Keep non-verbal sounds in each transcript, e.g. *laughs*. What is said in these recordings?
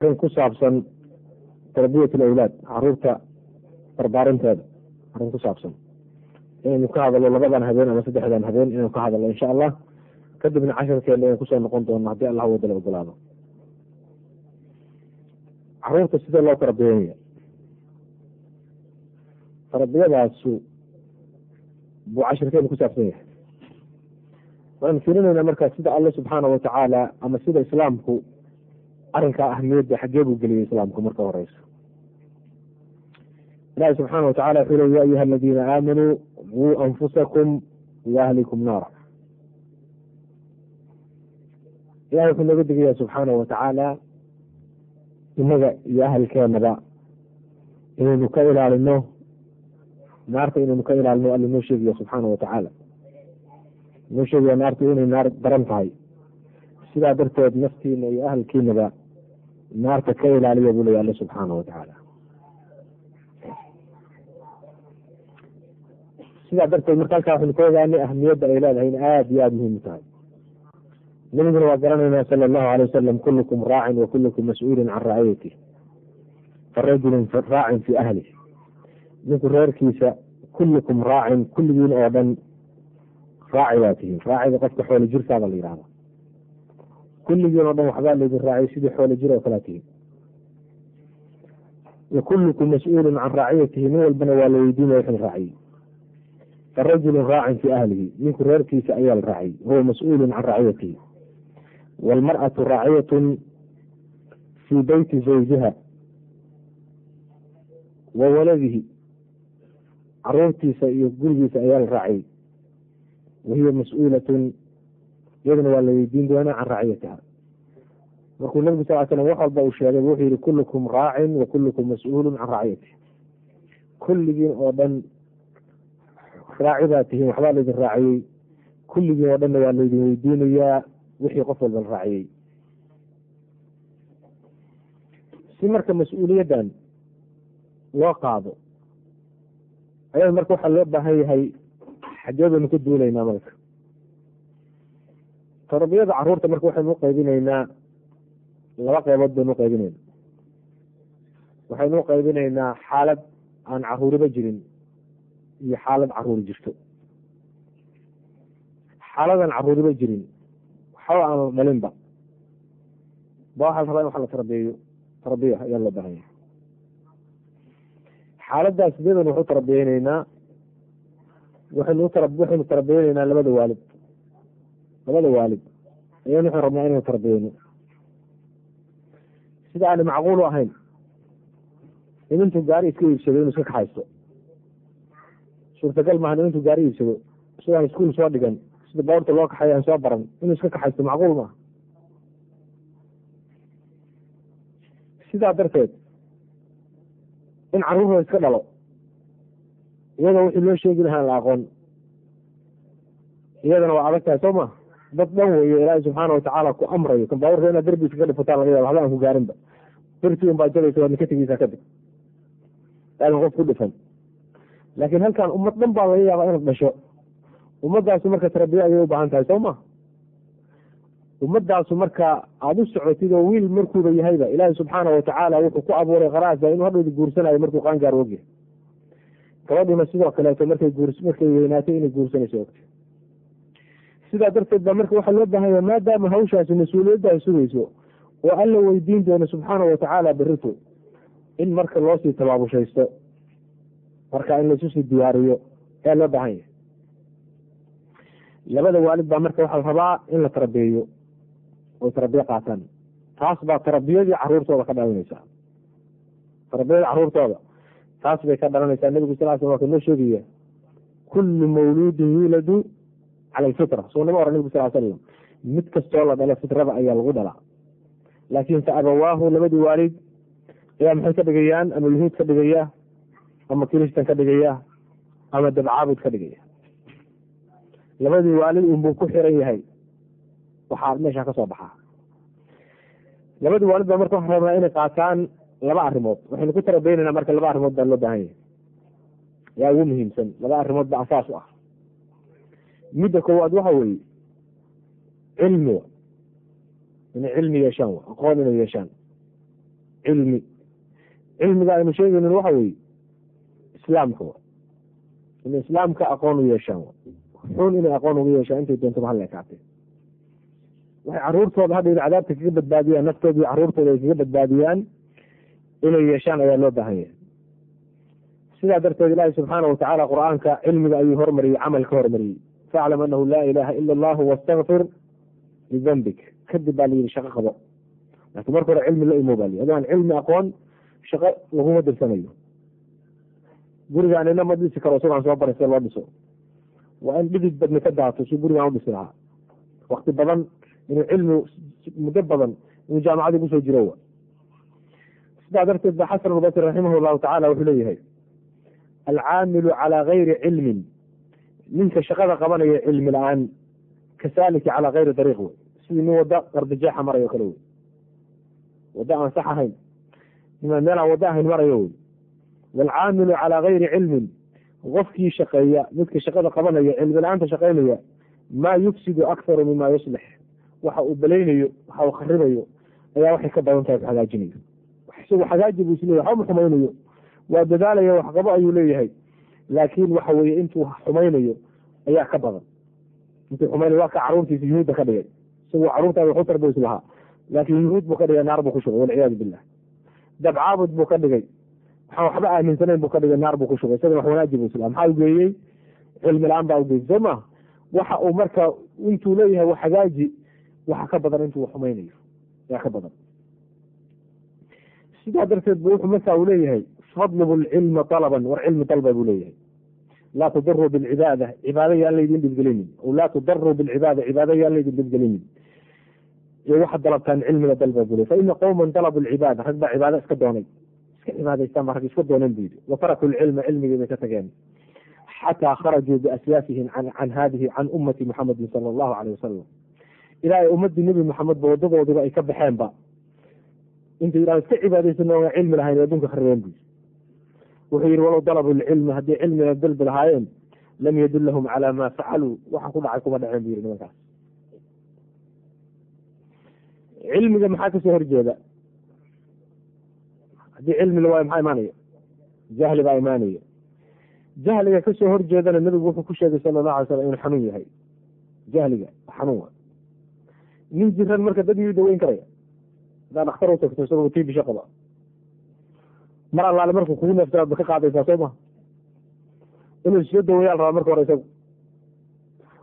ku saabsan tarbiyat alawlaad carruurta barbaarinteeda arrin ku saabsan. Inaynu ka hadalno labadan habeen ama saddexdan habeen inaynu ka hadalno insha allah kadibna casharkeena inaan ku soo noqon doono haddii allah wadala ogolaado carruurta sidee loo tarbiyanaya tarbiyadaasu buu cashirkeenu ku saabsan yahay. Waanu fiirinayna markaa sida alle subxaana watacaala ama sida islaamku arrinkaa ahmiyadda xaggee buu geliyay islaamku marka horeyso. Ilahi subxaana watacala wuxuu le ya ayuha aladiina aamanuu wuu anfusakum wa ahlikum naara. Ilahay wuxuu naga digaya subxaana watacaala inaga iyo ahalkeenaba inaynu ka ilaalino naarta inaynu ka ilaalino alla noo sheegaya subxaana watacaala noo sheegaya naartu inay naar daran tahay. Sidaa darteed naftiina iyo ahalkiinaba naarta ka ilaaliya buu leya alla subxaana watacaala sidaa darteed marka halkaa waxaynu ka ogaanay ahmiyadda ay leedahay in aada iyo aada muhiim tahay. Nabiguna waa garanaynaa sala allahu alay wasalam kullukum raacin wa kullukum mas'uulin can raaciyati farajulun raacin fi ahlih ninku reerkiisa kullukum raacin kulligiin oo dhan raaci baa tihiin. Raaciga qofka xoolo jirkaaba la yihahda kulligiin oo dhan waxbaa laydin raacay sidii xoolo jir oo kalea tihiin wa kullukum mas'uulun can raaciyatihi nin walbana waa la weydiinaya wixin raaciyey farajulun raacin fi ahlihi ninku reerkiisa ayaa la raaciyey huwa mas'uulun can raaciyatihi waalmar'atu raaciyatun fii beyti zawjiha wa waladihi caruurtiisa iyo gurigiisa ayaa la raaciyey wahiya mas'uulatun iyaduna waa la weydiin doonaa can raaciyatiha markuu nabigu sal slam wax walba uu sheegay wuxuu yihi kullukum raacin wa kullukum mas'uulun can raaciyatihi kulligiin oo dhan raaci baa tihiin waxbaa laydin raaciyey. Kulligiin oo dhanna waa laydin weydiinayaa wixii qof walba la raaciyey. Si marka mas'uuliyaddan loo qaado ayada marka waxaa loo baahan yahay baynu ka duulaynaa marka tarbiyada carruurta marka waxaynu uqaybinaynaa laba qeybood baynu uqaybinayna waxaynu uqaybinaynaa xaalad aan caruuriba jirin iyo xaalad caruuri jirto. Xaaladan caruuriba jirin waxba aan dhalinba ba waxaa la rabaa in wax la tarbiyeyo tarbiya ayaa loo baahan yahay. Xaaladaas sideedan waxu tarbiyeyneynaa waxaynu tarbiyeyneynaa labada waalid labada waalid. Ayaan waxaan rabnaa inaynu tarbiyeyno sida aana macquul u ahayn. In gaari iska iibsado inuu iska kaxaysto suurtagal maaha in intuu gaari iibsado. Sidaan iskuol soo dhigan sida bawarta loo kaxeeyo aan soo baran inuu iska kaxaysto macquul maaha. Sidaa darteed in carruurta iska dhalo iyadoo wixii loo sheegi lahaa la aqoon iyadana waa adag tahay soo ma dad dhan weeye ilaahay subxaana watacaala ku amrayo. Kan baaburka inaad derbi iskaga dhifataan laga yaba waxba ku gaarinba. Bertii un baa jabaysa waadna ka tegeysaa kadib. Laakin qof ku dhifan laakiin halkan ummad dhan baa laga yaabaa inaad dhasho. Ummadaasu marka tarbiya ayay u baahan tahay soo ma? Ummadaasu marka aada u socotid oo wiil markuuba yahayba ilaahi subxaana watacaala wuxuu ku abuuray kharaasa inuu hadhowda guursanayo markuu qaangaar ogyahay gabadhuna sidoo kaleeto markay guur markay weynaatay inay guursanayso ogta sidaa darteed ba marka waxaa loo baahanya maadaama hawshaasi mas'uuliyadda ay sugayso oo alla weydiin doono subxaana watacaala berito in marka loosii tabaabushaysto marka in laisusii diyaariyo ayaa loo baahan yahay. Labada waalid baa marka waxaa rabaa in la tarbiyeeyo oy tarbiye qaataan. Taas baa tarbiyadii caruurtooda ka dhalanaysaa. Tarbiyadii caruurtooda taas bay ka dhalanaysaa. Nebigu sal sl waa ka noo sheegaya kullu mawluudin yuuladu cala alfitra oran nebigu sal slam mid kastoo la dhalo fitrada ayaa lagu dhalaa laakiin fa abawaahu labadii waalid ayaa maxay ka dhigayaan ama yuhuud ka dhigaya ama kiristan ka dhigaya ama dabcaabud ka dhigaya labadii waalid unbuu ku xiran yahay waxaa meesha ka soo baxaa labadii waalid baa marka waxaa rabnaa inay qaataan laba arrimood waxaynu ku tarabeynayna marka laba arrimood baa loo baahan yahay yaa ugu muhiimsan laba arrimood ba asaas u ah midda koowaad waxa weeye cilmi inay cilmi yeeshaan aqoon inay yeeshaan cilmi cilmiga aynu sheegaynin waxa weeye islaamka inay islaamka aqoon u yeeshaan xun inay aqoon uga yeeshaan intay doonto mahal ekaatee waxay caruurtooda hadha ina cadaabta kaga badbaadiyaan naftooda iyo caruurtooda ay kaga badbaadiyaan inay yeeshaan ayaa loo baahan yahay sidaa darteed ilaahi subxaana watacaala qur'aanka cilmiga ayuu hormariyey camal ka hormariyey faclam anahu laa ilaha ila allahu wastakfir lidambik kadib baa layihi shaqo qabo laakiin marka hore cilmi la imo baa liyi adaan cilmi aqoon shaqo laguma dirsanayo gurigaanina ma dhisi karo isagaan soo baray sida loo dhiso waa in dhidid badni ka daato si gurigaan u dhisi lahaa wakti badan inuu cilmi muddo badan inuu jaamacadii ku soo jiro wa sidaa darteed ba xasan albasri raximah llahu tacala wuxuu leeyahay alcaamilu calaa gayri cilmin ninka shaqada qabanaya cilmi la'aan kasaaliki calaa gayri dariiq wey sidii nin wadda qardajeexa marayo kale wey waddo aan sax ahayn nimaa meel aan waddo ahayn marayo wey waalcaamilu calaa gayri cilmin qofkii shaqeeya midka shaqada qabanaya cilmi la'aanta shaqaynaya maa yufsidu akharu mima yuslix waxa uu belaynayo waxa uu kharibayo ayaa waxay ka badan tahay hagaajinayo isagu hagaaji buu isleeyahy waxba ma xumaynayo waa dadaalaya waxqabo ayuu leeyahay laakiin waxa weye intuu xumaynayo ayaa ka badan. Intuu xumaynayo waa ka caruurtiisa yuhuudda ka dhigay. Isagu caruurtaada waxu tarboys lahaa. Laakiin yuhuud buu ka dhigay naar buu ku walciyaadu billah. Dabcaabud buu ka dhigay. Waxaan waxba aaminsanayn buu ka dhigay naar buu ku isagana wax wanaaji buu isla maxaa ugeeyey cilmi la'aan baa ugeeyey soo waxa uu marka intuu leeyahay wax hagaaji waxa ka badan intuu xumaynayo. Ayaa ka badan. Sidaa darteed bu wuxuu marka uu leeyahay fadlubu lcilma talaban war cilmi dalba buu leeyahay laa tudaruu bilcibaada cibaada yaan laydin dhibgelinin laa tudaruu bilcibaada cibaada yaan laydin dhibgelinin iyo waxaad dalabtaan cilmiga dalba buu ley fa qowman dalabu lcibaada rag baa cibaado iska doonay iska cibaadaystaan ba rag iska dooneen bu yidhi lcilma cilmigii ka tageen xataa kharajuu biasyaafihim can hadihi can ummati muxamedin sala allahu aleyh wasalam ilaa ay nebi maxamedba wadadoodiba ay ka baxeenba yidhahdo iska cibaadaysano aan cilmi lahayn adduunka kharibeen bu wuxuu yihi walow dalabu lcilma haddii cilmiga dalbi lahaayeen lam yadullahum calaa ma facaluu. Waxa ku dhacay kuma dhaceen bu yihi nimankaas. Cilmiga maxaa ka soo horjeeda haddii cilmi la waayo maxaa imaanaya jahli baa imaanaya jahliga ka soo horjeedana nebigu wuxuu ku sheegay sala allahu alay slam inuu xanuun yahay. Jahliga xanuun nin jiran marka dad yuu daweyn karaya. Haddaa dhakhtar u tagto isagoo tii bisho qaba mar allaale markuu kugu neefta ba ka qaadaysaa soo maha inuu soo daweeyaa la rabaa marka hore isagu.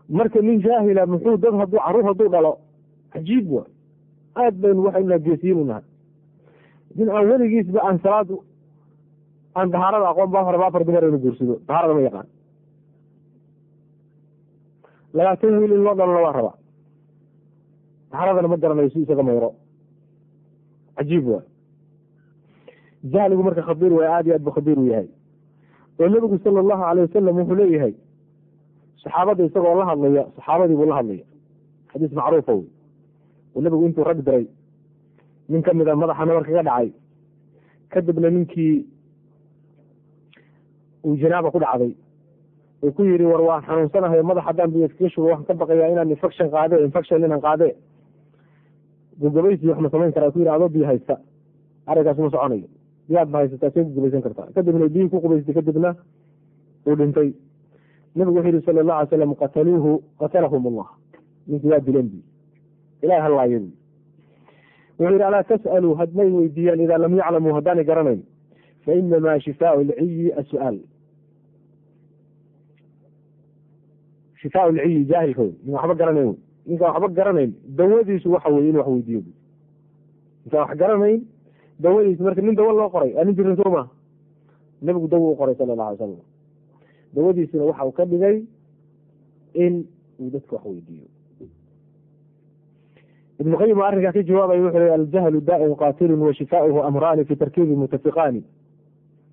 Marka nin jaahila muxuu dad hadduu carruur hadduu dhalo cajiib wa aad baynu waxaynu u nahay nin aan weligiisba aan salaad aan dahaarada aqoon ba raba afar dumar inu guursado dahaarada ma yaqaan. Labaatan wiil in loo dhalona waa rabaa. Daharadana ma garanayo si isaga mayro cajiib wa jahligu marka khabiir way aad iyo aad bu khabiir u yahay. Oo nebigu sala allahu alay wasalam wuxuu leeyahay saxaabada isagoo la hadlaya saxaabadii buu la hadlaya. Xadiis macruufa wey oo nebigu intuu rag diray nin ka mida madaxa nabar kaga dhacay kadibna ninkii uu janaaba ku dhacday uu ku yidhi war waan xanuunsanahay madax haddaan shugo waxaan ka baqayaa inaan infection qaade infection inaan qaade gugabaysi wax ma samayn karaa ku yidhi adoo biyo haysta arigaas ma soconayo biyaad ma haysataa see gugabaysan kartaa. Kadibna biyihii ku qubaystay kadibna uu dhintay. Nabigu wuxuu yihi sala allahu alay slam qataluuhu qatalahum allah. Ninkii waa dileen bi. Ilahay halaayo bi wuxuu yihi alaa tas'aluu hadmay weydiiyaan idaa lam yaclamuu haddaanay garanayn. Fa inamaa shifaau lciyi asu'aal shifaau lciyi jaahilka wey waxba garanayn. Ninkaan waxba garanayn. Dawadiisu waxa weye inu wax weydiiyo ninkaan wax garanayn dawadiisu marka nin dawa loo qoray anin jirin soo maha nebigu dawa u qoray sala allahu alay salam dawadiisuna waxa uu ka dhigay in uu dadka wax weydiiyo. Ibnu qayim arrinkaa ka jawaabay wuxuu ley aljahlu daa'in qatilun wa shifaauhu amraani fi tarkiibi mutafiqaani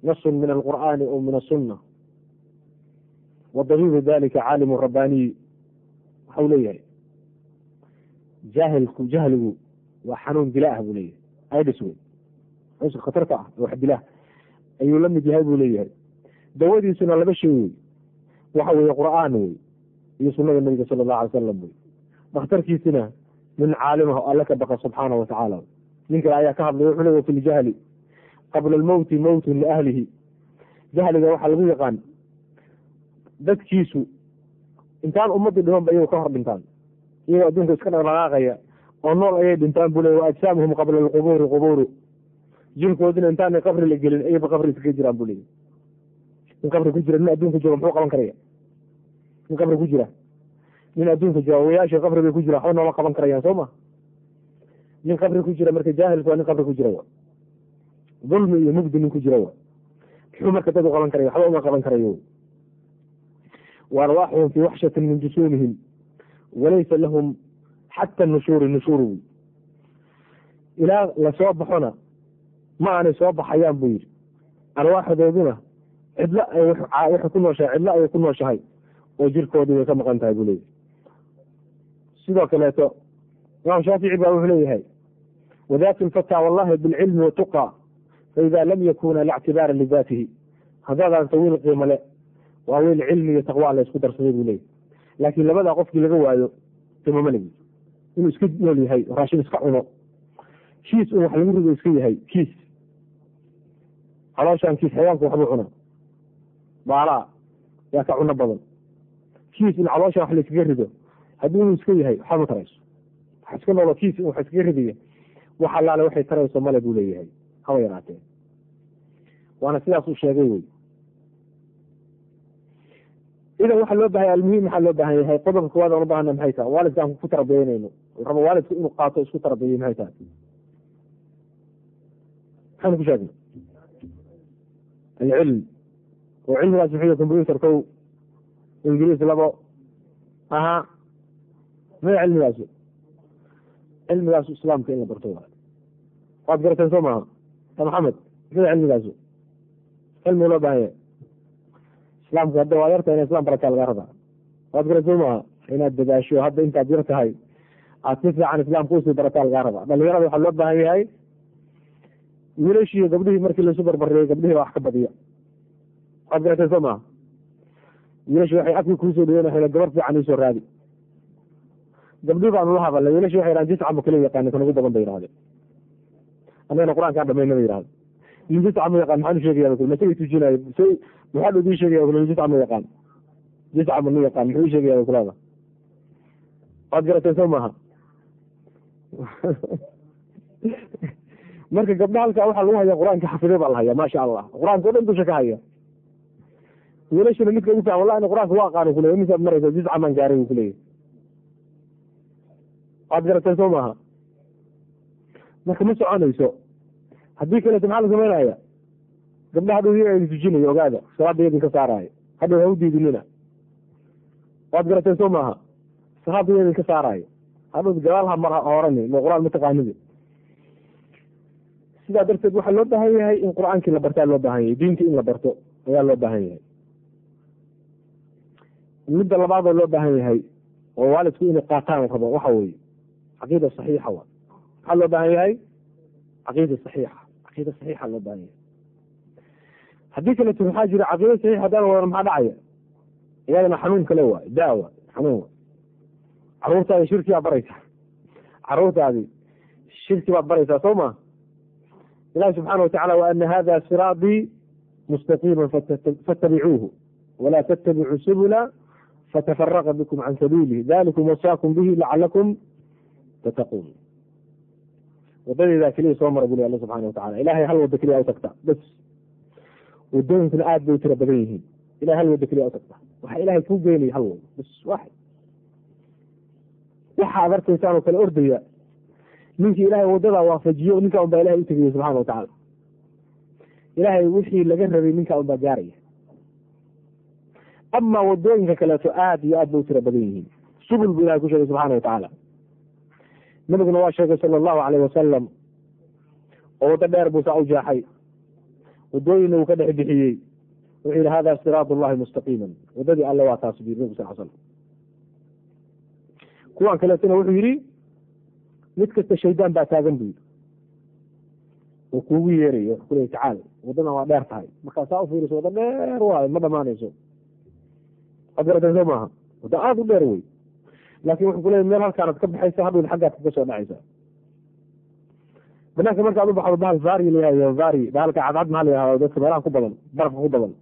nasun min alqur'aani o min asunna wa dalika caalimu rabbaaniyi waxau leeyahay. Jaahilku jahligu waa xanuun dilaah buu leeyahay. Idis wey uska khatarta ah wax dilaah ayuu la yahay buu leeyahay. Dawadiisuna laba shay wey waxa weeye qur'aan wey iyo sunada nabiga sala allahu alay salam wey dhakhtarkiisina nin caalimah alle ka baqa subxaana wa tacaala nin kale ayaa ka hadlay wuxuu le wafi qabla almowti mowtun liahlihi jahliga waxaa lagu yaqaan dadkiisu intaan ummadii dhimanba iyago ka hor dhintaan. Iyagoo adduunka iska dhaqdhaqaaqaya oo nool ayay dhintaan buu le wa qabla alqubuuri qubuuru jirkoodina intaanay qabri la gelin ayaba qabri iskaga jiraan buu leeyahy nin qabri ku jira nin adduunka jooga muxuu qaban karaya nin qabri ku jira nin adduunka jira wayaasha qabri bay ku jira waxba nooma qaban karayaan soo ma nin qabri ku jira marka jaahilku waa nin qabri ku jira wa dulmi iyo mugdi nin ku jira wa muxuu marka dad u qaban karaya waxba uma qaban karayo wa arwaaxuhum fii waxshatin min jusuumihim walaysa lahum xata nushuuri nushuuru ilaa la soo baxona ma aanay soo baxayaan buu yidhi. Arwaaxdooduna cidlo waxay ku nooshahay cidlo ayay ku nooshahay oo jirkoodii way ka maqan tahay buu leeyahy sidoo kaleeto imaam shaafici baa wuxuu leeyahay wadaatu lfataa wallahi bilcilmi watuqa faida lam yakuna lactibaara lidaatihi haddaad wiil qiimo le waa wiil cilmi iyo taqwa la isku darsaday buu leeyahy laakiin labadaa qofkii laga waayo qiimo ma legi inuu iska nool yahay raashin iska cuno. Kiis un wax lagu rido iska yahay kiis calooshaan kiis xayaanku waxbuu cuna. Baalaa yaa ka cuno badan. Kiis in caloosha wax layskaga rido haddii inuu iska yahay waxba ma tarayso. Wax iska noolo kiis in wax iskaga ridaya wax allaale waxay tarayso male buu leeyahay. Haba yaraatee. Waana sidaas uu sheegay wey idan waxaa loo bahanya almuhim maxaa loo baahan yahay qodobka koowaad aan u maxay tahay? Waalidka aan ku tarbiyeynayno raba waalidku inuu qaato isku tarbiyey maxay tahay? Maxaynu ku sheegnay alcilm oo cilmigaas yahay computer kow ingiriis labo aha maya cilmigaasu cilmigaasu islaamka in la barto waay waad garateen soo maaha ta maxamed muxuu cilmigaasu cilmiga loo baahan yahay islaamka hadda waa yarta ina islam barataa laga rabaa waad garan soo maaha inaad dadaasho hadda intaad yar tahay aad si fiican islaamka u sii barataa lagaa rabaa dhalinyarada waxaa loo baahan yahay wiilashiiyo gabdhihii markii laisu barbariyey gabdhihii wax ka badiya. Waad garatee soo maaha wiilashi waxay afkii kuusoo dhiwen waxay gabar fiican iisoo raadi. Gabdhii baanu la hadalnay wiilashi waxay yidhahan jiscamu kala yaqaani kan badan bay yidhahdeen annagana qur'aankaan dhamayna bay yidhahden nin jiscamu yaqaan maxaan u sheegaya masagay tujinayo maxaa idin sheegaya kule jiscamu yaqaan? Jiscamu ni yaqaan muxuu sheegaya kulada waad garateen soo maaha *laughs* marka gabdha halkaa waxaa lagu haya qur'aanka xafiday baa la haya maasha allah qur'aanka o dhan dusha ka haya. Wiilashana midka ugu fiican wallahi qur'aanka waa aqaano kuley misaad maraysa jisca maan gaaray bu kuleeyahy waad garateen soo maaha? Marka ma soconayso. Haddii kaleeto maxaa la samaynaya gabdha hadhow iyaga idin ogaada salaada idinka saaraayo hadhow ha u diidinina. Waad garateen soo maaha? Salaada idinka saaraayo hadhow gadaal ha mar horani ma qur'aan mataqaanidi sidaa darteed waxaa loo baahan yahay in qur'aankii la bartaa loo baahan yahay. Diintii in la barto ayaa loo baahan yahay. Midda labaadoo loo baahan yahay oo waalidku inay qaataan rabo waxa weye caqiida saxiixa wa maxaa loo baahan yahay caqiida saxiixa. Caqiida saxiixa loo baahan yahay. Haddii kaleeto maxaa jira caqiida saxiix haddaan wadan maxaa dhacaya? Iyadana xanuun kale waay daawa xanuun wa caruurtaadi shirki baad baraysaa. Caruurtaadi shirki baad baraysaa soo ma ilahi subxaana watacala wa ana hada siraabii mustaqiima fattabicuuhu walaa tattabicuu subula fatafaraqa bikum can sabiilih dalikum wasaakum bihi lacalakum tattaquun wadadeedaa keliya soo mara buli alla subxana watacala ilahay hal wado keliya u tagta bas wadooyinkuna aad bay tira badan yihiin ilahay hal wado keliya u tagta waxa ilahay kuu geynaya hal wado bas wax waxaad arkaysaan oo kale ordaya ninkii ilahay wadadaa waafajiyo ninkaa un baa ilahay u tegaya subxana watacaala ilahay wixii laga rabay ninkaa un baa gaaraya. Ama waddooyinka kaleeto aad iyo aad bay u tira badan yihiin. Subul buu ilahay ku sheegay subxana watacaala nabiguna waa sheegay sala allahu alayh wasalam oo waddo dheer buu saa u jaaxay. Wadooyinna uu ka dhex bixiyey. Wuxuu yihi hada siraat llahi mustaqiima wadadii alle waa taas buyiri nabig sal slam kuwan kaleetona wuxuu yihi mid kasta shaydaan baa taagan bu yidhi. Oo kuugu yeerayo wuxuu ku leey tacaal. Waddadan waa dheer tahay. Markaa saa fiiriso wadda dheer waayo ma dhamaanayso soo maaha. Wadda aada u dheer wey laakin wuxuu kuleeyay meel halkaanad ka baxaysa hadhow xaggaad kaga soo dhacaysa banaanka markaad u baxdo bahal vari layihahdo vari bahalka cadcad maxaa la yihahda dadka meelaha ku badan barafka ku badan.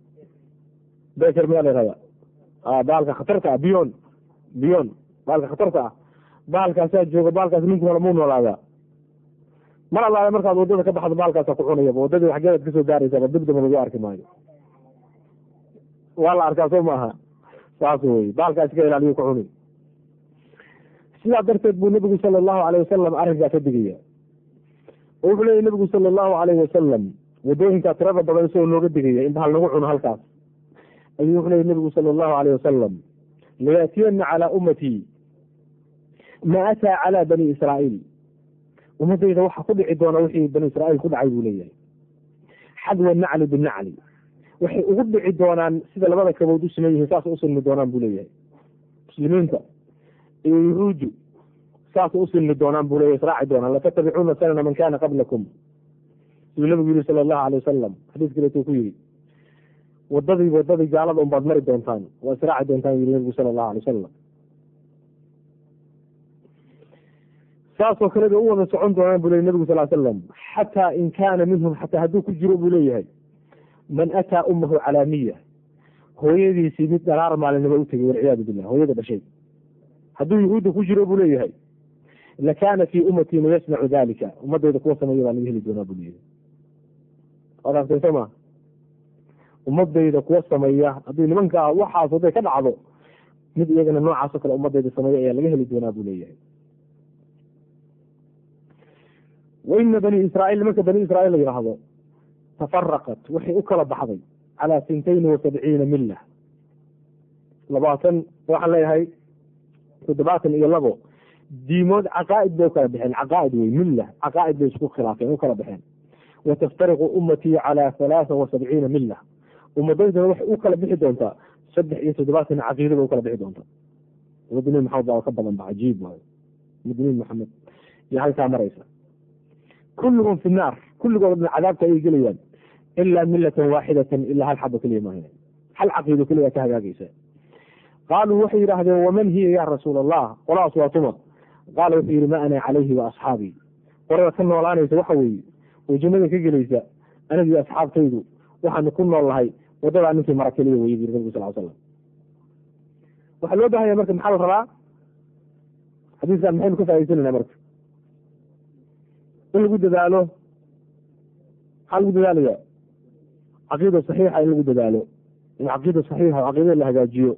Beker miyaa la yihahda bahalka khatarta ah biyon biyon bahalka khatarta ah bahalkaasaa jooga bahalkaas ninku hore muu noolaadaa. Mar allaale markaad waddada ka baxdo bahalkaasa ku cunayaba wadadii xaggeedaad ka soo gaaraysaba dib damba lagu arki maayo. Waa la arkaa soo maaha saas wey bahalkaa iska ilaaliyo ku cuni sidaa darteed buu nabigu sala allahu alayh wasalam arrinkaa ka digaya oo wuxuu leeyay nabigu sala allahu alayhi wasalam wadooyinkaa tirada badan isagoo nooga digaya in bahal nagu cuno halkaas. Ayuu wuxuu leeyay nabigu sala allahu alayh wasalam layaatiyana calaa ummatii ma ataa calaa bani israa'iil ummadayda waxa ku dhici doona wixii bani israa'iil ku dhacay buu leeyahay xadwa nacli binacli waxay ugu dhici doonaan sida labada kabood u siman yihiin saas u silmi doonaan buu leeyahay muslimiinta iyo yuhuuddu saas u doonaan buu leeyahay israaci doonaan latatabicuuna sanana man kana qablakum siduu nabigu yihi sala allahu alay wasalam xadiis kaleetuu ku yihi wadadii wadadii gaalada unbaad mari doontaan waa israaci doontaan yihi nabigu sala allahu alay wasalam saasoo kale bay u wada socon doonaan buu ley nabigu sal slam xataa in kaana minhum xataa hadduu ku jiro buu leeyahay man ataa ummahu calaamiya hooyadiisii mid dharaar maalinimo u tegay walciyaadu billah hooyada dhashay. Hadduu yahuudda ku jiro buu leeyahay lakaana fii ummatii man yasnacu dalika ummadayda kuwa sameeya baa laga heli doonaa buu leeyahay. Wadaagtay soo ma? Ummadayda kuwa sameeya haddii nimankaa waxaas hadday ka dhacdo mid iyagana noocaasoo kale ummadayda sameeya ayaa laga heli doonaa buu leeyahay waina bani israaiil nimanka bani israiil la yidhaahdo tafaraqat waxay u kala baxday calaa sintayn wa sabciina labaatan waxaan leeyahay toddobaatan iyo labo diimood caqaa'id bay u kala baxeen caqaa'id wey milla caqaa'id bay isku khilaafeen u kala baxeen wa taftariqu ummatii calaa halaaa wa sabciina ummadaydana waxay u kala bixi doontaa saddex iyo toddobaatan caqiida bay u kala bixi doontaa ummadda nebi maxamed baa ka badan ba cajiib waayo ummadda nebi maxamed iyo halkaa maraysa kulluhum fi naar kulligoodna cadaabka ayay gelayaan ilaa milatan waaxidatan ilaa hal xaba keliya maahan hal caqiido keliya ka hagaagaysa qaaluu waxay yidhaahdeen waman hiya ya rasuul allah qoladaas waa tuma qaala wuxuu yihi ma ana calayhi wa asxaabii qorada ka noolaanaysa waxa weeye oo jannada ka gelaysa anigii asxaabtaydu waxaanu ku nool lahay wadadaa ninkii mara keliya weye bu nabig sal slam waxaa loo bahanya marka maxaa la rabaa xadiiskan maxaynu ka faaiidsanayna marka in lagu dadaalo maxaa lagu dadaalaya caqiida saxiixa in lagu dadaalo. In caqiida saxiixa caqiidada la hagaajiyo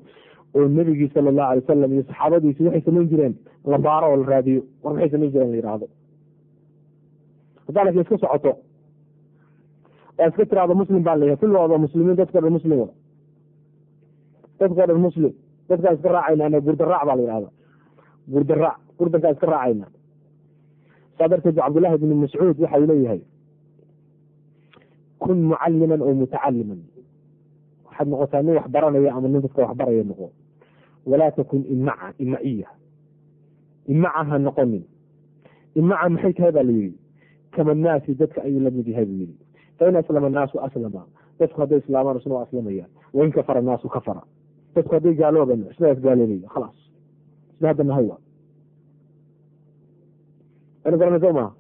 oo nebigii sala allahu alay wasalam iyo saxaabadiisi waxay samayn jireen la baaro oo la raadiyo war maxay samayn jireen la yidhaahdo haddaa laakiin iska socoto oo iska tiraado muslim baa layahay kulligooda muslimiin dadko dhan muslim wa dadkao dhan muslim dadkaa iska raacayna ana gurdaraac baa la yidhahda gurdaraac gurdankaa iska raacayna saa darteed cabdullahi bni mascuud waxa uu leeyahay kun mucaliman oo mutacaliman waxaad noqotaa nin wax baranaya ama nin dadka wax baraya noqo. Walaa takun imaca imaciya imaca ha noqonin. Imaca maxay tahay baa la yihi kama naasi dadka ayuu la mid yahay buu yihi fain aslama naasu aslama. Dadku hadday islaamaan isna aslamayaan wain kafara naasu kafara. Dadku hadday gaalooban sidaas gaaloobaya khalaas sida hadda nahay wa ana garanaysa maha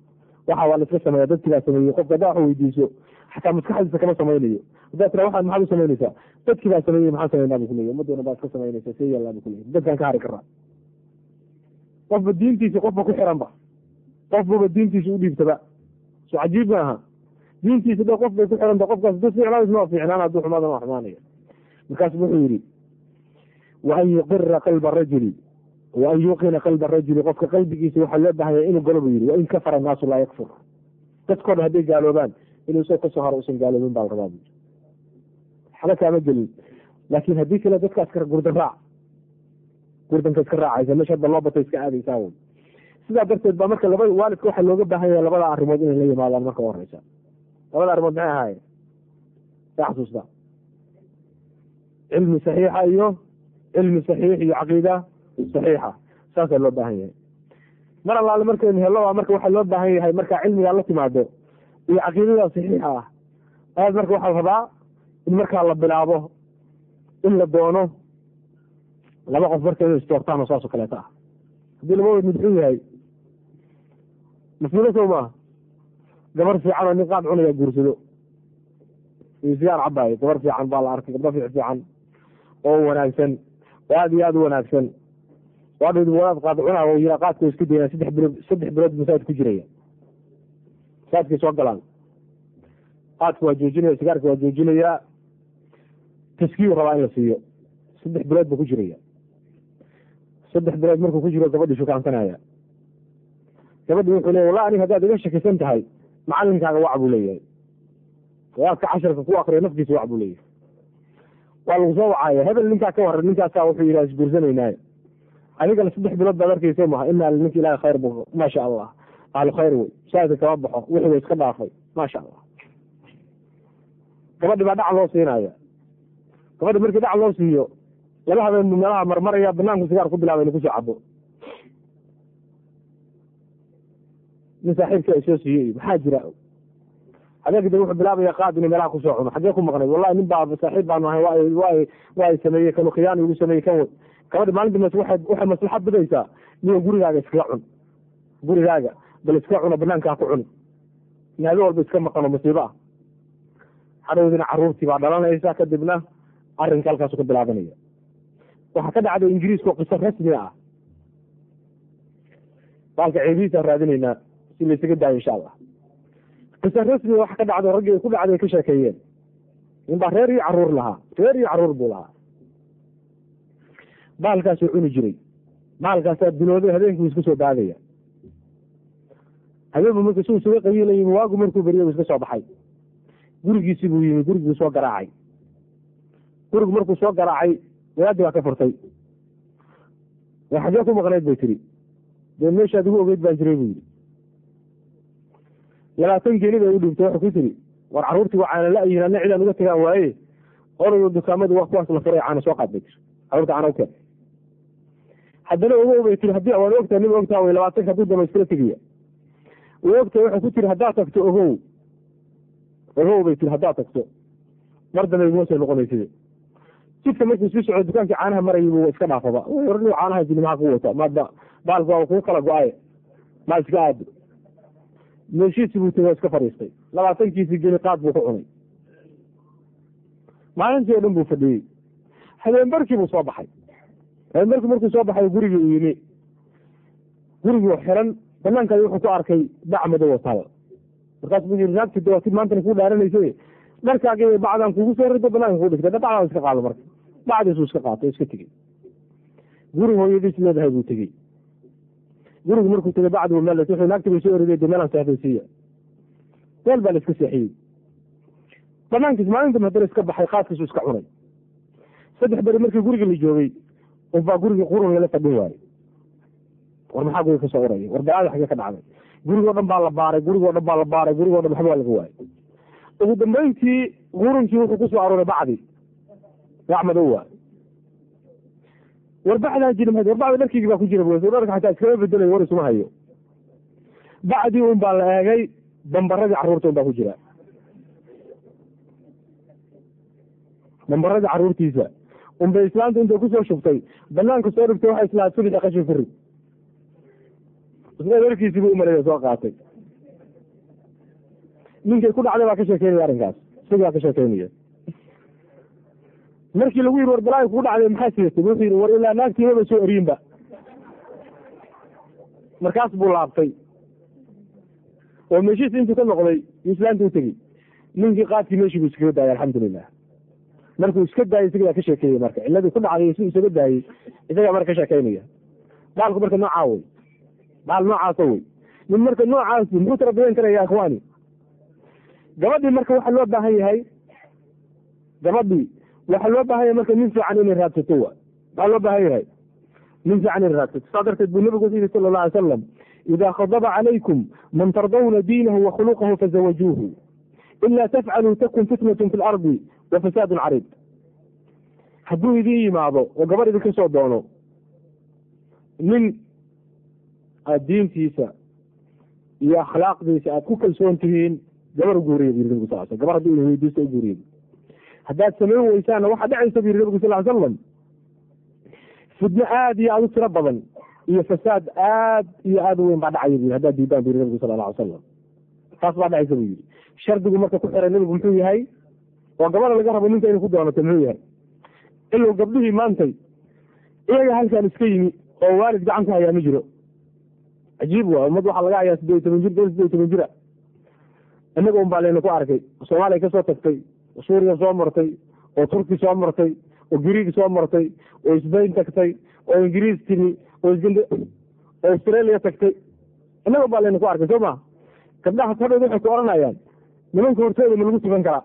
waxa waa la sameeya dadkii baa sameeyey qofka wax weydiiso xataa maskaxdiisa kama samaynayo. Haddaa tira waxaad maxaad u samaynaysaa? Dadkii baa sameeyey maxaan bu kuleeyahy ummaddoona baa iska samaynaysa see yaallaa bu kuleeyahy dadkaan ka hari karaa qofba diintiisi qofba ku xiranba qofbaba diintiisa u dhiibtaba so cajiib ma aha. Diintiisa dha qof bay ku xiranta qofkaas haduu fiicnaadis ma fiicnaan hadduu xumaadana xumaanaya markaasu wuxuu yihi wa yuqira qalba rajuli wa an yuqina qalba rajuli qofka qalbigiisa waxaa loo bahaya inuu galo bu yihi wain kafara annaasu laa yakfur dadkoo hadday gaaloobaan inuu isagoo ka soo haro usan gaaloobin baa la rabaa bu waxba kaama gelin laakin haddii kale dadkaas ka gurdan raac gurdanka iska raacaysa meesha hadda loo batay iska aadaysaa wy sidaa darteed baa marka laba waalidka waxaa looga baahan yahay labada arrimood inay la yimaadaan marka horeysa labada arrimood maxay ahaayeen yaa xasuusta cilmi saxiixa iyo cilmi saxiix iyo caqiida saxiixa. Saasaa loo baahan yahay. Mar allaale markaynu hello marka waxaa loo baahan yahay marka cilmigaa la timaado iyo caqiidada saxiixa ah. Aad marka waxaa rabaa in markaa la bilaabo in la doono laba qof marka inay istoortaan oo saasoo kaleeta ah. Haddii labadood midxun yahay mafmuudo soo maaha gabar fiican oo nin qaad cunaya guursado sigaar cabaayo gabar fiican baa la arkay gabdho fiic fiican oo wanaagsan oo aada iyo aada u wanaagsan waadhd wadaad qaad cunaa oo yira qaadka iska dayna saddex bilood saddex bilood masaajid ku jiraya masaajidkay soo galaan qaadka waa joojinaya sigaarka waa joojinayaa taskiyu rabaa in la siiyo saddex bilood buu ku jiraya saddex bilood markuu ku jiro gabadhi shukaansanaya gabadhi wuxuu leya wallahi anig haddaad iga shakisan tahay macalinkaaga wac buu leeyahay wadaadka casharka ku akriyo naftiisa wac buu leeyahay waa lagu soo wacaya hebel ninkaa ka waran ninkaasaa wuxuu yidhaha isguursanaynaay adigana saddex bilood baad arkeysa maha ina ninka ilahi khayr bu maasha allah ahlu khayr wey saaka kama baxo. Wixii way iska dhaafay. Maasha allah gabadhi baa dhac loo siinaya gabadhi markii dhac loo siiyo laba habeen meelaha marmaraya banaanku sigaar ku bilaaba inu ku soo cabo nin saaxiibka soo siiyey maxaa jira? Adeegda wuxuu bilaabaya qaad inuu meelaha ku soo cuno. Xaggee ku maqnay? Wallahi nin baa saaxiib baanu ahay. Wa waa ay sameeyey kanu khiyaan igu sameeyey kan wey gabadhi maalinta mas waxay maslaxad bidaysaa niyo gurigaaga iskaga cun. Gurigaaga bal iska cuno banaankaa ku cuni. Naado walba iska maqano masiibo ah hadhowdina caruurtii baa dhalanaysa kadibna arrinka halkaasu ka bilaabanaya waxaa ka dhacday ingiriiska oo qiso rasmi ah. Baalka ceebihiisa raadinaynaa si laysaga daayo insha allah. Qiso rasmi waxa ka dhacday raggii ay ku dhacday ka sheekeeyeen. Nin baa reer iyo carruur lahaa reer iyo carruur buu lahaa baalkaasuu cuni jiray. Baalkaasaa bilooday habeenkii iska soo daadaya. Habeenbu marka su isuga qabiilayim waagu markuu beriya iska soo baxay. Gurigiisi buu yimi guriguu soo garaacay. Gurigu markuu soo garaacay wadaadii baa ka furtay. War xaggee ku maqnayd bay tiri dee meeshaad igu ogeyd baan jiray buu yidhi. Labaatan geli bay u dhibtay waxay ku tiri war carruurtii waa la-yihin cidaan uga tagaan waaye onayo dukaamadu waa kuwaas la furay caana soo qaad bay tiri carruurta caana ukeen haddana ogow bay tiri haddii waad ogtaa nin ogtaa way labaatanka hadduu dano iskala tegaya. Way ogtahay waxay ku tiri haddaad tagto ogow. Ogow bay tiri haddaad tagto. Mar dambe iguma soo noqonayside. Jidka markuu sii socdo dukaankii caanaha marayay bu iska dhaafaba or caanaha maxaa ku wata maada baalka waa kuu kala go'ay maa iska aado meeshiisi buu tegay iska fadhiistay. Labaatankiisii geli qaad buu ku cunay. Maalintii o dhan buu fadhiyey. Habeenbarkii buu soo baxay habeenbarkii markuu soo baxay gurigii uu yimi. Gurigii xiran banaankaadi wuxuu ku arkay bac madow wataal markaas buu yii naagti de waati maantana kuu dhaaranaysa dharkaagi bacdan kugu soo rido banaanka ku dhigtay. Bacdan iska qaado marka. Bacdiisuu iska qaato iska tegey guri hooyadiis leedahay buu tegey gurigu markuu tegey bacdi meel wuxuu naagti bay soo eriday de meelaan seexdaysiiya meel baa la iska seexiyey. Banaankiis maalinta haddana iska baxay qaaskiisu iska cunay. Saddex beri markii guriga la joogay unbaa gurigii qurun lala fadhin waaye war maxaa guriga ka soo uraya war balaada xagee ka dhacday. Gurigoo dhan baa la baaray gurigoo dhan baa la baaray gurigoo dhan waxba waa laga waayay ugu dambeyntii qurunkii wuxuu ku soo arooray bacdi. Bac madow waay war bacdaa jiri ma war dharkiigi baa ku jira dharka xataa iskama bedelay war isuma hayo. Bacdii un baa la eegay dambaradii carruurta un baa ku jira. Dambaradii carruurtiisa unbay islaanta intay ku soo shubtay. Banaanka soo dhigtay waxay islahaad subixi qashin ku rid isna umaleeya soo qaatay. Ninkay ku dhacday baa ka sheekeynaya arrinkaas. Isagaa ka sheekeynaya. Markii lagu yiri war balaayo kugu dhacday maxaa sidatay wuxuu yidhi war ilaa naagtiimaba soo eriyinba markaas buu laabtay. Oo meeshiis intuu ka noqday islaanta u tegey. Ninkii qaadkii meeshii buu iskaga daayay alxamdulilah markuu iska daayay isagaa ka sheekeeyey marka. Ciladii ku dhacday si isaga daayey isagaa marka ka sheekeynaya. Baalku marka noocaa wey baal noocaasa wey nin marka noocaas muxuu tarabiyan karaya akhwaani gabadhii marka waxaa loo baahan yahay gabadhii waxaa loo baahan yahay marka nin fiican inay raadsato wa waxaa loo baahan yahay. Nin fiican inay raadsato. Saa darteed buu nabigu yidhi sala allah alay salam idaa khadaba calaykum man tardawna diinahu wa khuluqahu fazawajuuhu ila tafcaluu takun fitnatun fi lardi wa fasaadun cariid hadduu idin yimaado oo gabadh idinka soo doono nin aada diintiisa iyo akhlaaqdiisa aada ku kalsoon tihiin gabar guuriya bu yiri nabigu sal gabar haddii idin weydiisto u guuriya haddaad samayn weysaana waxaa dhacaysa bu yiri nabigu sal ly salam fidno aada iyo aada u tiro badan iyo fasaad aad iyo aada u weyn baa dhacaya bu yiri haddaad diidaan bu yiri nabigu alla alay salam taas baa dhacaysa buu yidhi shardigu marka ku xiray nebigu muxuu yahay oo gabadha laga rabo ninka inay ku doonato muxuu yahay. Ilow gabdhihii maantay iyaga halkaan iska yimi oo waalid gacan ku hayaa ma jiro. Cajiib waa ummad waxaa laga hayaa sideed toban jir dol sideed toban jira. Inaga un baa layna ku arkay soomaaliya ka soo tagtay oo suuriya soo martay oo turki soo martay oo griig soo martay oo sbain tagtay oo ingiriis timi oo australia tagtay. Inaga un baa layna ku arkay soo ma gabdhaha hadhood waxay ku oranayaan nimanka hortooda ma lagu tukan karaa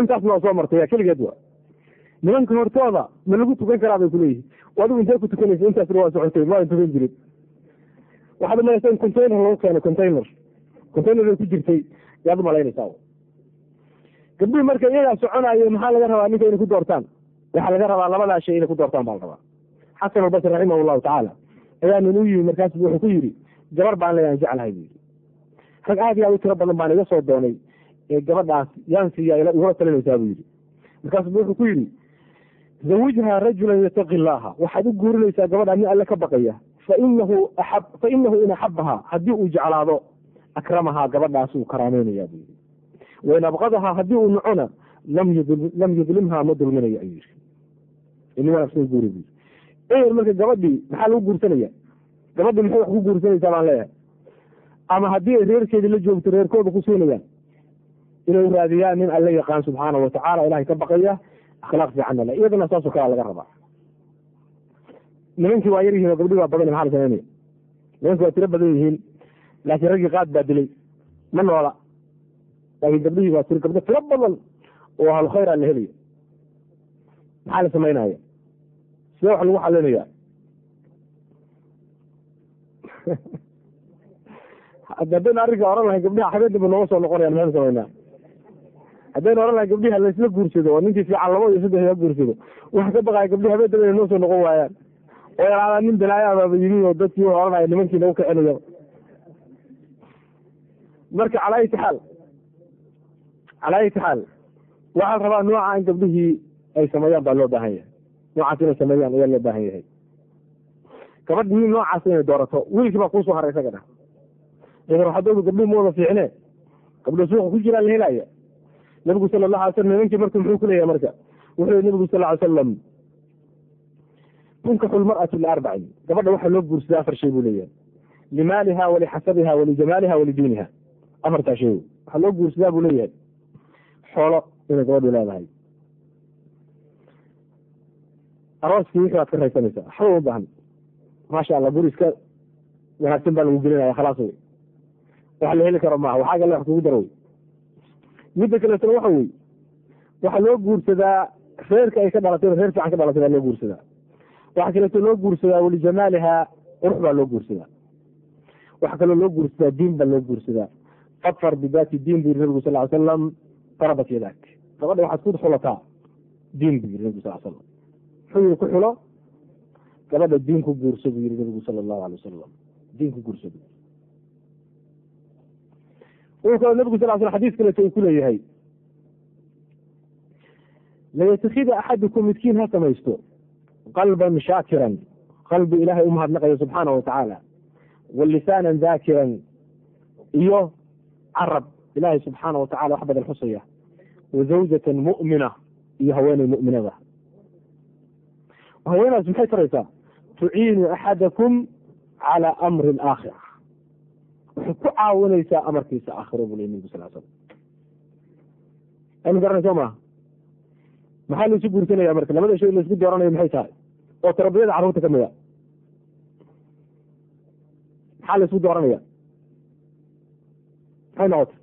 intaasna waa soo martay keligeed wa nimanka hortooda ma lagu tukan karaa bay kuleeyihin adigu intee ku tukanaysa intaasna waa socotay ma tukan jirin. Waxaad umalaysa in container lagu keeno container. Container ku jirtay yaad umalaynaysaa gabdhihii marka iyagaa soconaayo maxaa laga rabaa ninka inay ku doortaan? Waxaa laga rabaa labadaa shay inay ku doortaan baa la rabaa. Xasan albasri raximah llahu tacaala ayaa nin u yimi markaas wuxuu ku yidhi gabar baan leeyahan jeclahay bu yidhi. Rag aad iyo aad u tiro badan baan iga soo doonay ee gabadhaas yaan siiya igula talinaysaa buu yidhi. Markaasu wuxuu ku yidhi zawijha rajulan yataqi llaaha waxaad u guurinaysaa gabadha nin alle ka baqaya. Fainahu a fainahu in axabahaa haddii uu jeclaado akramahaa gabadhaas uu karaameynaya buu yidhi. Wain abqadahaa haddii uu nacona lam yudlimhaa ma dulminayo ayuu yidhi. Ini wanaagsan guuri buu yidhi. Marka gabadhii maxaa lagu guursanaya gabadhii maxay wax ku guursanaysaa baan leeyahay? Ama haddii ay reerkeedii la joogto reerkooda ku siinayaan inay raadiyaan nin alle yaqaan subxaana watacaala ilahay ka baqaya akhlaaq fiicanna le iyadana saasoo kalea laga rabaa. Nimankii waa yar oo gabdhii waa badan maxaa la samaynaya nimankii waa tiro badan yihiin laakiin raggii qaad baa dilay. Ma noola. Laakiin gabdhihii waa tiro gabdho tiro badan oo ahlu khayra la helaya maxaa la samaynaya sidee wax lagu xalinaya *laughs* haddaynu arrinka oran lahay gabdhiha xabeendaba nooga soo noqonayaan maxaynu samaynaa haddaynu oran lahay gabdhiha laysla guursado oo ninkii fiican laba iyo saddex la guursado waxa ka baqaya gabdhihi habeendaba inay noo soo noqon waayaan. Oo yaraadaan nin balaayabaaba yimi oo dadkii wuxuu oranaya nimankii nagu kicinayaba marka calaa ayati xaal calaa ayati xaal waxaa rabaa nooca in gabdhihii ay sameeyaan baa loo baahan yahay. Noocaas inay sameeyaan ayaa loo baahan yahay. Gabadh nin noocaas inay doorato wiilkii baa kuusoo haray isaga dha. Waxadoodu gabdhihi ma wada gabdho suuqa ku jiraan la helaya nabigu sala allahu alay slam nimankii marka muxuu ku leeyahay marka wuxuu nabigu sal ly salam tunkaxu lmar'atu liarbacin gabadha waxaa loo guursadaa afar shay buu leeyahay. Limaaliha walixasabiha walijamaaliha walidiiniha afartaa shay waxaa loo guursadaa buu leeyahay. Xoolo inay gabadhu leedahay. Arooskii wixii baad ka raysanaysaa waxba uma baahan. Maasha allah guri iska wanaagsan baa lagu gelinaya khalaas wey wax la heli karo maaha waxaa wax kugu daro midda kaleetona waxa wey waxaa loo guursadaa reerka ay ka dhalatay reer fiican ka dhalatay baa loo guursadaa. Waxaa kaleeto loo guursadaa walijamaaliha qurux baa loo guursadaa. Waxaa kaloo loo guursadaa diin baa loo guursadaa. Fadfar bidaati diin bu yiri nabigu sal ly salam darabat yadak gabadha waxaad ku xulataa diin bu yiri nabigu sal slam muxuu yiri ku xulo gabadha diin ku guurso buu yiri nabigu sala allahu alay wasalam diin ku guurso bu wuxuu kaloo nabigu sal sl xadis kaleeto uu ku leeyahay layatakida axadukum midkiin ha samaysto. Qalban shaakiran qalbi ilaahay u mahadnaqayo subxaana wa tacaala wa lisaanan daakiran iyo carab. Ilaahay subxaana wa tacala wax badan xusaya. Wa zawjatan mu'mina. Iyo haweeney mu'minada. Haweenaas maxay taraysaa? Tuciinu axadakum cala amri alaakhira waxay ku caawinaysaa amarkiisa aakhiro buu ley nabigu sal slam aynu garanay soo maha maxaa laisu guursanaya marka labada shay la isku dooranayo maxay tahay? Oo tarbiyada carruurta ka mida maxaa la isku dooranaya? Maxay noqotay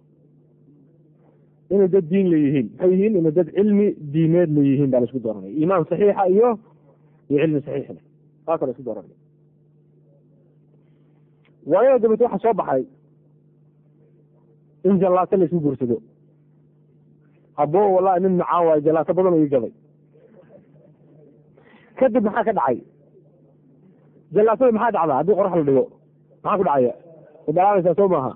inay dad diin leeyihiin. Maxay yihiin inay dad cilmi diimeed leeyihiin baa la isku dooranaya. Iimaan saxiixa iyo iyo cilmi saxiix leh saasa la isku dooranaya waayada dabeete waxaa soo baxay. In jallaato la isku guursado. Habo wallahi nin macaan waayo jalaato badan ii gaday kadib maxaa ka dhacay? Jalaatada maxaa dhacdaa? Haddii qorax la dhigo maxaa ku dhacaya? Way dhalaalaysaa soo maaha.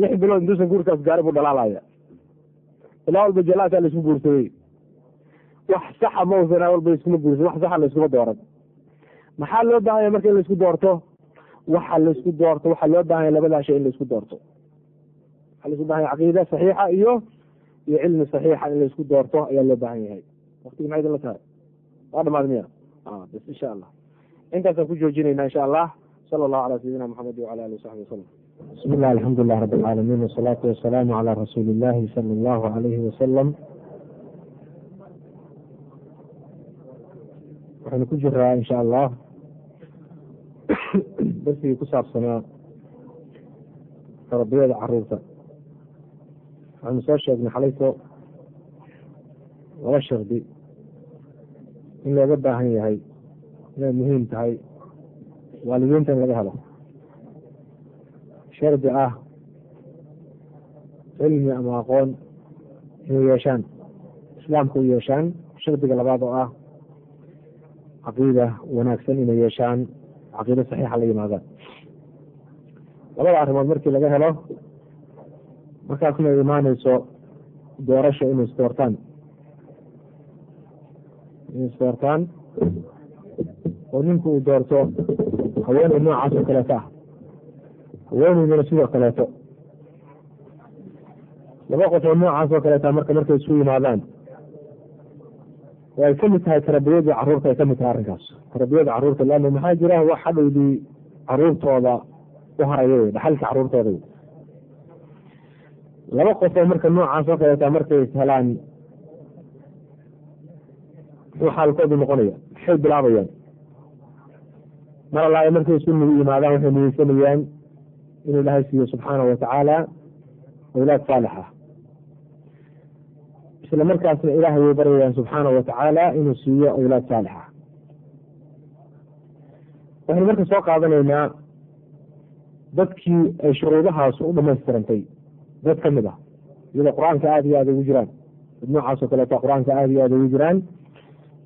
Lix bilood intuusan guurkaas gaari buu dhalaalaya. Ilaa walba jalaataa la isku guursaday. Wax saxa mausanaa walba iskuma guursa wax saxa la iskuma dooran. Maxaa loo baahanya marka in la isku doorto waxa la isku doorto waxaa loo baahanya labadaa shay in la isku doorto. Waxaa laisu baahan yahay caqiida saxiixa iyo iyo cilmi saxiixa in la isku doorto ayaa loo baahan yahay. Waktigi maxay idinla tahay? Waa dhamaad miya? Bas insha allah. Intaasaan ku joojinayna insha allah. Sala allahu calaa sayidina maxamedi wacala alihi wasaxbi wasalam bismi illah alxamdu lilah rabi alcaalamiin wasalaatu wasalaamu calaa rasuuli illahi sala allahu alayhi wasalam waxaynu ku jiraa insha allah *coughs* darsigii ku saabsanaa tarbiyada carruurta. Waxaynu soo sheegnay xalayto laba shardi in looga baahan yahay inay muhiim tahay waalidiinta in laga helo. Shardi ah cilmi ama aqoon inay yeeshaan islaamka u yeeshaan. Shardiga labaad oo ah caqiida wanaagsan inay yeeshaan caqiida saxiixa la yimaadaan. Labada arrimood markii laga helo markaasna imaaneyso doorasho inay isdoortaan inay isdoortaan oo ninku uu doorto haweeney noocaas oo kaleeto ah. Haweeneyduna sidoo kaleeto. Laba qof oo noocaas oo kaleeta marka markay isu yimaadaan ay ka mid tahay tarbiyadii carruurta ay ka mid tahay arrinkaas. Tarbiyada carruurta leanna maxaa jira? Wax hadhowdii caruurtooda u haraya wey dhaxalka caruurtooda wey laba qof oo marka noocaas oo kaleeta markay helaan muxuu xaalkoodu noqonaya maxay bilaabayaan. Mar allaale markay isu yimaadaan waxay niyeysanayaan inuu ilaahay siiyo subxaana watacaala awlaad saalixa isla markaasna ilaahay way baryayaan subxaana watacaala inuu siiyo awlaad saalixa. Waxaynu marka soo qaadanaynaa dadkii ay shuruudahaas u dhamaystirantay dad ka mid ah. Iyadoo qur'aanka aada iyo aada ugu jiraan. Dad noocaas oo kaleeto qur'aanka aada iyo aada ugu jiraan.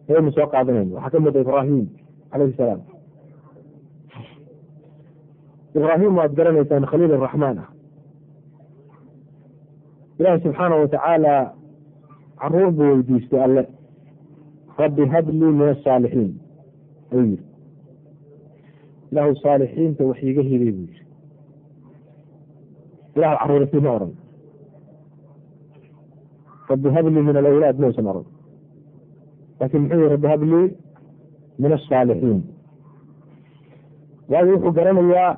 Ayaynu soo qaadanayna waxaa ka mid a ibraahim calayhi salaam. Ibraahim waad garanaysaan khaliil araxmaan ah. Ilaahi subxaana watacaala carruur buu weydiistay alle. Rabbi hablii min asaalixiin ayuu yiri ilaahu saalixiinta wax iiga hiday buu yiri ilahu caruurisi ma oran. Rabbi hablii min alawlaad mausan oran. Laakin muxuu yihi rabbi hablii min asaalixiin waayo wuxuu garanayaa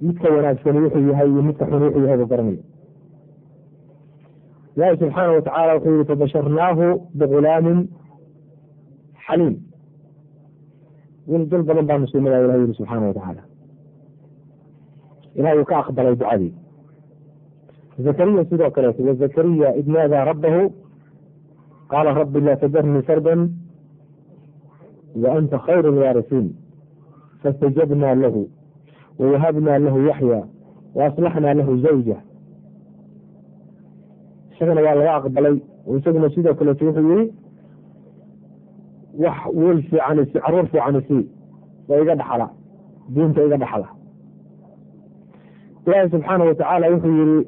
midka wanaagsani wuxuu yahay iyo midka xun wuxuu yahay buu garanaya ilaahi subxaana watacaala wuxuu yihi fabasharnaahu bigulaamin xaliim wil dul badan baa musiimada ilah yihi subxaana watacaala ilahay uu ka aqbalay ducadii zakariya sidoo kaleeto wazakariya id naadaa rabbahu qaala rabbi laa tadarnii fardan wa anta khayru lwaarisiin faاstajabna lahu wawahabna lahu yaxya waaslaxna lahu zawja isagana waa laga aqbalay. Oo isaguna sidoo kaleeto wuxuu yihi wax weel fiican isi carruur fiican isi oo iga dhaxla diinta iga dhaxla ilaahi subxaana watacaala wuxuu yihi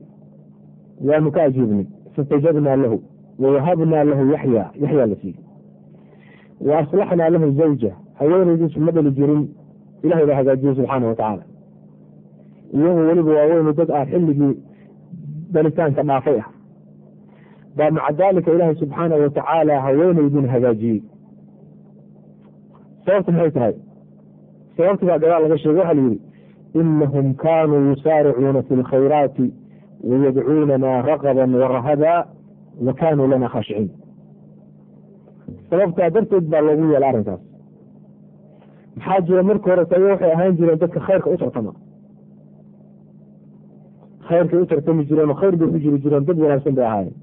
waanu ka ajiibnay faاstajabna lahu wawahabna lahu yaxya yaxya la siiyey. Wa aslaxna lahu zawja haweenaydiisu ma dhali jirin ilahay baa hagaajiyey subxaana watacaala iyagu weliba waaweynu dad ah xilligii dhalitaanka dhaafay ah baa maca daalika ilaahay subxaana watacaala haweenaydin hagaajiyey sababtu maxay tahay sababti baa gadaal laga sheegay waxaa la yihi inahum kaanuu yusaaricuuna fi lkhayraati wayadcuunana raqaban warahaba wa kaanuu lana khaashiciin sababtaa darteed baa loogu yeela arrinkaas maxaa jira marka hore tayo waxay ahaan jireen dadka khayrka u tartama khayrkay u tartami jireen oo khayr bay ku jiri jireen dad wanaagsan bay ahaayeen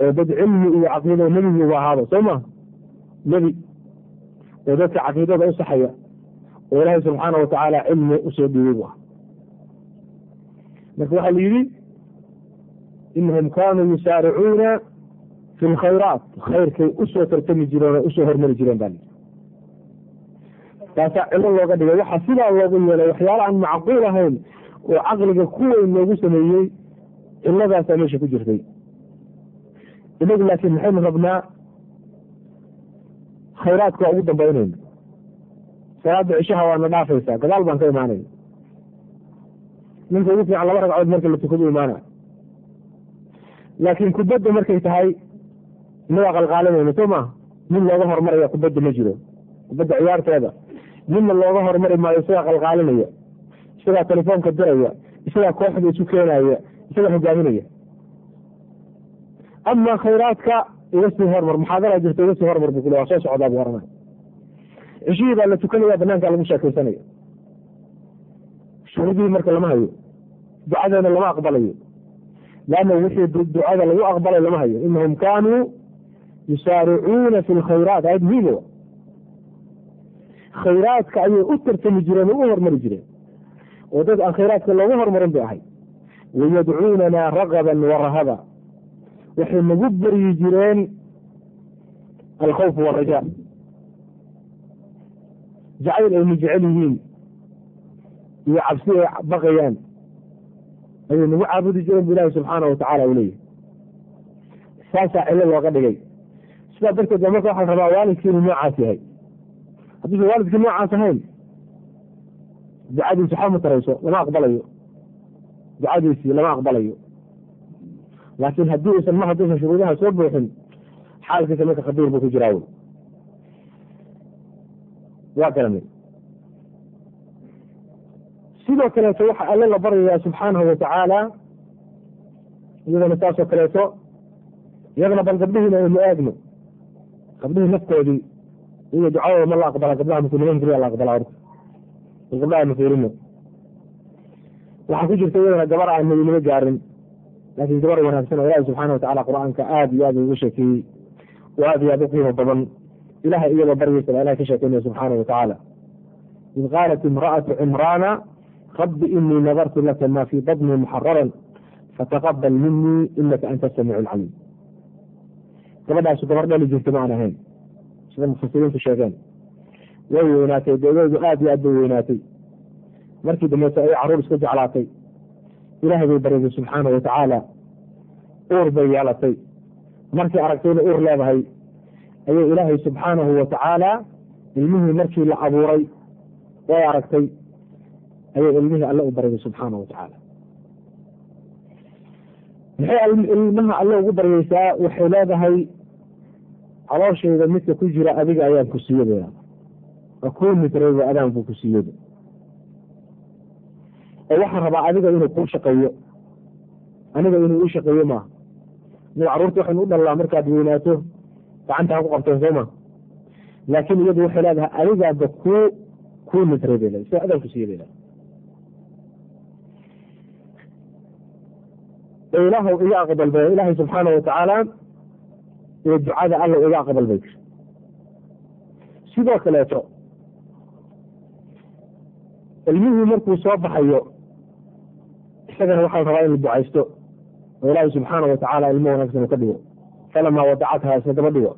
oo dad cilmi iyo caqiida nebiguba ahaaba soo ma? Nebi. Oo dadka caqiidada u saxaya oo ilaahay subxaana watacaala cilmi u soo dhiibay bu ah marka waxaa la yidhi inahum kaanuu yusaaricuuna fi lkhayraat khayrkay u soo tartami jireen oo u soo hormari jireen baa lii taasaa cilo looga dhigay. Waxaa sidaa loogu yeelay waxyaala aan macquul ahayn oo caqliga kuweyn loogu sameeyey ciladaasaa meesha ku jirtay inagu laakiin maxaynu rabnaa khayraadka waa ugu dambaynayna salaada cishaha waana dhaafaysaa gadaal baan ka imaanayna ninka ugu fiican laba ragcood marka la tukadu imaana. Laakiin kubadda markay tahay inagaa qalqaalinayna soo maaha mid looga horumaraya kubadda ma jiro. Kubadda ciyaarteeda. Midna looga horumari maayo isagaa qalqaalinaya. Isagaa telefoonka diraya. Isagaa kooxda isu keenaya. Isagaa hogaaminaya ama khayraadka iga sii hormar muxaadara jirta iga sii hormar bu kule waa soo socdaa bu oranay cishihii baa la tukanaya banaanka lagu sheekaysanaya shuruudihii marka lama hayo ducadeena lama aqbalayo leanna wixii ducada lagu aqbalay lama hayo inahum kaanuu yusaaricuuna fi lkhayraat aad muhiim khayraadka ayay u tartami jireen oo u hormari jireen oo dad aan khayraadka loogu horumarin bay ahay wayadcuunana ragaban warahaba waxay nagu beryi jireen alkhawf waraja jacayl aynu jecel yihiin iyo cabsi ay baqayaan. Ayay nagu caabudi jireen bu ilaahi subxaana watacala u leeyahy saasaa cilo looga dhigay. Sidaa darteed ba marka waxaa rabaa waalidkii inuu noocaas yahay. Hadduusan waalidkii noocaas ahayn ducadiisi waxba ma tarayso lama aqbalayo. Ducadiisii lama aqbalayo laakiin haddii usan ma hadduusan shuruudaha soo buuxin xaalkiisa marka khabiir buu ku jiraa waa garanay sidoo kaleeto waxa alle la baryayaa subxaanahu watacaala iyadana saasoo kaleeto iyadana bal gabdhihiina aynu eegno gabdhihii naftoodii iyo ducadooda ma la aqbala gabdhaha muslimin keliya la aqbalaa horta gabdhaha aynu fiirino waxaa ku jirta iyadana gabar aan nebinimo gaarin laakiin gabar wanaagsan oo ilaahi subxaana watacala qur'aanka aada iyo aad ugu sheekeeyey oo aad iyo aad u badan ilahay iyadoo baa ilahay ka sheekeynaya subxaana watacaala id qaalat imra'atu cimraana rabbi inii nadartu laka ma fii badnii muxararan fataqabal minii inaka anta samiicu lcaliim gabadhaasu gabar dhali jirta ma aan ahayn sida mufasiriintu sheegeen way weynaatay deedeedu aad iyo aad bay weynaatay markii dambeeto ay carruur iska jeclaatay ilaahay bay baryday subxaana watacaala uur bay yeelatay markii aragtayna uur leedahay ayay ilaahay subxaanahu watacaala ilmihii markii la abuuray way aragtay ayay ilmihii alle u baryday subxaana watacaala maxay ilmaha alle ugu baryeysaa waxay leedahay calooshayda midka ku jira adiga ayaan ku siiyada waa kuu mitrayba adaan buu ku siiyada oo waxaan rabaa adiga inuu kuu shaqeeyo. Aniga inuu ii shaqeeyo maaha mid carruurta waxaynu u dhalnaa markaad weynaato gacanta ha ku qabteen soo ma. Laakiin iyadu waxay leedahay adigaaba kuu kuu mitray bay leedahay. Sida adaan ku siiya bay leedahay. Ilaahw iga aqbal bay ilaahay subxaana watacaala iyo ducada alla iga aqbal bay. Tiri sidoo kaleeto ilmihii markuu soo baxayo isagana waxaa rabaa in la ducaysto. Oo ilaahay subxaana watacaala ilmo wanaagsan uu ka dhigo. Falamaa wadacathaa isla daba dhigo.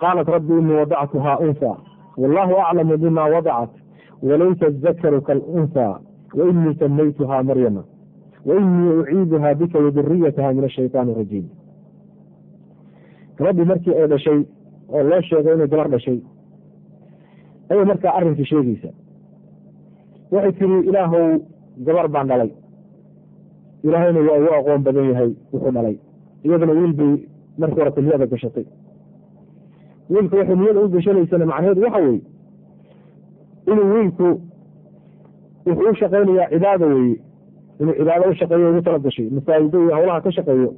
Qaalat rabbi inii wadactuhaa unha wallahu aclamu bima wadacat. Walaysa adakaru kalunha wainii samaytuhaa maryama. Wainii uciiduha bika waduriyataha min ashayطaan rajiim. Gabadhii markii ay dhashay oo loo sheegay inay gabar dhashay ayay markaa arrinkii sheegeysa waxay tiri ilaahow gabar baan dhalay ilaahayna waa ugu aqoon badan yahay wuxuu dhalay iyaduna wiil bay markii horeta niyada gashatay. Wiilka waxay niyada u gashanaysana macnaheedu waxa weye inuu wiilku wuxuu u shaqaynayaa cibaado weye inuu cibaado u shaqeeyo ugu tala gashay. Masaajido iyo hawlaha ka shaqeeyo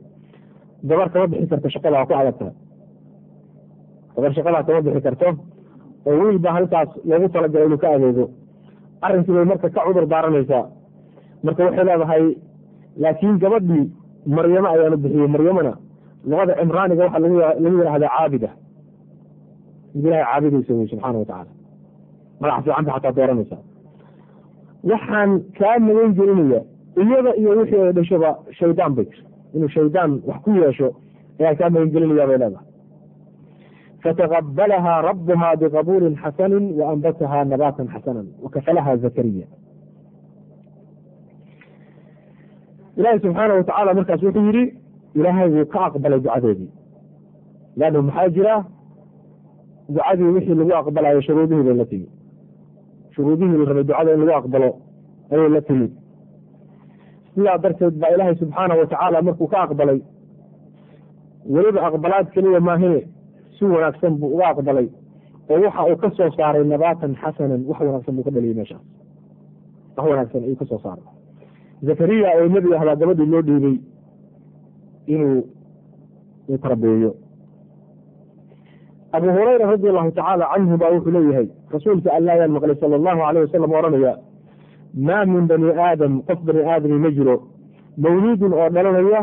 gabar kama bixi karto shaqada waa ku adag tahay gabar shaqadaa kama bixi karto oo wiil baa halkaas loogu talagalay inuu ka adeego. Arrinkii bay marka ka cudur daaranaysaa. Marka waxay leedahay laakiin gabadhii maryamo ayaanu bixiyey maryamona luqada cimraaniga waxaa lagu yihahdaa caabida mid ilahay caabidaysa wey subxaana watacaala magax fiican ba xataa dooranaysaa waxaan kaa magan gelinaya iyada iyo wixii ay dhashoba shaydaan bay tiri inuu shaydaan wax ku yeesho ayaa kaa magan gelinaya bay leedahay fataqabalaha rabuha biqabuulin xasani waanbataha nabaatan xasanan wakafalaha zakariya ilaahi subxaana watacaala markaas wuxuu yidhi ilaahay wuu ka aqbalay ducadeedii. Leannu maxaa jira? Ducadii wixii lagu aqbalayo shuruudihii bay la timi shuruudihii la rabay ducada in lagu aqbalo ayay la timid. Sidaa darteed baa ilaahay subxaana watacaala markuu ka aqbalay weliba aqbalaad keliya maahine si wanaagsan buu uga aqbalay oo waxa uu ka soo saaray nabaatan xasanan wax wanaagsan buu ka dhaliyay meeshaas. Wax wanaagsan ayuu ka saaray zakariya oo nebi ahbaa gabadhii loo dhiibay inuu uu tarbeeyo. Abu hurayra radi allahu tacaala canhu baa wuxuu leeyahay rasuulka alla ayaan maqlay sala allahu alayh wasalam oranaya maa min bani aadam qof bani aadami ma jiro mawluudun oo dhalanaya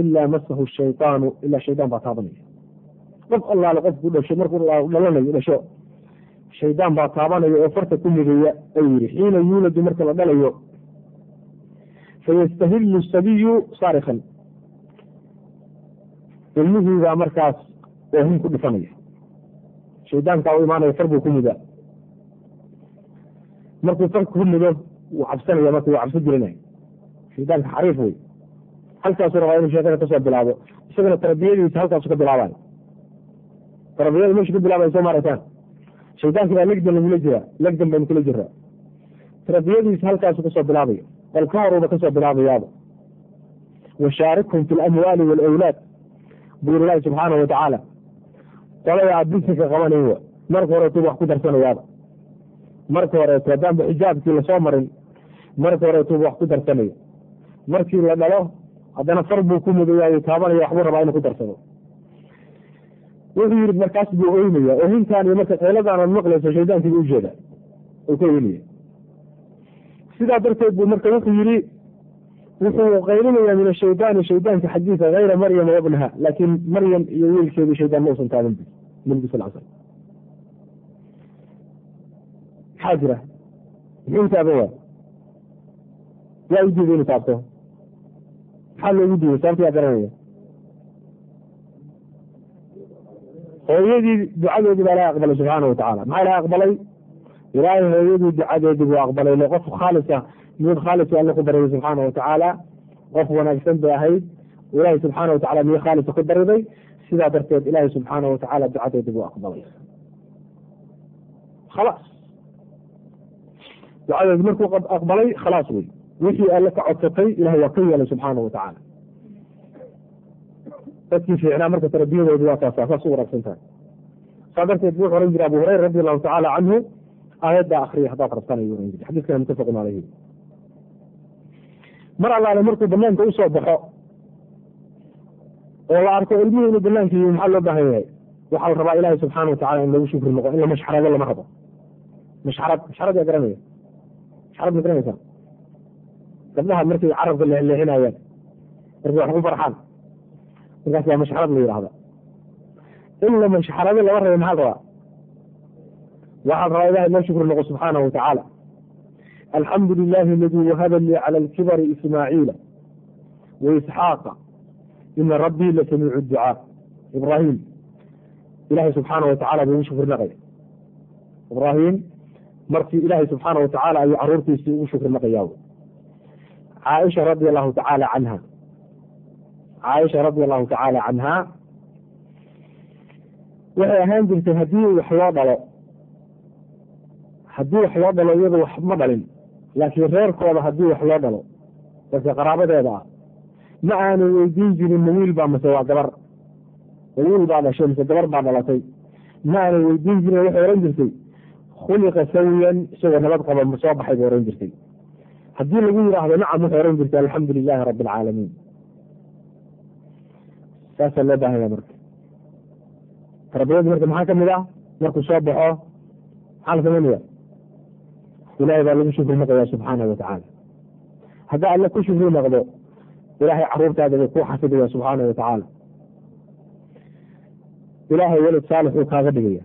ilaa masahu shaytaanu ilaa shaydaan baa taabanaya. Qof allaale qofku dhasho markuu dhalanayo dhasho shaydaan baa taabanaya oo farta ku mudaya ayuu yihi xiina yuuladu marka la dhalayo fayastahilu sabiyu saarikan ilmihiibaa markaas oohin ku dhifanaya shaydaankaa u imaanaya far buu ku mudaa markuu far ku mudo wuu cabsanaya marka wuu cabso gelinaya shaydaanka xariif wey halkaasuu rabaa inuu sheekada ka soo bilaabo isagana tarbiyadiisa halkaasu ka bilaabayo tarbiyada meeshu ka bilaabaya soo maaragtaan shaydaanki baa legdan lagula jiraa legdan baynu kula jiraa tarbiyadiisa halkaasu ka soo bilaabayo bal ka horuba ka soo bilaabayaaba washaarikhum fi lamwaali waalawlaad buu ilaahi subxaanahu watacaala qolada aad bisinka qabanayn wa marka horeetu wax ku darsanayaaba marka horeeto haddaanba xijaabkii la soo marin marka horeetuba wax ku darsanaya markii la dhalo haddana far buu ku mudaya taabanaya waxbuu rabaa inuu ku darsado wuxuu yihi markaas buu oynaya ohintaan iyo marka qeyladaanad maqlayso shaydaankiibu ujeeda uu ka oynaya sidaa darteed buu marka wuxuu yihi wuxuu qaylinaya min ashaydaani shaydaanka xaggiisa hayra maryama wabnaha laakiin maryam iyo wiilkeedii shaydaan ma usan taaban nabigu sal slam maxaa jira? Muxuu taaban waa yaa u diiday inuu taabto? Maxaa loogu diiday? Sababta yaa garanaya? Hooyadii ducadeedii baa ilahay aqbalay subxaana watacala maxaa ilahay aqbalay ilaahay hooyadii ducadeedii buu aqbalay le qof khaalisa mid khaalisa alla ku bariday subxaana watacaala qof wanaagsan bay ahayd ilaahay subxaana watacala mid khaalisa ku bariday sidaa darteed ilaahay subxaana watacaala ducadeedii buu aqbalay khalaas ducadeedi markuu aqbalay khalaas wey wixii alle ka codsatay ilahay waa ka yeelay subxaana watacaala dadkii fiicnaa marka tarbiyadoodu waa taasa saas u wanaagsan tahay saa darteed buu oran jira abu hurayra radi allahu tacaala canhu aayadda akriya haddaad rabtaan ayuu jira xadiiskana mutafaqun caleyhi mar allaale markuu banaanka u soo baxo oo la arko ilmihii inuu banaanka yihi maxaa loo baahan yahay waxaa la rabaa ilaahay subxaana watacala in lagu shukri noqo in la mashxarado lama rabo mashxarad mashxarad yaa garanaya mashxarad ma garanaysaa gabdhaha markay carabka leexleexinayaan markay wax ku farxaan markaas waa mashxarad la yidhahda in la mashxarado lama raba maxaa rabaa waxaa rabaa ilahay loo shukri noqo subxaanahu watacaala alxamdu lilahi aladii wahaba lii cala alkibari ismaaciila wa isxaaqa ina rabbii la samiicu ducaa ibraahim ilahay subxaana watacala buu ugu shukri naqaya ibraahim markii ilaahay subxaana watacaala ayuu caruurtiisii ugu shukri naqayaa caaisha radi allahu tacaala canha caaisha radi allahu tacaala canha waxay ahaan jirtay haddii wax loo dhalo haddii wax loo dhalo iyadu wax ma dhalin laakiin reerkooda haddii wax loo dhalo dadka qaraabadeeda ah ma aanay weydiin jirin ma wiil baa mase waa gabar. Ma baa dhashay mise gabar baa dhalatay. Ma aanay weydiin jirin waxay ohan jirtay khuliqa sawiyan isagoo nabad qaba ma soo baxay bay ohan jirtay. Haddii lagu yidhaahdo nacam waxay ohan jirtay alxamdu lilahi rabbi alcaalamiin saasaa loo baahanya marka. Tarbiyadu marka maxaa ka mid ah? Markuu soo baxo maxaa la samaynaya ilahay baa lagu shukri naqaya subxaanahu watacaala haddaa alle ku shukri naqdo ilaahay caruurtaada ku xafidaya subxaanahu watacaala ilaahay welad saalixuu kaaga dhigaya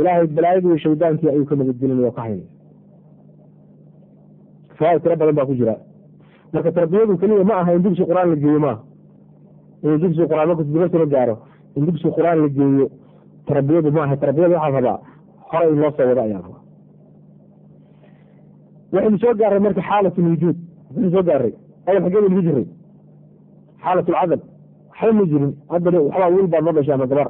ilaahay balaayadii shaydaankii ayuu ka nabadgelinaya o ka haynaya fawaaid tiro badan baa ku jira marka tarbiyadu keliya ma aha in dugsi qur'aan la geeyo maaha in dugsi quraan marku dibasla gaaro in dugsi qur'aan la geeyo tarbiyadu maaha tarbiyada waxaa rabaa hore in loo soo wado ayaa rabaa waxaynu soo gaaray marka xaalat lwujuud waxaynu soo gaaray awal xageeda lagu jiray xaalat lcadab waxba ma jirin haddana waxbaa wiil baad ma dhashay ama gabar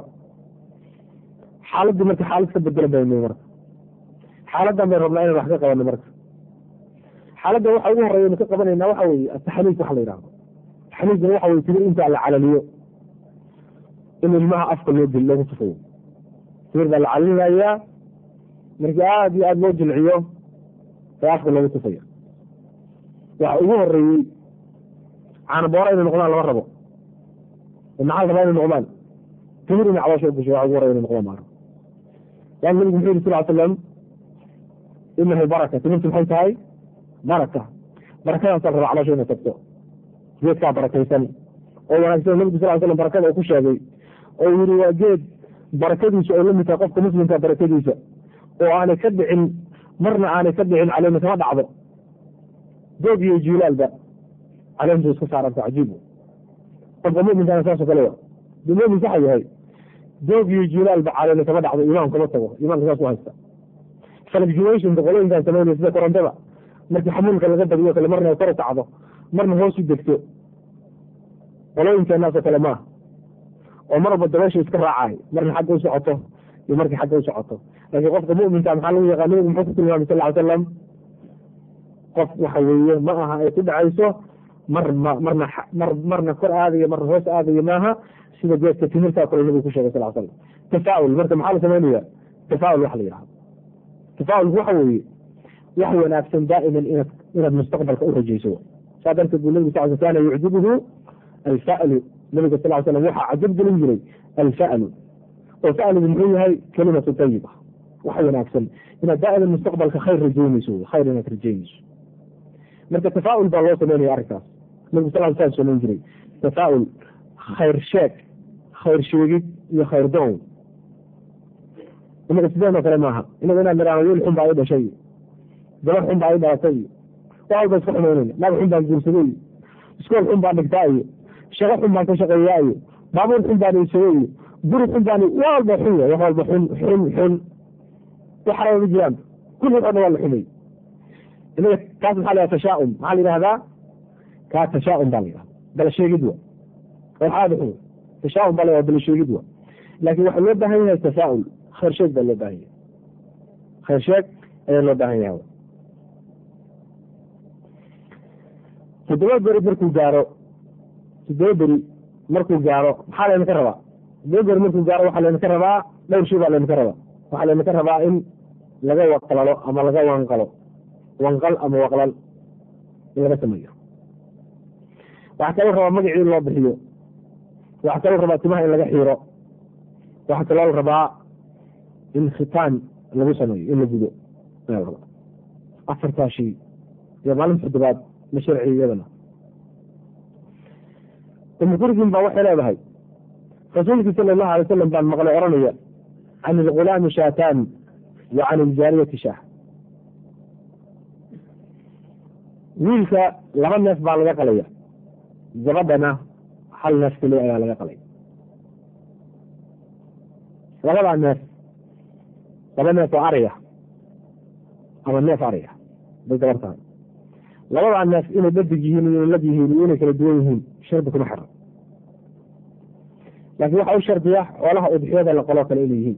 xaaladii marka xaalad ka bedelan baynu marka xaaladan bay rabnaa inaan wax ka qabano marka xaaladdan waxa ugu horeya inu ka qabanayna waxa weye ataxniik waxa la yihahdo taxniikna waxa weye tibir inta la calaliyo in ilmaha afka loo loogu tufayo timir baa la calinayaa markii aada iyo aada loo jilciyo ee afka loogu tufaya waxa ugu horeeyey caanaboora inay noqdaan lama rabo. Maxaa rabaa inay noqdaan. Timir inay caloosha ugasho waxa ugu horey inay noqdaan maaro laakiin nabigu muxuu yiri sal l slam inahu baraka. Timirtu maxay tahay? Baraka. Barakadaasa la raba caloosha inay tagto. Geedkaa barakaysan oo wanaagsan nabigu sal slam barakada uu ku sheegay. Oo uu yihi waa geed barakadiisa oo la mid tahay qofka muslimka barakadiisa oo aanay ka dhicin marna aanay ka dhicin caleema kama dhacdo. Doog iyo jiilaalba caleemtu iska saaranta cajiib qofka muminkana saasoo kale mumin saxa yahay. Doog iyo jiilaalba caleema kama dhacdo imaam kama tago imaamka saas u haysta. Fluctuationka qolooyinkan sameynaya sida korontada markii xamuulka laga badiyo kale marna kor kacdo marna hoos u degto. Qolooyinkeenaasoo kale maaha. Oo marba dabeesha iska raacay marna xagga u socoto iyo markii xagga u laakiin qofka muminka maxaa lagu yaqaan nabigu muxuu ku tilmaamay sal ly salam qof waxa weeye ma aha ay ku dhacayso. Mar ma marna mar marna kor aadayo marna hoos aadayo maaha. Sida geedka timirtaa kale nabigu ku sheegay sal slam tafaa'ul marka maxaa la samaynaya tafaa'ul waxa la yidhahda tafaa'ulku waxa weeye wax wanaagsan daa'iman inaad inaad mustaqbalka u rajayso. Saa darteed buu nabigu sal kaana yucjibuhu alfa'lu. Nabiga sal slam waxaa cajab gelin jiray alfa'lu. Oo fa'ligu muxuu yahay kelimatu tayiba wax wanaagsan. Inaad daa'iman mustaqbalka khayr rajaynayso khayr inaad rajaynayso marka tafaa'ul baa loo sameynaya arrinkaas nabigu sal slam samayn jiray. Tafaa'ul khayr sheeg khayr sheegid iyo khayr doon. Inaga sideen oo kale maaha. Inaga inaan nidhaano wiil xun baa i dhashay. Gabar xun baa i dhalatay wax walba iska xumaynayna naag xun baan guursaday. Iskool xun baan dhigtaa shaqo xun baan ka shaqeeyaa baabuur xun baan iibsaday. Iyo guri xun baan wax walba xun wax walba xun xun xun wax xaraba ma jiraan kulli oo dhan waa la xumay inaga kaas maxaa la yidhaha tashaa'um maxaa la yidhahdaa kaa tashaa'um baa la yidhahda bala sheegid wa waxaada xun tashaa'um baa la yidhahda bala sheegid wa laakiin waxaa loo baahan yahay tafaa'ul khayr sheeg baa loo baahan yahay khayr sheeg ayaa loo baahan yahay toddoba beri markuu gaaro toddoba beri markuu gaaro maxaa laydinka rabaa toddoba beri markuu gaaro waxaa laydinka rabaa dhowr shay baa laydinka rabaa waxaa laydinka rabaa in laga waqlalo ama laga wanqalo. Wanqal ama waqlal in laga sameeyo. Waxaa kaloo rabaa magacii in loo bixiyo. Waxaa kaloo rabaa timaha in laga xiiro. Waxaa kaloo rabaa in khitaan lagu sameeyo in la gudo. Rabaa afartaa shay iyo maalinta toddobaad ma sharci iyadana. Umu kurgin baa waxay leedahay rasuulkii sala allahu alay wasalam baan maqlay oranaya can ilgulaami shaatan wa can shaah wiilka laba neef baa laga qalaya gabadhana hal neef keliya ayaa laga qalay labadaa neef laba neef oo ariya ama neef ariya bay gabar tahay labadaa neef inay dhadig yihiin iyo lad yihiin iyo inay kala duwan yihiin shardi kuma xiran laakiin waxa u shardiya xoolaha udxiyada la qoloo kale inay yihiin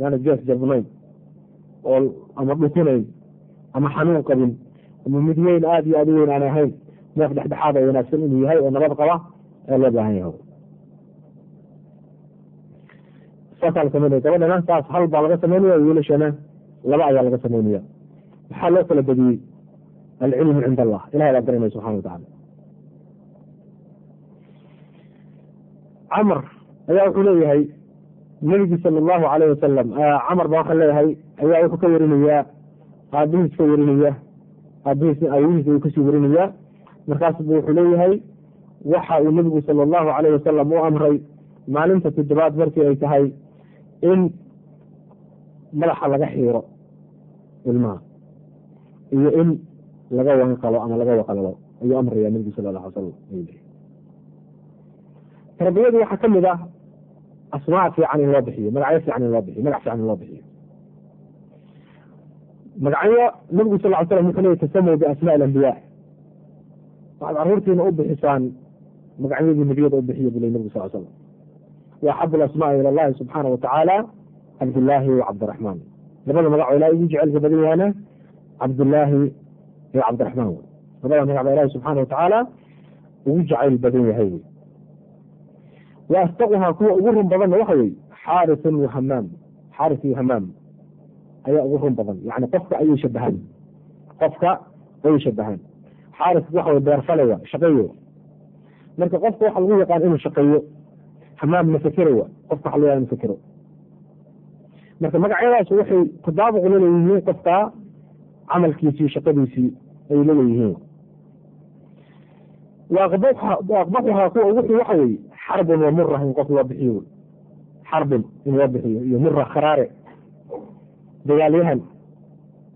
yaana jees jabnayn oo ama dhukunayn ama xanuun qabin ama mid weyn aada iyo aada weyn aan ahayn neef dhexdhexaad oo wanaagsan inuu yahay oo nabad qaba ayaa loo baahan yahay. Saasaa sameynaya. Gabadhana saas hal baa laga sameynaya wiilashana laba ayaa laga sameynaya. Waxaa loo kala badiyey alcilmu cind allah. Ilahay baa garanaya subxana wa tacala camr ayaa wuxuu leeyahay nebigi sala allahu alayh wasalam camar baa waxaa leeyahay ayaa wuxuu ka warinayaa aabihiis ka warinaya aabihiis awihiisa uu ka sii warinayaa. Markaas bu wuxuu leeyahay waxa uu nebigu sala allahu alayh wasalam u amray maalinta toddobaad markii ay tahay in madaxa laga xiiro ilmaha iyo in laga wanqalo ama laga waqlalo ayuu amraya nebigu sala alla alay salam tarbiyadu waxaa ka mid ah asmaa fiican in loo bixiyo magacyo fiican in loo bixiyo magac fiican in loo bixiyo magacyo nabigu sal ly slam wuxuu leey tasamow biasmaa alambiyaa waxaad caruurtiina u bixisaan magacyadii nebiyada u bixiya buu ley nabigu sal slam wa axabu alasmaai ila allahi subxaana wa cabdillaahi wa cabdiraxmaan labada magac oo ilahay ugu jecelka badan yahaana cabdillaahi iyo cabdiraxmaan wey labada magac baa ilahi subxaana wa ugu jacayl badan yahay wey wa asdaquhaa kuwa ugu run badanna waxa weye xaarisun wa hamaam xaaris iyo hamaam ayaa ugu run badan yani qofka ayay shabahaan qofka ayay shabahaan xaarisku waxa way beerfale wa shaqeeyo marka qofka waxa lagu yaqaan inuu shaqeeyo hamaam mafakero wa qofka waxa laga mafakero marka magacyadaas waxay tadaabuq laleeyihiin qofka camalkiisii shaqadiisii ay laleeyihiin waaqbaxuhaa kuwa ugu xun waxa weeye xarbun wa mura in qof loo bixiyo. Xarbun in loo bixiyo iyo mura kharaare. Dagaalyahan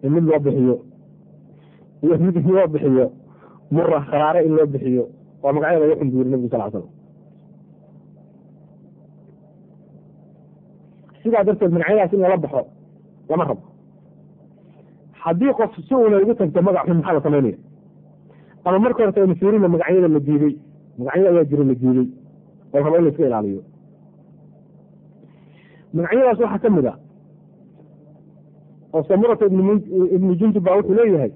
in mid loo bixiyo iyo mid in loo bixiyo mura kharaare in loo bixiyo waa magacyada ugu xun buu yiri nabigu sal slam sidaa darteed magacyadaas in lala baxo lama rabo. Haddii qof si una ugu tagto magac xun maxaa la samaynaya ama marka horta aynu fiirina magacyada la diiday magacyada ayaa jira la diiday oo rabo in la ilaaliyo. Magacyadaas waxaa ka mid a oo samurata ibnu jundub baa wuxuu leeyahay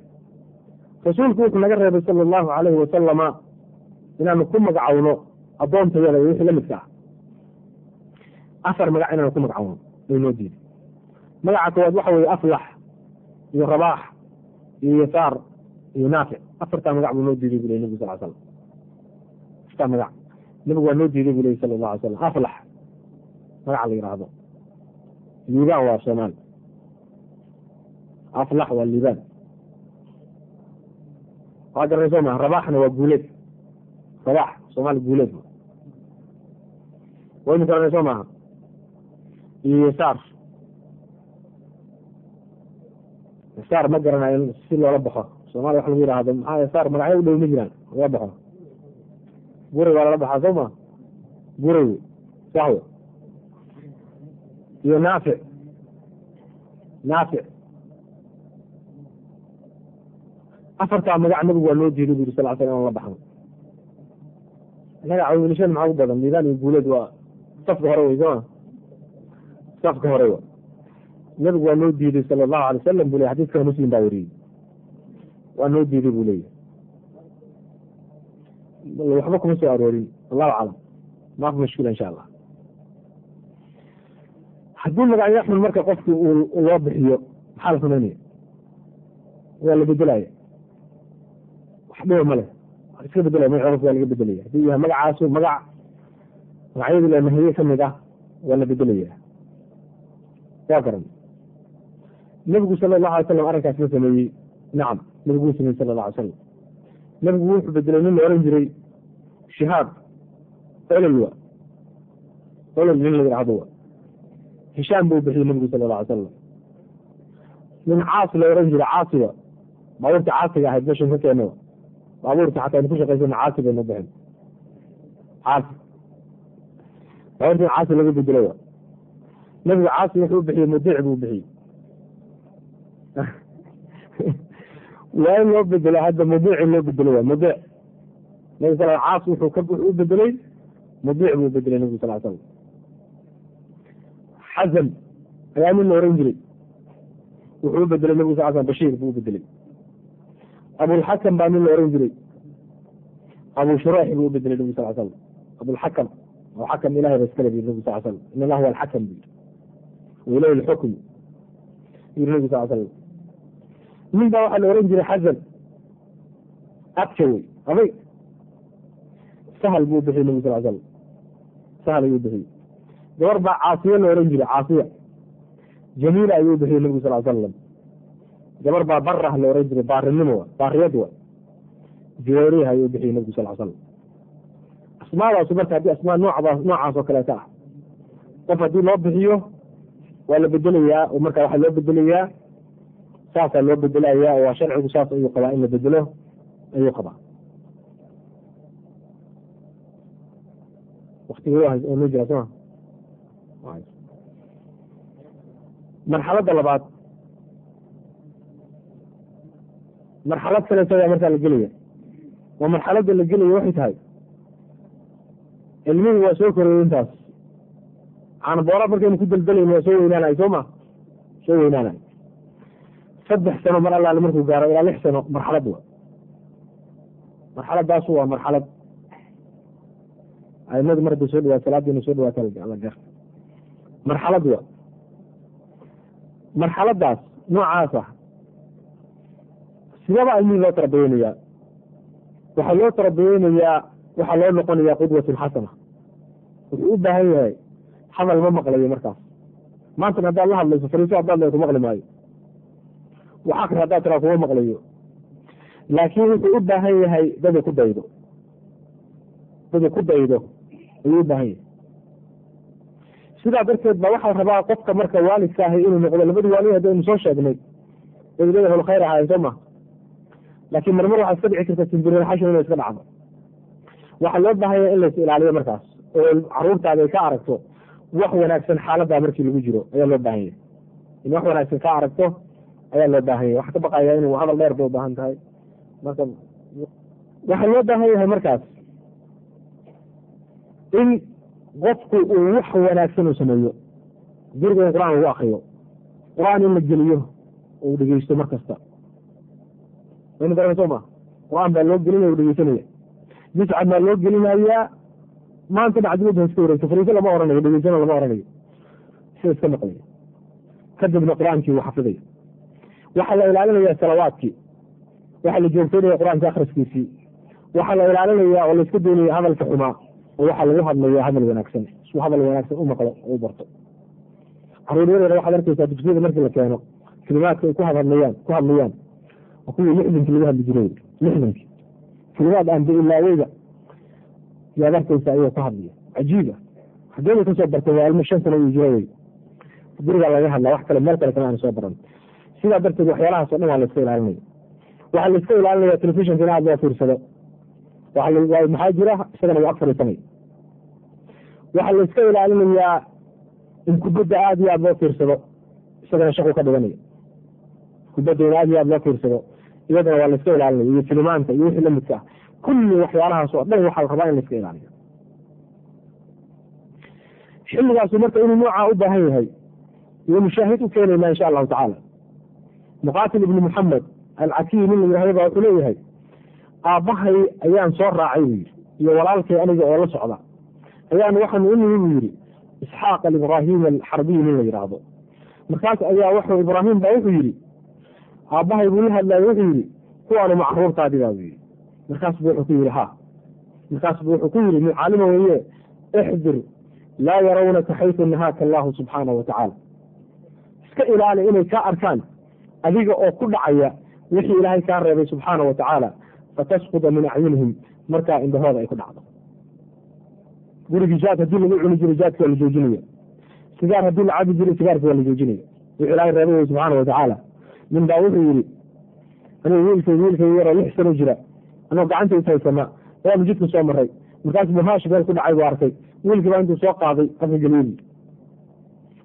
rasuulku wuxuu naga reebay sala allahu alayhi wasalama inaanu ku magacawno addoontayada wixii la midka ah. Afar magac inaanu ku magacawno ay noo diiday magaca koowaad waxa weye aflax iyo rabaax iyo yasaar iyo naafic. Afartaa magac buu noo diiday bu ley nabig sal slam afartaa magac nabigu waa noo diiday bu ley sala allah alay slam aflax. Magaca la yidhaahdo liibaan waa soomaali aflax waa liibaan waa garanay soo maha rabaaxna waa guuleed. Rabaax soomaali guuleed. Waynu garanay soo maaha iyo yasaar. Yasaar ma garanayo si loola baxo. Soomaliya wax lagu yidhaahdo maxaa yasaar magacyo u dhow ma jiraan loola baxo guray waa lala baxaa soo ma? Guray wey iyo naafic naafic afartaa magac nabigu waa noo diiday bu yiri sal sl in la baxno inaga cawiilashada maxaa ugu badan? Miidaan iyo guuleed waa safka hore wey sooma safka hore wa nabigu waa noo diiday sala allahu alay wasalam bu ley xadiiska muslim baa wariyey. Waa noo diiday buu leeyahy waxba kuma soo aroorin. Allahu aclam. Maaf mashkila insha allah. Haddii magacyo xun marka qofki loo bixiyo maxaa la samaynaya waa la bedelaya wax dhiba ma leh. Iska bedelaya magaca qofka waa laga bedelaya haddii yahay magacaasu magac magacyadii la nahiye ah waa la bedelaya waa garan. Nabigu sala allahu alay slam arrinkaas ma sameeyey. Nacam nabigu wuu sameeyey sala allah alay slam nabigu wuxuu bedelay nin la oran jiray shihaab. Olol wa. Olol nin la yidhahdo hishaam buu bixiyey nabigu sala alla alay slam nin caas la oran jiray caasiwa baabuurta caasiga ahayd meeshan ka keeno baabuurta xataa aynu ku shaqaysana caasi bayna bixin. Caasi baabuurta caasi laga bedelo wa. Nabiga caasi wuxuu bixiyey mudiic buu bixiyey waa in loo bedelo hadda mudiic in loo bedelo wa mudiic nabi sal caas wuxuu ka u bedelay mudiic buu bedelay nabigu sal slam xasan ayaa nin la oran jiray. Wuxuu bedelay nabigu sal slam bashiir buu bedelay abulxakam baa nin la oran jiray. Abu shureyx buu bedelay nabigu sal slam abulxakam oo xakam ilahay ba iskale bi nabigu sal slam in allah huwa alxakam bu wa ilayhi lxukm yiri nabigu sal slam nin baa waxaa la oran jiray xasan. Adka wey aday sahal buu bixiyey nabigu sal slam sahal ayuu bixiyey. Gabar baa caasiye la oran jiray caasiya jamiila ayuu bixiyey nabigu sal slam gabar baa barah la oran jiray baarinimo baariyad wa juwayriha ayuu bixiyey nabigu sal slam asmaadaasu marka haddii asmaa noocdaas noocaas oo kaleeta ah. Qof haddii loo bixiyo waa la bedelayaa oo marka waxaa loo bedelayaa saasaa loo bedelayaa oo waa sharcigu saas ayuu qabaa in la bedelo ayuu qabaa. Soma marxaladda labaad. Marxalad ayaa markaa la gelaya oo marxaladda la gelaya waxay tahay. Ilmihii waa soo korayey intaas. Caanaboora markaynu ku deldelayno waa soo weynaanay soo ma? Soo weynaanay saddex sano mar allaale markuu gaaro ilaa lix sano marxalad wa marxaladaasu waa marxalad. Aimadu mar hadday soo dhawaat salaadii inay soo dhawaata la gar marxalad wa marxaladaas noocaas ah sidaba ilmihii loo tarbiyeynayaa waxaa loo tarbiyeynayaa waxaa loo noqonayaa qudwatun xasana. Wuxuu u baahan yahay hadal ma maqlayo markaas. Maantan haddaad la hadlayso fariiso haddaad le ku maqli maayo wax akri haddaad tiraa kuma maqlayo. Laakiin wuxuu u baahan yahay dada ku daydo. Dada ku daydo ayuu u baahan yahay. Sidaa darteed ba waxaa rabaa qofka marka waalidka ahi inuu noqdo labadii waalid haddaynu soo sheegnay waalidada holkhayr ahaayeen soo ma laakiin marmar waxaa iska dhici karta simbirixashin inay iska dhacdo. Waxaa loo baahan yahay in lais ilaaliyo markaas oo caruurtaada ay ka aragto wax wanaagsan xaaladdaa markii lagu jiro ayaa loo baahan yahay. In wax wanaagsan ka aragto ayaa loo baahan yahay. Waxaa ka baqaya inuu hadal dheer bay u baahan tahay. Marka waxaa loo baahan yahay markaas. In qofku uu wax wanaagsan uu sameeyo. Guriga in qur'aan lagu akriyo. Qur'aan in la geliyo uu dhegeysto mar kasta. Wayna garan soo ma? Qur'aan baa loo gelinaya u dhegeysanaya jiscad baa loo gelinayaa maanta dhacdimada iska wareegto. Fariiso lama oranayo dhegeysana lama oranayo. Sida iska maqlaya. Kadibna qur'aankii uu xafidaya waxaa la ilaalinaya salawaadkii. Waxaa la joogteynaya qur'aanka akhriskiisii. Waxaa la ilaalinaya oo laiska doonaya hadalka xumaa oo waxaa lagu hadlaya hadal wanaagsan. Suu hadal wanaagsan u maqlo u barto. Caruuryadeeda waxaad arkeysaa dugsiyada markii la keeno kelimaadka ay ku hadhadlayaan ku hadlayaan. Kuwii lixdankii lagu hadli jiray lixdankii kelimaad aan biilaaweyda yaad arkeysa ayagoo ku hadlaya. Cajiiba. Xageeda ka soo bartay waa ilmo shan sano uu jiro wey gurigaa laga hadlaa wax kale meel kale kama aan soo baran sidaa darteed waxyaalahaas o dhan waa la iska ilaalinaya waxaa la iska ilaalinaya telefishinka in aad loo fiirsado maxaa jira? Isagana waa ag fariisanay waxaa la iska ilaalinayaa in kubadda aad iyo aad loo fiirsado. Isagana shaqu ka dhiganaya kubadda in aad iyo aad loo fiirsado. Iyadana waa la iska ilaalinaya iyo filimaanta iyo wixii lamidka ah. Kulli waxyaalahaas oo dhan waxaa la rabaa in la iska ilaaliyo. Xilligaasu marka inuu noocaa u baahan yahay iyo mushaahid u keenaynaa insha allahu tacaala muqaatil ibni muxamed alcakiim in la yihahdo baa wuxuu leeyahay aabbahay ayaan soo raacay buu yidhi iyo walaalkay aniga oo la socda. Ayaan waxaanu u nimi buu yidhi isxaaq alibraahim alxarbiy nin la yidhaahdo markaas ayaa wuxuu ibraahim baa wuxuu yidhi aabbahay buu la hadlayo wuxuu yidhi kuwaanu macruurtaadiba buu yidhi. Markaas bu wuxuu ku yidhi ha. Markaas bu wuxuu ku yidhi caalima weye ixdir laa yarawnaka xaysu nahaaka allahu subxaanahu wa tacaala. Iska ilaali inay kaa arkaan adiga oo ku dhacaya wixii ilaahay kaa reebay subxaana wa tacaala fatasquda min acyunihim markaa indhahooda ay ku dhacdo. Gurigii jaad haddii lagu cuni jiro jaadka waa la joojinaya. Sigaar haddii la cabi jiro sigaarka waa la joojinaya. Wixii ilaahay reebay wey subxaana wa tacaala. Nin baa wuxuu yidhi anigu wiilkay wiilkay yaroo lix sano jira anoo gacanta is haysana ayaanu jidka soo maray markaas buu haash meel ku dhacay buu arkay. Wiilkii baa intuu soo qaaday afka geliyey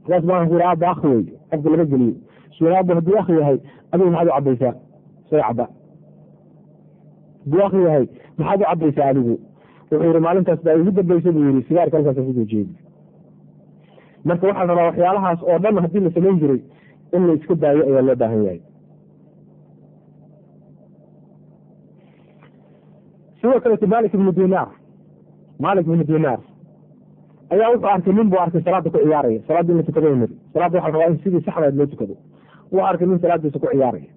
markaas baan ku aabba akh wey afka laga geliyo aabba hadduu akh yahay adigu maxaad u cabaysaa say caba hadduu akh yahay maxaad u cabaysaa adigu wuxuu yihi maalintaas baa igu dambaysa buu yihi sigaarka halkaas ku joojeedi marka waxaa rabaa waxyaalahaas oo dhan haddii la samayn jiray in la iska daayo ayaa loo baahan yahay sidoo kaleeto malik ibnu dinaar malik ibnu dinaar ayaa wuxuu arkay nin buu arkay salaada ku ciyaaraya salaada in la tukado mari salaada waxa rabaa in sidii saxdaed loo tukado wuu arkay nin salaadiisa ku ciyaaraya.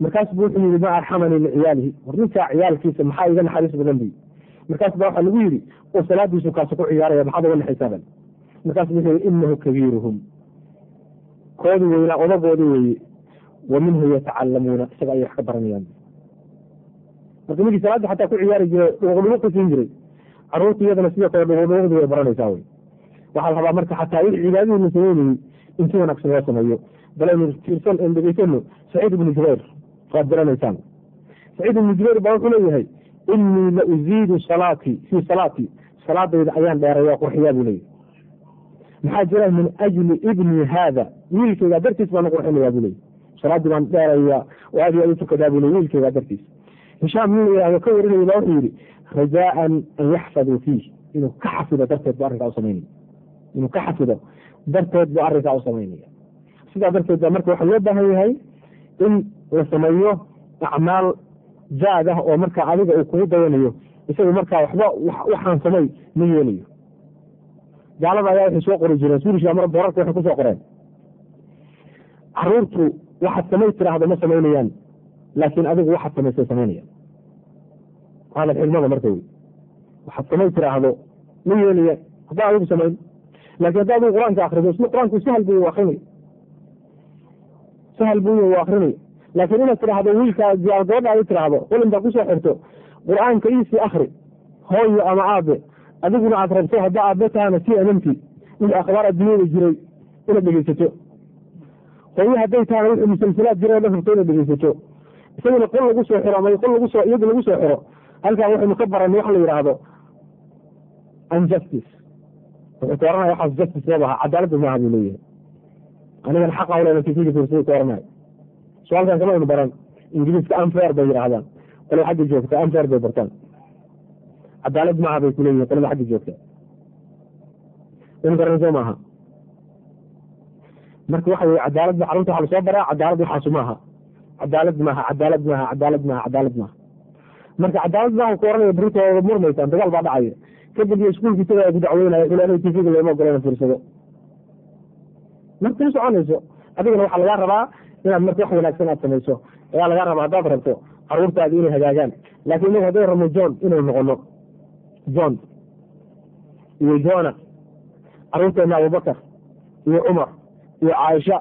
Markaas wuxuu yihi ma arxamanii liciyaalihi war ninkaa ciyaalkiisa maxaa iga naxariis badan buyi markaas waxaa lagu yidhi oo salaadiisu kaasu ku ciyaaraya maxaad uga naxaysaban markaas wuxuu yihi inahu kabiiruhum. Koodi weynaa odagoodi weeye wa minhu yatacalamuuna isaga ayay wax ka baranayaan. Marka ninkii salaadda xataa ku ciyaari jiray dhuuqdhuuq ku siin jiray carruurta iyadana sidoo kale dhuuqdhuuqdi way baranaysaa wey waxaa la rabaa marka xataa wixii cibaadadii la sameynayey in si wanaagsan loo sameeyo bal tiirsan aynu dhegeysano saciid ibnu jubayr waad garanaysaan saciid ibnu jubayr baa wuxuu leeyahay inii la uziidu salaatii fii salaatii salaadayda ayaan dheereeya qurxiyaa buu leeyahy maxaa jira? Min ajli ibni haada. Wiilkeygaa dartiis baan u qurxinayaa buu leeyahy salaaddii baan dheeraya oo aad iyo aad u buu ley wiilkeygaa dartiis. Hishaam nin la yihahdo ka warinaya baa wuxuu yihi rajaaan an yaxfaduu fiih. Inuu ka xafido darteed bu arrinkaa u inuu ka xafido darteed buu arrinkaa u sidaa darteed ba marka waxaa loo baahan yahay in la sameeyo acmaal jaad ah oo marka adiga uu kugu dayanayo. Isaga markaa waxba waxaan samay ma yeelayo. Gaalada ayaa waxay soo qori jireen. Suurishka mar boorarka waxay ku soo qoreen. Caruurtu waxaad samay tiraahdo ma samaynayaan laakiin adigu waxaad samaysay samaynayaan. Hadal xilmada marka wey waxaad samay tiraahdo ma yeelayaan haddaa adigu samayn. Laakiin hadda adigu qur'aanka akrido isna qur'aanku sahal buu akrinay sahal buu u akrinay laakiin inaad tidhaahdo wiilkaa gabadha adi tidhaahdo qulintaa ku soo xirto qur'aanka iisii akri hooyo ama aabe adiguna aad rabto hadda aabe tahana sii amanti wixii akhbaar adduunyada jiray inaad dhegeysato hooyo hadday tahana wixii musalsalaad jiray dhan rabto inaad dhegeysato isaguna qol lagu soo xiro ama qol lagu soo lagu soo xiro halkan waxaynu ka baranay wax la yidhaahdo unjustice wuxuu ka waxaas justice ma cadaaladda maaha buu leeyahay anigana xaqa tifigi firsada ka oranayo su'aalkan kamaynu baran. Ingiriiska unfair bay yidhaahdaan qolada xagga joogta unfair bay bartaan. Cadaalad maaha bay kuleeyihin qolada xagga joogta. In baran soo maaha marka waxa weye cadaaladda carruurta waxa la soo baraa cadaalad waxaasu maaha cadaalad maaha cadaalad maaha cadaalad maaha cadaalad maaha marka cadaalad maaha ku oranaya berita waa murmaysaan dagaal baa dhacaya. Kadib iyo iskuulka isagaa ku dacweynaya xula aniga tifiga looma ogolana fiirsado marka ma soconayso adigana waxaa lagaa rabaa inaad marka wax wanaagsan aad samayso. Ayaa lagaa rabaa haddaad rabto caruurtaadi inay hagaagaan. Laakiin inagu hadday rabno john inay noqono john iyo jona caruurteena abubakar iyo cumar iyo caaisha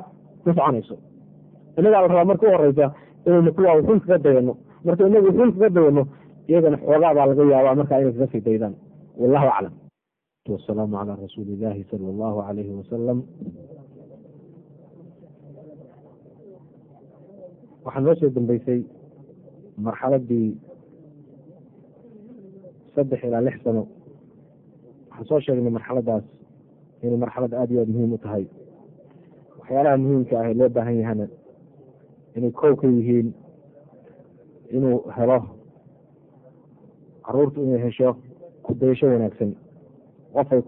ma soconayso. Inagaa la rabaa marka u horeysa inaynu kuwa wuxuun kaga dayano marka inagu wuxuun kaga dayano iyagana xoogaa baa laga yaabaa marka inay kaga sii daydaan. Wallahu aclam. Wasalaamu calaa rasuuli illaahi sala allahu alayhi wasalam waxaa noo soo dambeysay marxaladii saddex ilaa lix sano. Waxaan soo sheegnay marxaladaas inay marxalad aada iyo aada muhiim u tahay. Waxyaalaha muhiimka ah ee loo baahan yahana inay kow ka yihiin inuu helo caruurtu inay hesho ku dayasho wanaagsan qofay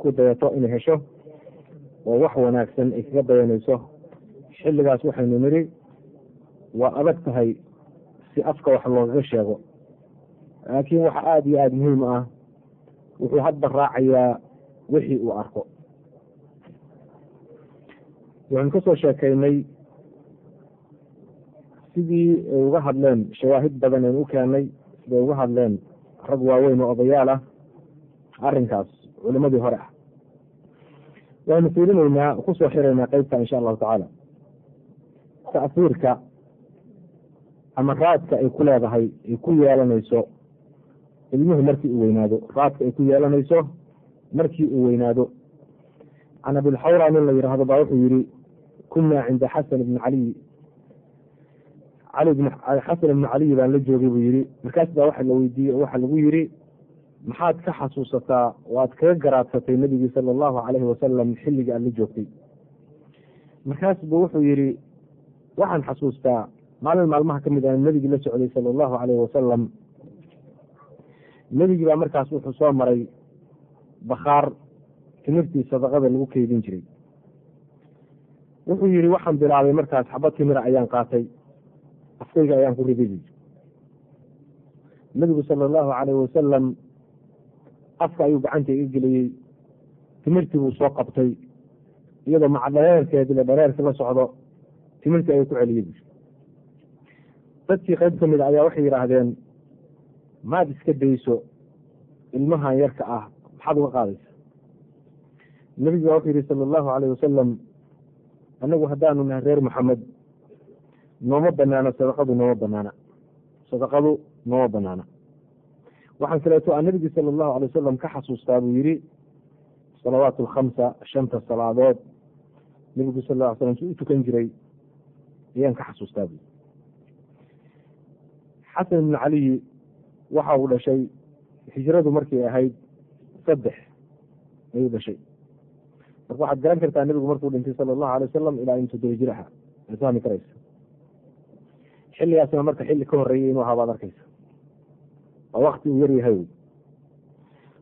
ku dayato inay hesho oo wax wanaagsan ay kaga dayanayso. Xilligaas waxaynu nidhi waa adag tahay si afka wax loogaga sheego. Laakiin waxa aada iyo aada muhiim ah wuxuu hadba raacayaa wixii uu arko. Waxaynu ka soo sheekaynay sidii ay uga hadleen shawaahid badan aynu u keenay siday uga hadleen rag waaweyn oo odayaal ah arrinkaas culimadii hore ah. Waxaynu fiirinaynaa ku soo xiraynaa qeybta insha allahu tacaala. Ta'siirka ama raadka ay ku leedahay ay ku yeelanayso ilmuhu markii uu weynaado raadka ay ku yeelanayso markii uu weynaado. Can abilxawra nin la yidhaahdo baa wuxuu yihi kunaa cinda xasan ibni caliy cali xasan ibni caliy baan la joogay buu yihi markaas baa waxa la weydiiyey waxa lagu yidhi maxaad ka xasuusataa oo aad kaga garaadsatay nebigii sala allahu calayhi wasalam xilliga aad la joogtay. Markaas buu wuxuu yihi waxaan xasuustaa maalin maalmaha ka mid ah nebigii la socday sala allahu calayhi wasalam nebigii baa markaas wuxuu soo maray bakhaar timirtii sadaqada lagu keydin jiray. Wuxuu yihi waxaan bilaabay markaas xabad timira ayaan qaatay afkayga ayaan ku riday nebigu sala allahu calayhi wasalam afka ayuu gacanta iga geliyey timirtii buu soo qabtay iyadoo maca dhareerkeedile dhareerka la socdo timirtii ayuu ku celiyey dadkii qayb ka mid a ayaa waxay yidhaahdeen maad iska dayso ilmahan yarka ah maxaad uga qaadaysa nebigu baa wuxuu yihi sala allahu calayh wasalam anagu haddaanu nahay reer maxamed nooma banaano sadaqadu nooma banaana sadaqadu nooma banaana. Waxaan kaleeto a nebigii sala allahu alay wasalam ka xasuustaa buu yihi salawaat alkhamsa shanta salaadood. Nebigu sal lla ly slam si u tukan jiray ayaan ka xasuustaa buu xasan ibnu caliyi waxa uu dhashay hijradu markay ahayd saddex ayuu dhashay. Marka waxaad garan kartaa nebigu markuu dhintay sala allahu alay wasalam ilaa intuu daba jir aha ad fahmi karaysa xilligaasna marka xilli ka horreeyey inuu ahaa baad arkaysa waa wakti uu yaryahay. Wey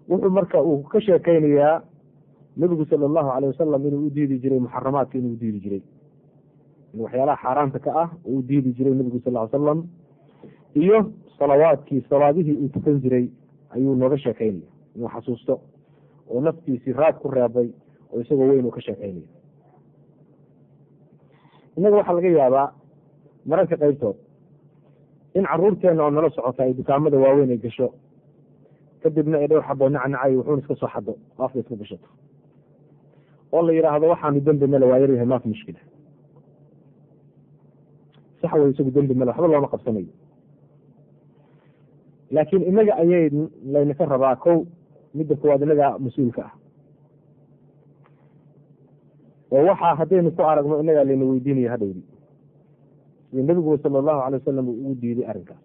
wuxuu marka uu ka sheekeynayaa nebigu sala allahu alay wasalam inuu u diidi jiray muxaramaadka inuu u diidi jiray. Waxyaalaha xaaraanta ka ah uu u diidi jiray nebigu sal ly salam iyo salawaadkii salaadihii uu tukan jiray ayuu nooga sheekaynaya inuu xasuusto oo naftiisii raad ku reebay oo isagoo weyn uu ka sheekaynaya innaga waxaa laga yaabaa mararka qaybtood in caruurteenna oo nala socota ay dukaamada waaweyn ay gasho kadibna ay dhowr xaboo nacnacay wuxuuna iska soo xado oo afka iska gashato. Oo la yidhaahdo waxaanu dembi male waa yaryahay maaf mushkila. Sax wey isagu dembi male waxba looma qabsanayo laakiin inaga ayay laynaka rabaa kow midda kuwaad inaga mas'uulka ah. Oo waxaa haddaynu ku aragno inagaa layna weydiinaya hadhowdi. Sida nebiguba sala allahu alay wasalam uu ugu diiday arrinkaas.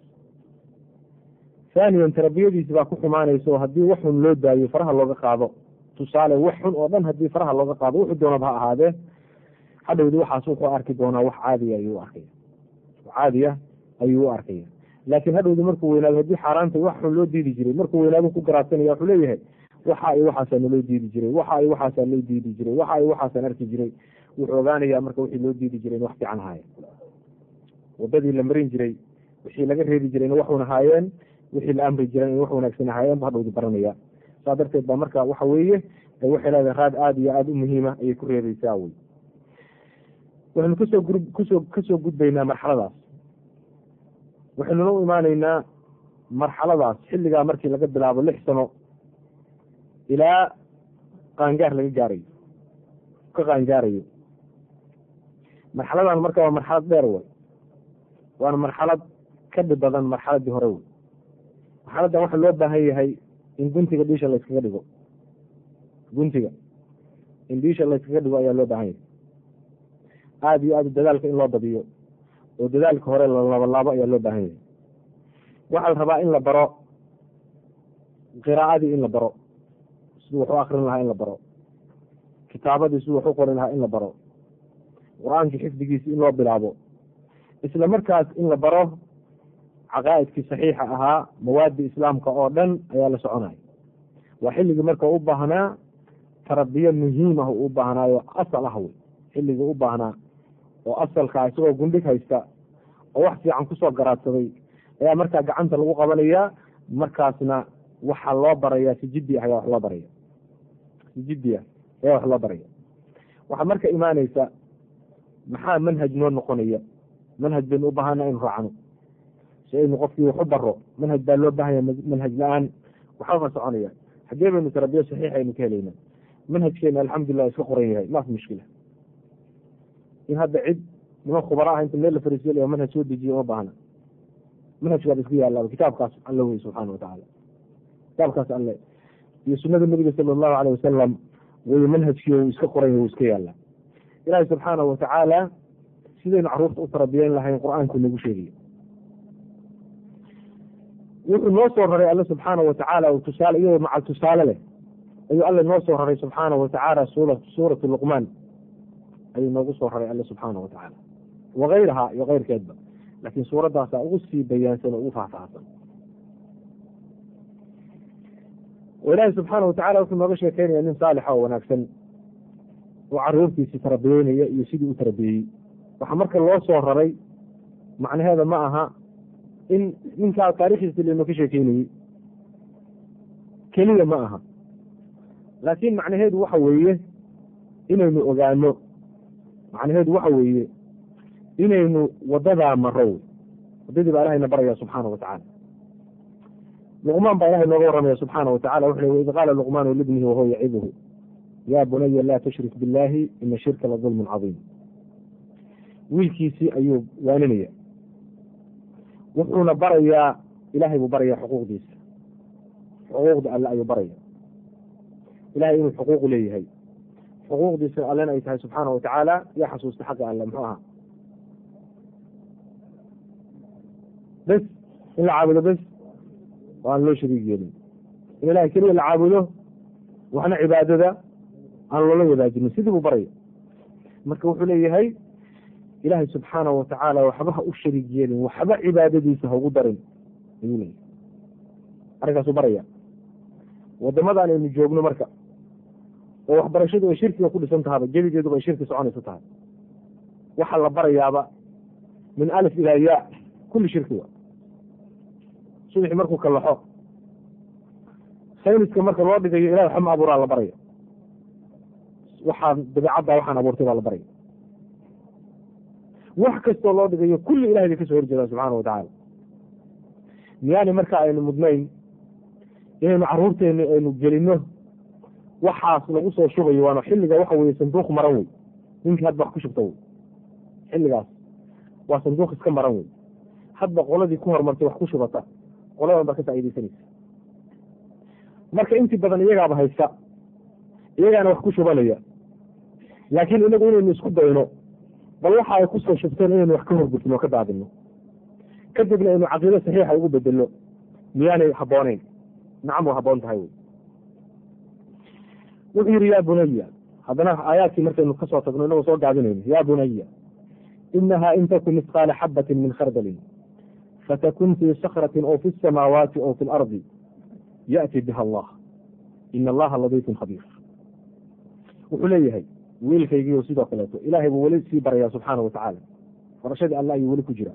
Haaniyan tarbiyadiisi baa ku xumaanaysa haddii wax xun loo daayo faraha looga qaado. Tusaale wax xun oo dhan haddii faraha looga qaado wuxuu doonaba ha ahaadee hadhowdi waxaas wuxuu arki doonaa wax caadiya ayuu arkaya. Caadiya ayuu u arkaya laakiin hadhowdi markuu weynaado haddii xaaraanta wax xun loo diidi jiray markuu weynaado ku garaadsanaya wuxuu leeyahay waxa ay waxaasaa naloo diidi jiray waxa ay waxaasaa loo diidi jiray waxa ay waxaasaan arki jiray. Wuxuu ogaanayaa marka wixii loo diidi jiray in wax fiican ahaayeen wadadii la marin jiray wixii laga reebi jiray in waxun ahaayeen wixii la amri jiray in wax wanaagsan ahaayeen bu hadhowdi baranaya. Saa darteed ba marka waxa weeye waxay leedahay raad aada iyo aada u muhiima ayay ku reebaysaa wey. Waxaynu ka soo ku soo ka soo gudbaynaa marxaladaas waxaynuna u imaanaynaa marxaladaas xilligaa markii laga bilaabo lix sano ilaa qaangaar laga gaarayo ka qaangaarayo. Marxaladan marka waa marxalad dheer wey waana marxalad ka dhib badan marxaladii hore wey marxaladdan waxaa loo baahan yahay in guntiga dhiisha layskaga dhigo. Guntiga. In dhiisha layskaga dhigo ayaa loo baahan yahay. Aada iyo aada dadaalka in loo badiyo oo dadaalka hore la laabolaabo ayaa loo baahan yahay. Waxaa la rabaa in la baro qiraa'adii in la baro siduu wax u akrin lahaa in la baro kitaabadii siduu wax u qorin lahaa in la baro qur'aankii xifdigiisi in loo bilaabo isla markaas in la baro caqaa'idkii saxiixa ahaa mawaadii islaamka oo dhan ayaa la soconaya. Waa xilligii marka u baahnaa tarabiye muhiim ah u baahnaayo asal ah wey xilligii u baahnaa oo asalkaa isagoo gundhig haysta oo wax fiican ku soo garaadsaday ayaa markaa gacanta lagu qabanayaa markaasna waxaa loo baraya si jiddi ah ayaa wax loo baraya si jiddi ah ayaa wax loo baraya waxaa marka imaaneysa maxaa manhaj noo noqonaya? Manhaj baynu u aynu raacno. Si aynu qofkii wax u baro manhaj baa loo baahanya manhaj la'aan. Waxbama soconaya. Haddee baynu tarabiya saxiix aynu ka helayna. Manhajkeena alxamdulilah iska qoran yahay maaf mushkila in hadda cid niman khubara ah inta meel la fariisiyo manhaj soo dejiye uma baahna. Manhajkaaba iska yaalaaba kitaabkaas alle wey subxaana watacaala kitaabkaas alle. Iyo sunada nabiga sala allahu aleyh wasalam wey manhajkii uu iska qoran yahay uu iska yaalla ilaahi subxaanahu watacaala sidaynu carruurta u tarabiyeyn lahayn qur'aanku nagu sheegaya wuxuu noo soo raray alle subxaana watacaala u tusaale iyadoo macal tusaale leh ayuu alle noo soo raray subxaana watacaala suura suuratu luqmaan ayuu noogu soo raray alle subxaana watacaala wakayraha iyo keyrkeedba laakiin suuraddaasa ugu sii bayaansan oo ugu faahfaahsan. Ilaahi subxaana watacala wuxuu nooga sheekeynaya nin saalixa oo wanaagsan oo caruurtiisii tarabiyeynaya iyo sidii u tarabiyeeyey waxaa marka loo soo raray macnaheeda ma aha in ninkaa taarikhdiisi laynoo ka sheekeynayey keliya ma aha. Laakiin macnaheedu waxa weeye inaynu ogaano macnaheedu waxa weeye inaynu wadadaa maro wey wadadii baa ilahayna baraya subxaana watacaala luqmaan baa ilahay nooga warramaya subxaana watacala wuxu id qaala luqmaanu libnihi wahuwa yaciduhu yaa bunaya laa tushrik billahi ina shirka la dulmun cadiim wiilkiisii ayuu waaninaya wuxuuna barayaa ilahay buu barayaa xuquuqdiisa. Xuquuqda alle ayuu baraya ilahay inuu xuquuqu leeyahay xuquuqdiisa allena ay tahay subxaana watacaala yaa xasuusta xagga alle muxuu ahaa bes in la caabudo bes oo aan loo shariig yeelin in ilahay keliya la caabudo waxna cibaadada aan loola wadaajinin sidii buu baraya marka wuxuu leeyahay ilaahay subxaana watacaala waxba ha u shariig yeelin waxba cibaadadiisa ha ugu darin ayuu leeyahay arrinkaasuu baraya wadamadan aynu joogno marka oo waxbarashadu ay shirkiga ku dhisan tahaba gebigeeduba ay shirki soconayso tahay. Waxaa la barayaaba min alif ilaa yaa kulli shirki wa markuu kalaxo sayniska marka loo dhigayo ilahay waxba ma abuuraa la baraya waxaan dabeicadda waxaan abuurtay baa la baraya. Wax kastoo loo dhigayo kulli ilahay bay ka soo horjeedaan subxaana wa tacaala. Miyaani marka aynu mudnayn inaynu caruurteeni aynu gelino waxaas lagu soo shubayo waana xilliga waxa weye sanduuq maran wey ninkii hadba wax ku shubta wey xilligaas waa sanduuq iska maran wey hadba qoladii ku horumartay wax ku shubata qoladan baa ka faaideysanaysa marka intii badan iyagaaba haysta iyagaana wax ku shubanaya. Laakiin inagu inaynu isku dayno bal waxa ay ku soo shubteen inaynu wax ka horgurtino ka daadino kadibna aynu caqiido saxiixa ugu bedelno miyaanay habbooneyn nacam waa habboon tahay wey wuxuu yihi ya bunaya haddana aayaadkii markaynu ka soo tagno inagoo soo gaabinayno ya bunaya inaha in takun misqaala xabatin min khardalin fatakun fii sakratin oo fi samaawaati oo fi lardi ya'ti biha allah. Ina allaha ladiifun khabiir wuxuu leeyahay wiilkaygiio sidoo kaleeto ilahay buu weli sii barayaa subxaana wa barashadii alla ayuu weli ku jira.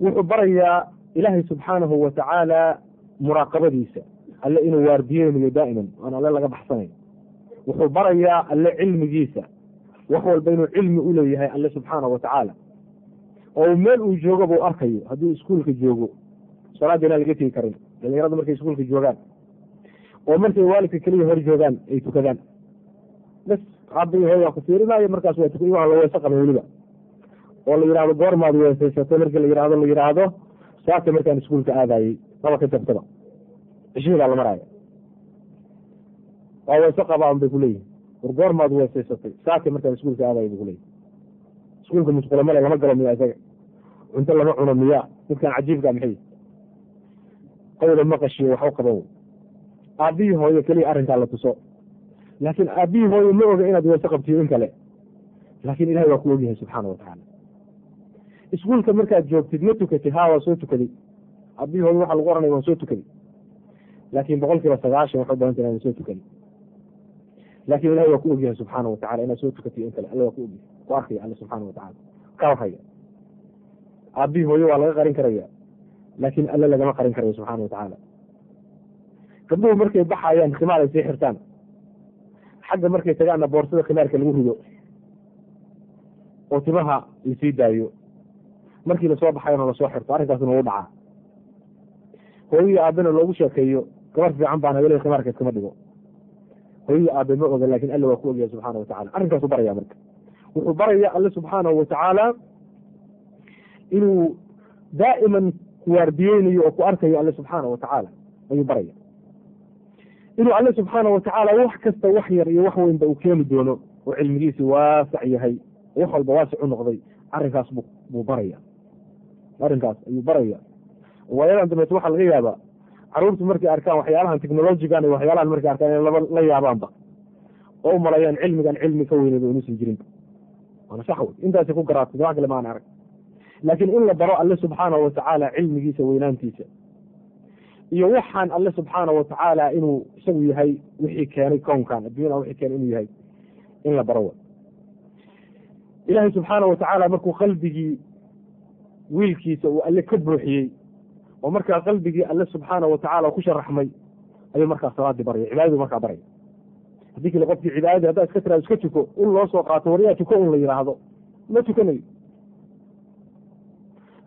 Wuxuu barayaa ilaahay subxaanahu wa tacaala muraaqabadiisa alle inuu waardiyeynayo daa'iman aan alle laga baxsanayn. Wuxuu barayaa alle cilmigiisa. Wax walba inuu cilmi u leeyahay alle subxaana wa tacaala oo meel uu joogo buu arkayo hadduu iskuolka joogo. Salaadda inaan laga tegi karin dhalinyaradu markay iskuolka joogaan. Oo markay waalidka keliya hor joogaan ay tukadaan. Bas aaba iyo ku fiirinaayo markaas waa tuka imaa la weese qaban weliba. Oo la yidhahdo goormaad weesaysatay markii la yidhahdo la yidhaahdo saaka markaan iskuolka aadayey. Laba ka jabtada cishihii baa la maraaya waa weese qabaan bay kuleeyihin war goormaad weesaysatay saaka markaan iskuolka aadayay bay kuleeyihin iskuolka musqula male lama galo miya isaga. Cunto lama cuno miya midkaan cajiibka maxay? Qawda maqashiyo waxu qaban wey aabihii hooyo keliya arrinkaa la tuso. Laakiin aabihii hooyo ma oga inaad weese qabtiyo in kale. Laakiin ilahay waa ku ogyahay subxaana wa tacaala iskuolka markaad joogtid ma tukatid. Ha waa soo tukaday aabihii hooyo waxa lagu oranaya waan soo tukaday laakiin boqol kiiba sagaashan waxay ubahanta inaan soo tukanin laakiin ilahay waa ku ogyahay subxaana wa tacala inaad soo tukatiyo in kale alle waa ku ogyahay ku arkaya alle subxaana wa tacala ka warhaya hooyo waa laga qarin karaya laakiin alle lagama qarin karayo subxaana wa tacaala gabdhuhu markay baxayaan khimaar ay sii xirtaan xagga markay tagaanna boorsada khimaarka lagu rido oo timaha la sii daayo markii la soo baxayona la soo xirto arrinkaasna wuu dhacaa hooyii aabena loogu sheekeeyo gabar fiican baana weliga khimaarka iskama dhigo. Hooyii aabe ma oga laakin alle waa ku ogyahay subxaana wa tacala arrinkaasu baraya marka. Wuxuu baraya alle subxaanahu wa tacaala inuu daa'iman kuwaardiyeynayo oo ku arkayo alle subxaana wa tacaala. Ayuu baraya inuu alle subxaana wa tacaala wax kasta wax yar iyo wax weynba uu keeni doono oo cilmigiisi waasac yahay wax walba waasic u noqday arrinkaas bu buu baraya arrinkaas ayuu baraya waayadan dambeet waxaa laga yaabaa caruurtu markay arkaan waxyaalahan technologigan iyo waxyaalahan markay arkaan in laba la yaabaanba. Oo u malayaan cilmigan cilmi ka weyneed oo inuusan jirinba waana sax wey intaasay ku garaatay wax kale maan arag. Laakiin in la baro alle subxaana wa tacaala cilmigiisa weynaantiisa. Iyo waxaan alle subxaana wa tacaala inuu isagu yahay wixii keenay kownkan addunyada wixii keenay inuu yahay in la baro. Wa ilaahay subxaana wa tacaala markuu qalbigii wiilkiisa uu alle ka buuxiyey oo markaa qalbigii alle subxaana wa tacala ku sharaxmay ayuu markaa salaadii baraya cibaadadu markaa baraya haddii kale qofkii cibaadadii haddaa iska tiraado iska tuko un loo soo qaato waryaa tuko un la yidhaahdo ma tukanayo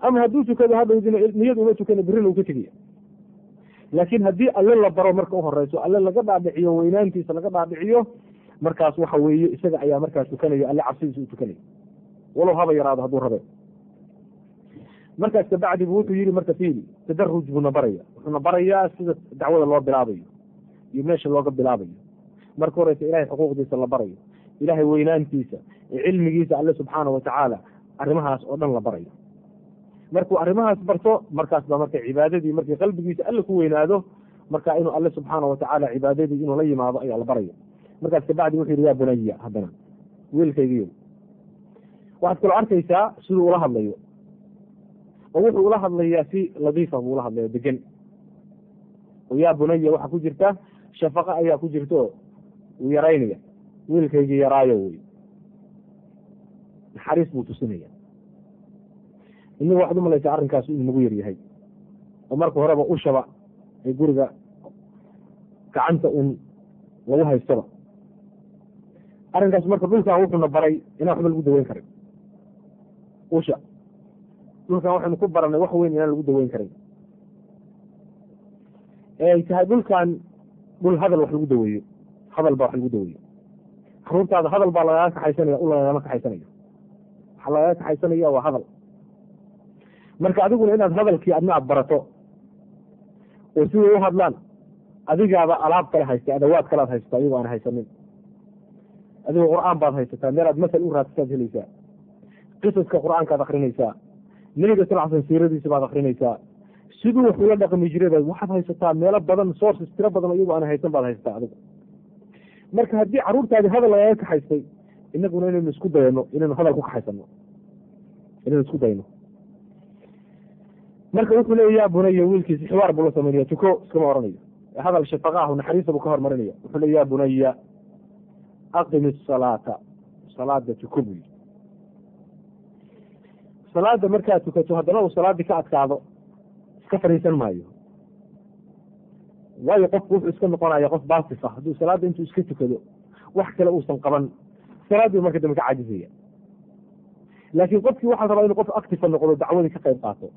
ama hadduu tukado hadhowdina niyad uma tukana birina uu ka tegaya. Laakiin haddii alle la baro marka u horeyso alle laga dhaadhiciyo weynaantiisa laga dhaadhiciyo markaas waxa weeye isaga ayaa markaas tukanaya alle cabsidiisa u tukanaya walow haba yaraado hadduu rabe markaas kabacdi bu wuxuu yihi marka fiili tadaruj buuna baraya wuxuuna barayaa sida dacwada loo bilaabayo iyo meesha looga bilaabayo. Marka horeysa ilahay xuquuqdiisa la barayo. Ilahay weynaantiisa ee cilmigiisa alle subxaana wa tacaala arrimahaas oo dhan la barayo. Markuu arrimahaas barto markaas ba marka cibaadadii markii qalbigiisa alle ku weynaado marka inuu alle subxaana wa tacaala cibaadadii inuu la yimaado ayaa la baraya. Markaas kabacdi wuxuu yihi ya bunaya haddana wiilkaygiyo waxaad kaloo arkaysaa siduu ula hadlayo oo wuxuu ula hadlayaa si ladiifa buu ula hadlaya degan oo yaa bunaya waxaa ku jirta shafaqo ayaa ku jirta oo uu yaraynaya wiilkaygii yaraayo wey naxariis buu tusinaya. Inagu waxaad umalaysaa arrinkaas inuu nagu yar yahay. Oo marka horeba ushaba ay guriga gacanta un lagu haystaba. Arrinkaas marka dhulkan wuxuuna baray inaan waxba lagu daweyn karin usha dhulkan waxaynu ku baranay wax weyn inaan lagu daweyn karin. Ay tahay dhulkan dhul hadal wax lagu daweeyo. Hadal baa wax lagu daweeyo. Caruurtaada hadal baa lagaga kaxaysanaya u lagagama kaxaysanayo. Waxaa lagaga kaxaysanaya waa hadal. Marka adiguna inaad hadalkii adna aad barato oo siday u hadlaan adigaaba alaab kale haysta adawaad kale ad iyagoo aan haysanin. Adigoo qur'aan baad haysataa meel aad masal u raadsaad helaysaa. Qisaska qur'aankaad akrinaysaa nebiga sal sl siiradiisa baad akrinaysaa siduu wax ula dhaqmi jiray waxaad haysataa meelo badan sources tiro badan oo iyagoo aan haysan baad haysataa adigu marka haddii caruurtaadi hadal lagaga kaxaystay inaguna inaynu isku dayano inaynu hadal ku kaxaysano inaynu isku dayno. Marka wuxuu leeya yaa bunaya wiilkiisi xiwaar buu la samaynaya tuko iskama oranayo. Hadal shafaqaahu naxariisa buu ka hormarinaya. Wuxuu le ya bunaya aqimi asalaata salaada tuko buu yii salaada markaad tukato haddana uu salaadii ka adkaado iska fadhiisan maayo. Waayo qofku wuxuu iska noqonaya qof baasif ah hadduu salaadda intuu iska tukado wax kale uusan qaban. Salaaddii marka dambe ka cajizaya laakiin qofkii waxaa rabaa inuu qof actifa noqdo dacwadii ka qayb qaato.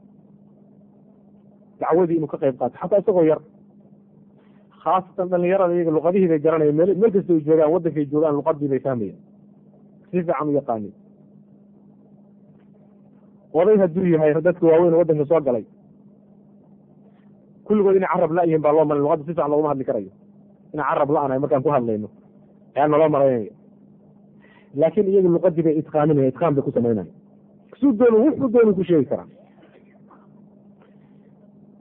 Dacwadii inuu ka qayb qaato xataa isagoo yar. Khaasatan dhalinyarada iyaga luqadihii bay garanaya meel meel kasta ay joogaan waddankay joogaan luqadii bay fahmayaan. Si fiican u yaqaanin oday hadduu yahay dadka waaweyn waddanka soo galay. Kulligood inay carab la-yihiin baa loo maray luqadda si fiican looguma hadli karayo. Inay carab la-nahay markaan ku hadlayno ayaa naloo maraynaya laakiin iyagu luqadii bay itqaaminaya itqaan bay ku samaynaya suu doonu wuxuu doonu ku sheegi karaa.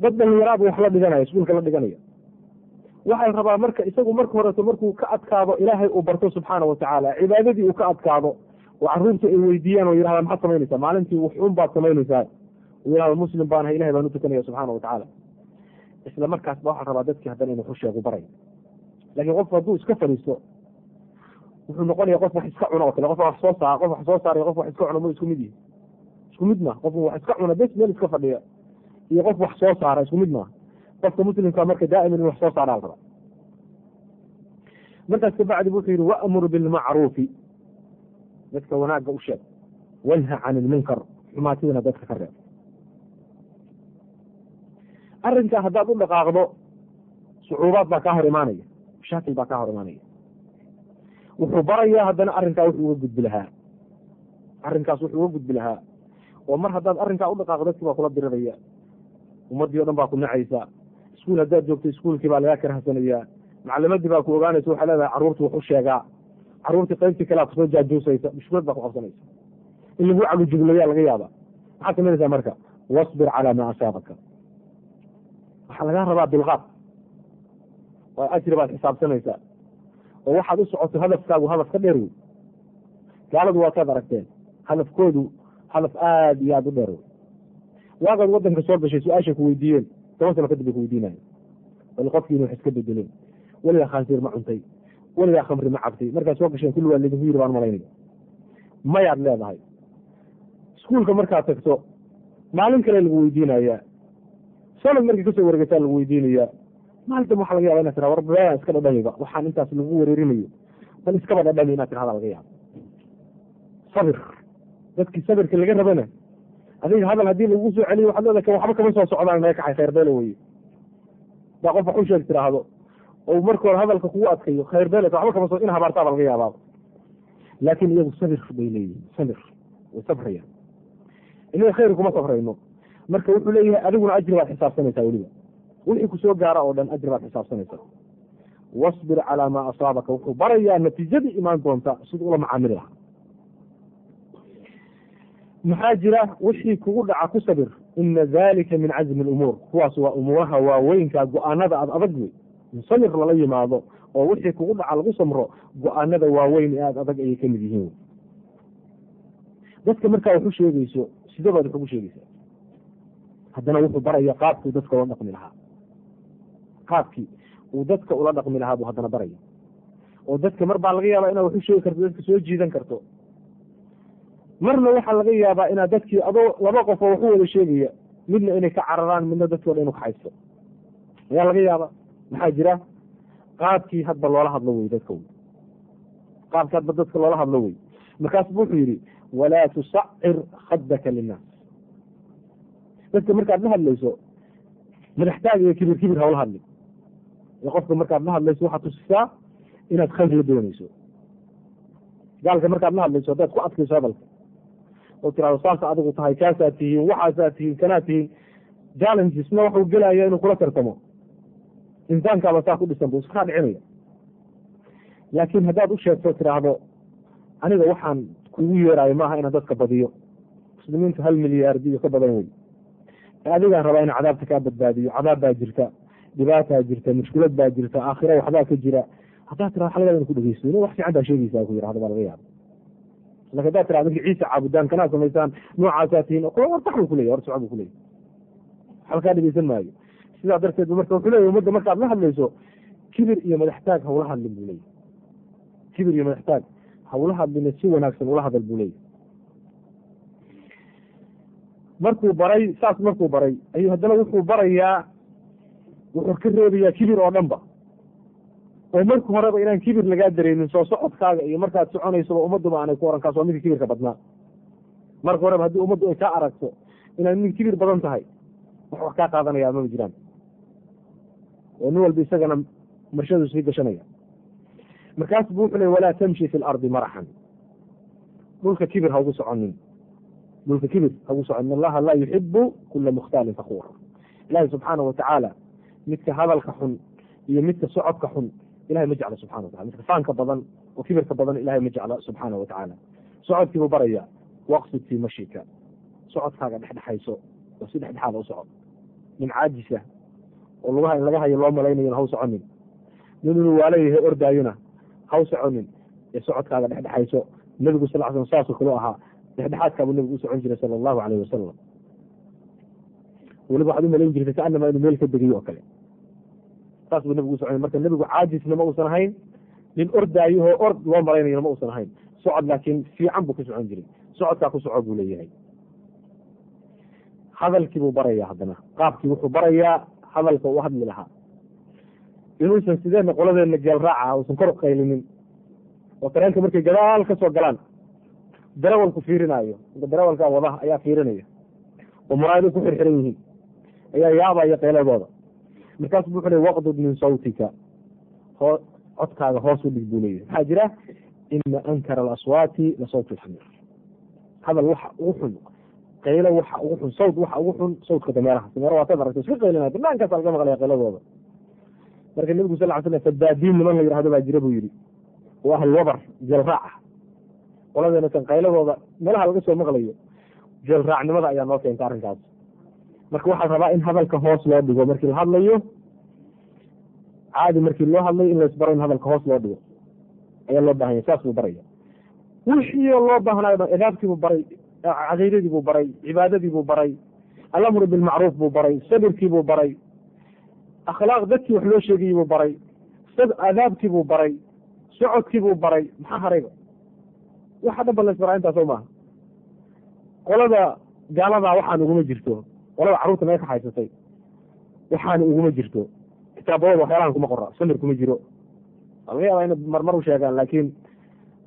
Dad dhalinyaraad wax la dhiganaya iskuulka la dhiganaya waxay rabaa marka isagu marka horeto markuu ka adkaado ilaahay uu barto subxaana watacaala cibaadadii uu ka adkaado oo carruurta ay weydiiyaan oo yidhahda maxaad samaynaysaa? Maalintii wuxuun baad samaynaysaa. Yihahdo muslim baan ahay ilahay baan u subxaana watacaala isla markaas ba waxaa rabaa dadkii haddana inuu xusheegu baray laakiin qofku hadduu iska fadhiisto wuxuu noqonaya qof wax iska cuno oo kale qof wax soo saar qof wax soo saaray qof wax iska cuno ma isku mid yihi isku mid ma qof wax iska cuna bes meel iska fadhiya iyo qof wax soo saara isku mid maaha. Qofka muslimka marka daa'iman in wax soo saaraa la rabaa. Markaas kabacdi wuxuu yihi wa'mur bilmacruufi dadka wanaagga u sheeg. Wanha can ilmunkar xumaatidana dadka ka reeb arrinkaa haddaad u dhaqaaqdo sucuubaad baa kaa hor imaanaya mashaakil baa kaa hor imaanaya. Wuxuu barayaa haddana arrinkaa wuxuu uga gudbi lahaa. Arrinkaas wuxuu uga gudbi lahaa. Oo mar haddaad arrinkaa u dhaqaaqdo dadkii baa kula diriraya. Ummaddii o dhan baa ku nacaysa. Iskuul haddaad joogto iskuulkii baa lagaa karahsanayaa macalimadii baa ku ogaanaysa waxaa leedahay carruurtu wax u sheegaa carruurtii qaybtii kalea ku soo jaajuusaysa mushkilad baa ku qabsanaysa. In lagu cagujuglayaa laga yaaba maxaad samaynaysaa marka? Wasbir calaa maa asaabaka. Waxaa lagaa rabaa dulqaad waa ajri baad xisaabsanaysaa oo waxaad u socoto hadafkaagu hadaf ka dheer wey gaaladu waa kaad aragteen. Hadafkoodu hadaf aada iyo aada u dheer wey waagaad waddanka soo gashay su'aashay ku weydiiyeen toban sano kadib bay ku weydiinayen bal qofkii inu wax iska bedeleen weligaa khaansiir ma cuntay weligaa khamri ma cabtay markaad soo gasheen kulli waa laydinku yiri baan malaynaya mayaad leedahay. Iskuulka markaad tagto maalin kale lagu weydiinayaa. Sanad markii ka soo wareegataa lagu weydiinayaa. Maalintan waxa laga yaba inad tira war baa iska dhadhamiba waxaan intaas lagu wareerinayo. Bal iskaba dhadhami inaad tirahda laga yaaba sabir. Dadkii sabirka laga rabana. Adiga hadal haddii lagu soo celiyo waxaad leedahay waxba kama soo socdaan naga kaxay khayr beele weye daa qof wax u oo marka hore hadalka kugu adkayo khayr beele waxba kama soo in habaartaaba laga yaabaaba laakin iyagu sabir bay leeyihiin sabir way sabrayaan. Inaga khayr kuma sabrayno. Marka wuxuu leeyahay adiguna ajri baad xisaabsanaysaa weliba. Wixii ku gaara oo dhan ajri baad xisaabsanaysaa. Wasbir calaa maa asaabaka wuxuu barayaa natiijadii imaan doonta siduu ula macaamili lahaa. Maxaa jira wixii kugu dhaca ku sabir? Ina dalika min cazmi lumuur kuwaas waa umuuraha waaweynka go'aanada ad adag wey in samir lala yimaado oo wixii kugu dhaca lagu samro go'aanada waaweyn ee aad adag ayay ka mid yihiin. Dadka markaa wax u sheegeyso sidabaad wax ugu sheegeysaa haddana wuxuu baraya qaabkuu dadka ula dhaqmi lahaa. Qaabkii uu dadka ula dhaqmi lahaa buu haddana baraya oo dadka mar baa laga yaabaa inaad wax u sheegi karto dadka soo jiidan karto. Marna waxaa laga yaabaa inaad dadkii adoo laba qof oo waxu wada sheegaya midna inay ka cararaan midna dadkii o dhan inu kaxaysto ayaa laga yaaba maxaa jira? Qaabkii hadba loola hadlo wey dadka wey qaabkii hadba dadka loola hadlo wey markaasbu wuxuu yidhi walaa tusacir khadaka linnaas. Dadka markaad la hadlayso madaxtaag iyo kibir kibir hawla hadli ee qofka markaad la hadlayso waxaad tusisaa inaad khayr la doonayso. Gaalka markaad la hadlayso haddaad ku adkayso hadalka. Oo tirahdo saasa adigu tahay kaasaad tihiin waxaasaad tihiin kanaad tihiin. Challengesna waxuu gelaya inuu kula tartamo insaankaaba saa ku dhisan bu iskaa dhicinaya laakiin haddaad u sheegto aniga waxaan kugu yeeraayo maaha inaan dadka badiyo muslimiintu hal milyaardiyo ka badan wey adigaan rabaa ina cadaabta kaa badbaadiyo cadaab baa jirta dhibaataa jirta mushkilad baa jirta aakhira waxbaa ka jira haddaad tira waxa laga yaaba ina ku dhegeysto ina wax fiican baa sheegeysaa ku yiraahdo baa laga yaaba laakiin haddaad tira adinka ciisa caabudaan kanaa samaysaan noocaasaa tihiin wartax buu kuleyahy war buu kuleyahy waxba kaa dhegeysan maayo sidaa darteed marka wuxuu ummadda markaad la hadlayso kibir iyo madaxtaag hawla hadlin buu leyahy kibir iyo madaxtaag hawla hadlina si wanaagsan ula hadal buu leyahy markuu baray saas markuu baray ayuu haddana wuxuu barayaa wuxuu ka reebayaa kibir oo dhan ba oo marka horeba inaan kibir lagaa dareynin soo socodkaaga iyo markaad soconaysaba ummadduba aanay ku oran kaas waa midka kibirka badnaa. Marka horeba haddii ummaddu ay kaa aragto inaad mid kibir badan tahay wax wax kaa qaadanaya mama jiraan oo nin walba isagana marshadu sii gashanaya. Markaas bu wuxuu ley walaa tamshi fi lardi maraxan. Dhulka kibir ha ugu soconin. Dhulka kibir hagu soco in allaha laa yuxibu kula mukhtaalin fakuur ilahi subxaana watacaala midka hadalka xun iyo midka socodka xun ilahay ma jeclo subxana watala midka faanka badan oo kibirka badan ilahay ma jeclo subxaana watacaala socodkii buu baraya waqsid fii mashika socodkaaga dhexdhexayso oo si dhexdhexaada u soco caajisa oo lugaha in laga hayo loo malaynayona haw soconin. Nin inuu waalayahay ordaayona haw soconin. Ee socodkaaga dhexdhexayso nebigu sal slam saasoo kaleu ahaa dhexdhexaadkaabuu nebigu u socon jiray sala allahu alayh wasalam weliba waxaad u malayn jirtay kaanama inuu meel ka degayo oo kale. Saas buu nebigu u marka nebigu caajisna ma uusan ahayn nin ordaayahoo ord loo malaynayona ma uusan ahayn. Socod laakiin fiican buu ku socon jiray. Socodkaa ku soco buu leeyahay. Hadalkii buu barayaa haddana. Qaabkii wuxuu barayaa hadalka uu hadli lahaa. Inuusan sideedna qoladeenna geel raaca uusan kor u qaylinin. Oo tareenka markay gadaal ka soo galaan. Darawalku fiirinaayo. Darawalka wadaha ayaa fiirinaya. Oo muraayado ku xirxiran yihiin. Ayaa yaabaya qeyladooda markaasu wuxu le waqdud min sawtika. Hoo codkaaga hoos u dhig buu leeyahy maxaa jira ina ankara alaswaati la sawt lxamir hadal waxa ugu xun qaylo waxa ugu xun sawt waxa ugu xun sawtka dameeraha dameera waa tad aragta iska qaylinaya banaankaasa laga maqlaya qayladooda marka nebigu sal ly fadaadiin niman la yidhahdo baa jira buu yidhi. Oo ahlwabar jeelraaca qoladeena kan qayladooda meelaha laga soo maqlayo jeelraacnimada ayaa noo keenta arrinkaas. Marka waxaa rabaa in hadalka hoos loo dhigo markii la hadlayo caadi markii loo hadlayo in laisbaro in hadalka hoos loo dhigo. Ayaa loo baahanya saas buu baraya. Wixii loo baahnayo dhan idaabkiibuu baray caqiidadii buu baray cibaadadii buu baray alamru bilmacruuf buu baray sabirkii buu baray akhlaaq dadkii wax loo sheegayey buu baray adaabkii buu baray socodkii buu baray maxaa harayba? Waxa dhan ba laisbaraa intaas o maaha. Qolada gaaladaa waxaan uguma jirto qolada carruurta naga kaxaysatay waxaana uguma jirto. Kitaabadooda waxyaalahan kuma qora samir kuma jiro. Laga yaabaa inay marmar u sheegaan laakiin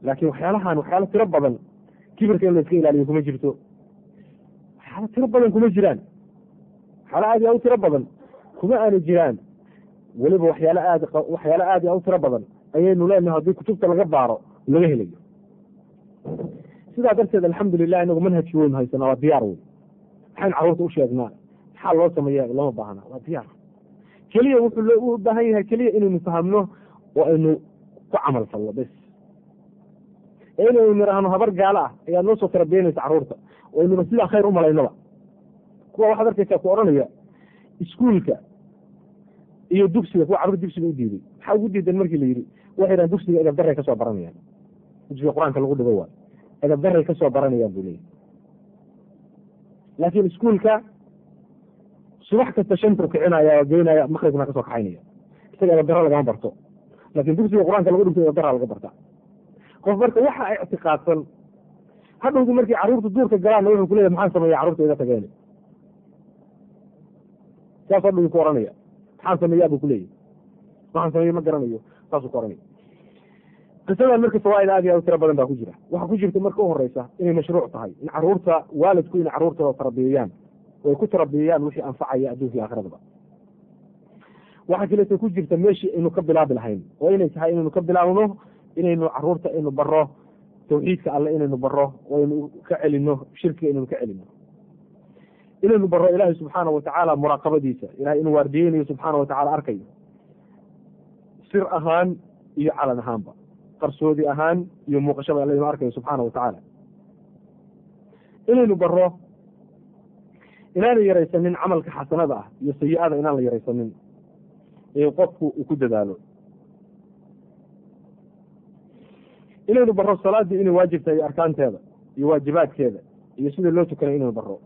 laakiin waxyaalahan waxyaalo tiro badan kibirka in la ilaaliyo kuma jirto waxyaalo tiro badan kuma jiraan waxyaalo aad iyo u tiro badan kuma aanu jiraan weliba waxyaalo aad waxyaalo aad iyo u tiro badan ayaynu leenahay haddii kutubta laga baaro laga helayo sidaa darteed alxamdulilah inagu manhajki weynu haysana waa diyaar wey maxaynu carruurta u sheegnaa maxaa loo sameeya lama baahna waa diyaar keliya wuxuu u baahan yahay keliya inaynu fahamno oo aynu ku camal falno bes inaynu nidhaahno habar gaalo ah ayaa noo soo tarabiyanaysa carruurta oo aynuba sidaa khayr u malaynaba. Kuwa waxaad arkaysaa ku odhanaya iskuulka iyo dugsiga kuwa carruurta dugsiga u diiday. Maxaa ugu diidan markii la yidhi waxay dhahan dugsiga edab daray ka baranayaan dugsiga qur'aanka lagu dhigo waay edab daray ka baranayaan buu leeyahy laakiin iskuulka subax kasta shantuu kicinaya oo geynaya makribkana ka soo kaxaynaya. Isaga edab daro lagama barto. Laakiin dugsiga qur'aanka lagu dhigto edab daraa laga barta qof marka waxa ictiqaadsan hadhowdu markii carruurta duurka galaanna wuxuu kuleyahy maxaan sameeya carruurta iga tageen saas hadhowdu ku ohanaya maxaan sameeyaa? buu kuleeyahy waxaan sameeye ma garanayo. Saasuu ka oranaya qisadan marka fawaaid aad iyo aad u tiro badan baa ku jira. Waxaa ku jirta marka u horeysa inay mashruuc tahay in carruurta waalidku inay caruurtooda tarbiyayaan oo ay ku tarbiyayaan wixii anfacaya adduunkii aakhiradaba waxaa kaleeto ku jirta meeshii aynu ka bilaabi lahayn oo inay tahay inaynu ka bilaabno inaynu carruurta aynu baro tawxiidka alle inaynu baro oo aynu ka celino shirkiga inaynu ka celino. Inaynu baro ilaahay subxaana watacaala muraaqabadiisa. Ilahay inuu waardiyeynayo subxaana watacala arkayo sir ahaan iyo calan ahaanba. Qarsoodi ahaan iyo muuqashaba alla inuu arkayo subxaana watacaala inaynu baro inaana yaraysanin camalka xasanada ah iyo sayi-ada inaan la yaraysanin. Ee qofku uu ku dadaalo inaynu baro salaaddii inay waajib tahay arkaanteeda iyo waajibaadkeeda iyo sida loo tukanay inaynu baro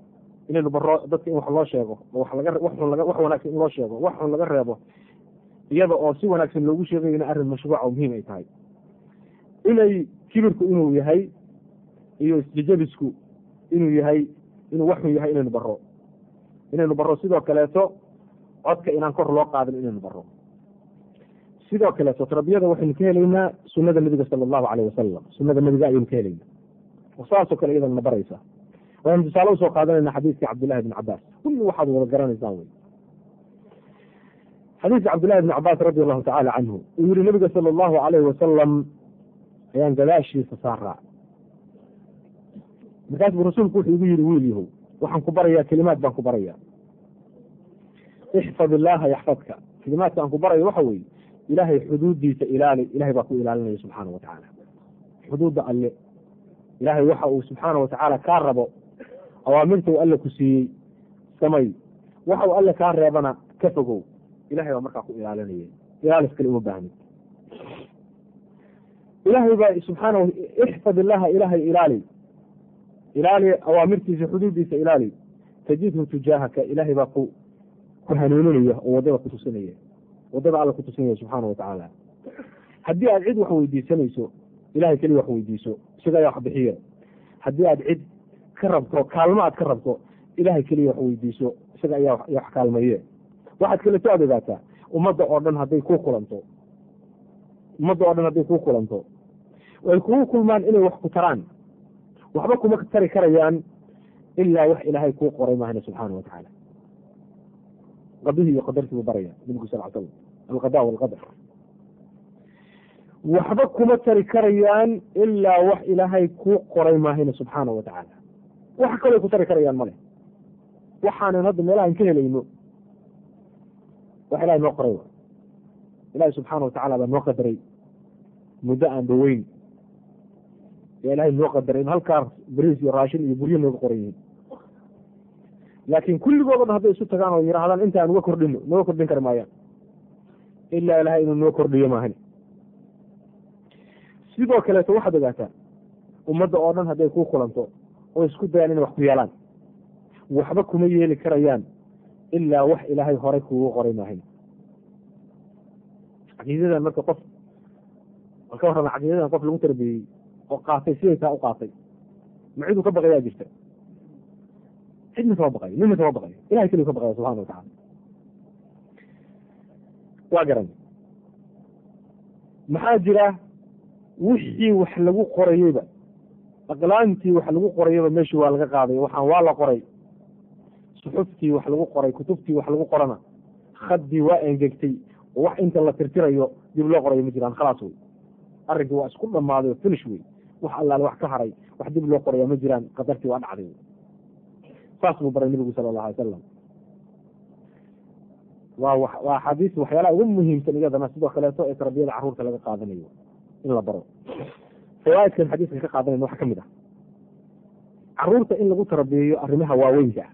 inaynu baro dadka in wax loo sheego wax wanaagsan in loo sheego wax xun laga reebo iyada oo si wanaagsan loogu sheegayona arrin mashruuca muhiim ay tahay. Inay kibirku inuu yahay iyo isjejabisku inuu yahay inuu wax xun yahay inaynu baro inaynu baro sidoo kaleeto codka inaan kor loo qaadin inaynu baro sidoo kaleeto tarbiyada waxaynu ka helaynaa sunada nebiga sala allahu caleyh wasalam sunada nebiga ayaynu ka helaynaa saasoo kale iyadana na baraysa. Waxaynu tusaale u soo qaadanayna xadiiska cabdillahi bn cabaas kulli waxaad wada garanaysaan wey xadiiska cabdillahi bn cabaas radi allahu tacala canhu uu yihi nabiga sala allahu alayhi wasalam ayaan gadaashiisa saaraa. Markaas buu rasuulku wuxuu igu yihi wiil yahow waxaan ku barayaa kelimaad baan ku barayaa. Ixfad illaaha yaxfadka. Kelimaadka aan ku barayo waxa weeye ilaahay xuduuddiisa ilaali ilahay baa ku ilaalinaya subxaana wa tacaala xuduudda alle ilaahay waxa uu subxaana wa tacaala kaa rabo awaamirta uu alle ku siiyey samay waxa uu alle kaa reebana ka fogow ilahay baa markaa ku ilaalinaya ilaalis kale uma baahnid ilaahay baa subxaana ixfad illaha ilaahay ilaali ilaali awaamirtiisa xuduuddiisa ilaali tajidhu tujaahaka ilaahay baa ku ku hanuuninaya oo waddada ku tusinaya waddada alla ku tusinaya subxaana wa tacaala. Haddii aad cid wax weydiisanayso ilahay keliya wax weydiiso isaga ayaa wax bixiye haddii aad cid ka rabto kaalmo aad ka rabto ilahay keliya wax weydiiso isaga ayaa wax kaalmeeye waxaad kaleto aad ogaataa ummadda oo dhan hadday kuu kulanto. Ummadda oo dhan hadday kuu kulanto. Ay kugu kulmaan inay wax ku taraan. Waxba kuma tari karayaan ilaa wax ilaahay kuu qoray maahane subxaana wa tacaala. Qadihii iyo qadartii buu baraya nabigu sal slam alqada walqadar waxba kuma tari karayaan ilaa wax ilaahay kuu qoray maahane subxaana wa tacaala wax kaloo ku tari karayaan male waxaanan hadda meelahan ka helayno wax ilahay noo qoray ilahi subxaana wa tacala baa noo qadaray muddo aan dhaweyn yaa ilahay noo qadaray in halkaas bariis iyo raashin iyo buryo nooga qoran yihiin laakiin kulligood o dhan hadday isu tagaan oo yidhaahdaan intaan uga kordhino nooga kordhin kari maayaan ilaa ilahay inuu noo kordhiyo maahan. Sidoo kaleeto waxaad ogaataa ummadda oo dhan hadday kuu kulanto oo isku dayaan inay wax ku yeelaan waxba kuma yeeli karayaan ilaa wax ilaahay horay kuugu qoray maahan. Caqiidadan marka qof al ka warrama caqiidadan qof lagu tarbiyeyey oo qaatay siday taa u qaatay ma ciduu ka baqayaa jirta. Cidna kama baqayo nina kama baqayo ilahay keliyu ka baqaya subxana wa tacala waa garan. Maxaa jira wixii wax lagu qorayeyba aqlaantii wax lagu qorayeyba meeshii waa laga qaaday. Waxaan waa la qoray. Suxuftii wax lagu qoray. Kutubtii wax lagu qorana. Khaddii waa engegtay. Oo wax inta la tirtirayo dib loo qorayo ma jiraan. Khalaas wey arrinkii waa isku dhammaaday finish wey wax allaale wax ka haray. Wax dib loo qoraya ma jiraan. Qadartii waa dhacday. Saas buu baray nabigu sala allahu alay salam waa waa axaadiis waxyaalaha ugu muhiimsan iyadana sidoo kaleeto ee tarbiyada carruurta laga qaadanayo. In la baro. Fawaaidkan xadiiskan ka qaadanayna waxaa ka mid ah. Carruurta in lagu tarbiyeeyo arrimaha waaweynka ah.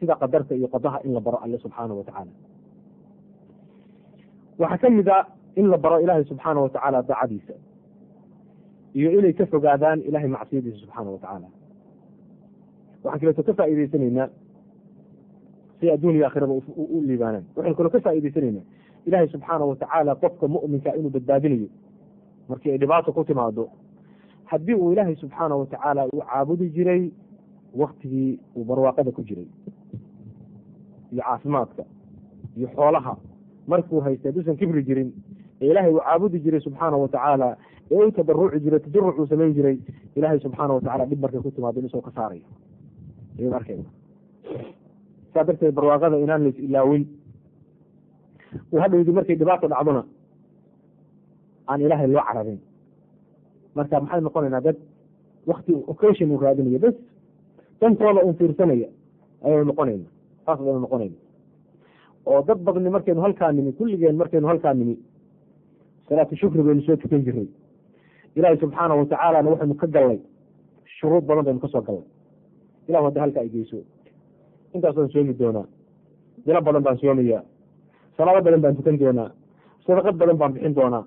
Sida qadarta iyo qadaha in la baro alle subxaana wa tacaala. Waxaa ka mid a in la baro ilaahay subxaana wa tacaala daacadiisa iyo inay ka fogaadaan ilahay macsiyadiisa subxaana wa tacaala. Waxaan kaleeto ka faa'iideysanaynaa si adduuniya aakhiraba u liibaanaan waxaynu kaloo ka faa'iideysanaynaa ilaahay subxaana wa tacaala qofka mu'minka inuu badbaadinayo markii ay dhibaato ku timaado haddii uu ilaahay subxaana wa tacaala uu caabudi jiray waktigii uu barwaaqada ku jiray iyo caafimaadka iyo xoolaha markuu haysta hadduusan kibri jirin ee ilaahay uu caabudi jiray subxaana wa tacaala ee u tadaruci jiray tajaruc uu samayn jiray ilaahay subxaana wa tacala dhib markay ku timaado inusoo ka saarayo ayad arkayda saa darteed barwaaqada inaan lays ilaawin. Hadhowdi markay dhibaato dhacdona aan ilaahay loo carabin. Marka maxay noqonaynaa dad wakti occasion uu raadinayo bes dantooda un fiirsanaya ayaynu noqonayna saas baynu noqonayna. Oo dad badni markaynu halkaa nimi kulligeen markaynu halkaa nimi salaatu shukri baynu soo tukan jiray. Ilaahay subxaana wa tacaalana waxaynu ka gallay shuruud badan baynu ka soo gallay. Ilahu hadda halka ay geyso intaasaan soomi doonaa dilo badan baan soomayaa salaado badan baan tukan doonaa. Sadaqad badan baan bixin doonaa.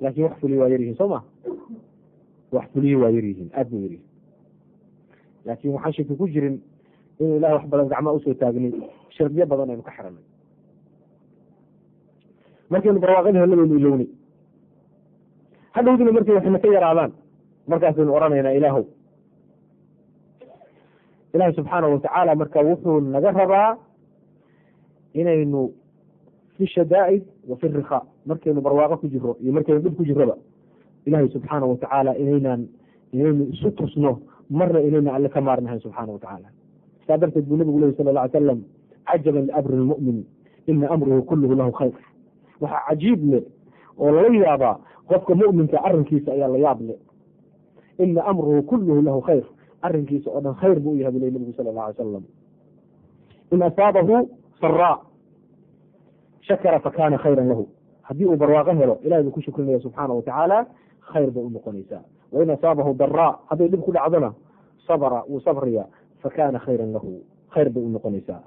Laakin wax fuliyi waa yaryihiin soo ma? Wax fuliyi waa yaryihiin aad ba yaryihiin. Laakin waxaan shaki ku jirin inuu ilahay wax badan gacmaa u soo taagnay shardiyo badan aynu ka xiranay markaynu barwaaqadii helle baynu ilownay. Hadhowdina markay waxna ka yaraadaan markaasaynu odhanaynaa ilaahow ilahi subxaana watacaala marka wuxuu naga rabaa inaynu fi shadaa'id wa fi rikhaa markaynu barwaaqo ku jiro iyo markaynu dhib ku jiroba ilahay subxaana watacaala inaynaan inaynu isu tusno marna inayna alle ka maarnahayn subxaana watacaala saa darteed buu nabigu lehi sala ly salam cajaban liamri lmu'min ina amruhu kulluhu lahu khayr. Waxaa cajiib leh oo lala yaabaa qofka mu'minka arrinkiisa ayaa la yaab leh. Ina amruhu kulluhu lahu khayr arrinkiisa oo dhan khayr buu u yahay bu ley nabigu sala alla alay salam in asaabahu saraa shakara fakana khayran lahu. Haddii uu barwaaqo helo ilahay buu ku shukrinaya subxaana watacaala khayr bay u noqonaysaa. Wain asaabahu daraa hadday dhib ku dhacdona sabra wuu sabraya fakana khayran lahu. Khayr bay u noqonaysaa.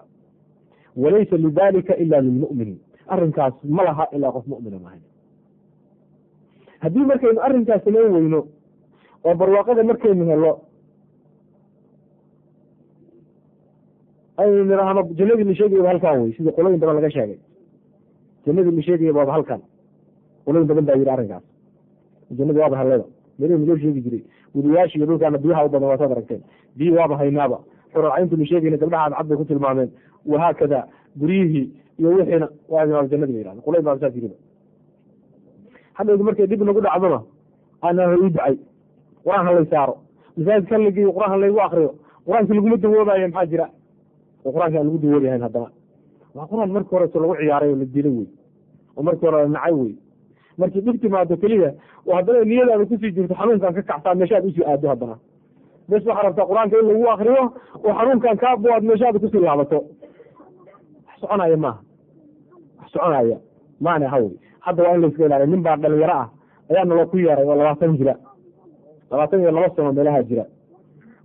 Walaysa lidalika ila lilmu'min arrinkaas ma laha ilaa qof mu'mina maahan haddii markaynu arrinkaas samayn weyno oo barwaaqada markaynu helo aynu nidhaahno jannadii la sheegaya ba halkan wey sidii qolooyin badan laga sheegay. Jannadii la sheegaya baaba halkan qolooyin badan baa yidhi arrinkaas. Jannadii waaba halleba meelihii nagoo sheegi jiray. Gudayaasha iyo dhulkaana biyaha u badan waataad aragteen. Biyi waaba haynaaba. Xuralcayntu la sheegayna gabdhaha ku tilmaameen wahaakada guryihii iyo wixiina waa jannadi ba yihahda qolayn baa saas yiriba hadhowdi markay dib nagu dhacdona ana ii ducay qur'aan ha lay saaro. Masaajidka ha la geeyo qur'aan ha laygu akriyo qur'aanki laguma dawoobayo maxaa jira oo qur'aanka aan lagu dawoobayahayn haddana waa qur'aan markii horeto lagu ciyaaray oo la dilay wey oo markii hore la nacay wey. Markii dhib timaado keliya oo haddana niyadaada ku sii jirto xanuunkan ka kacsaa meeshaad u sii aado haddana. Bes waxaa rabtaa qur'aanka in lagu akriyo oo xanuunkan kaabo aad meeshaada ku sii laabato. Wax soconaya maaha. Wax soconaya. Maana hawey hadda waa in layska ilaaliya nin baa dhalinyaro ah. Ayaa naloo ku yeeray oo labaatan jira. Labaatan iyo laba sano meelaha jira.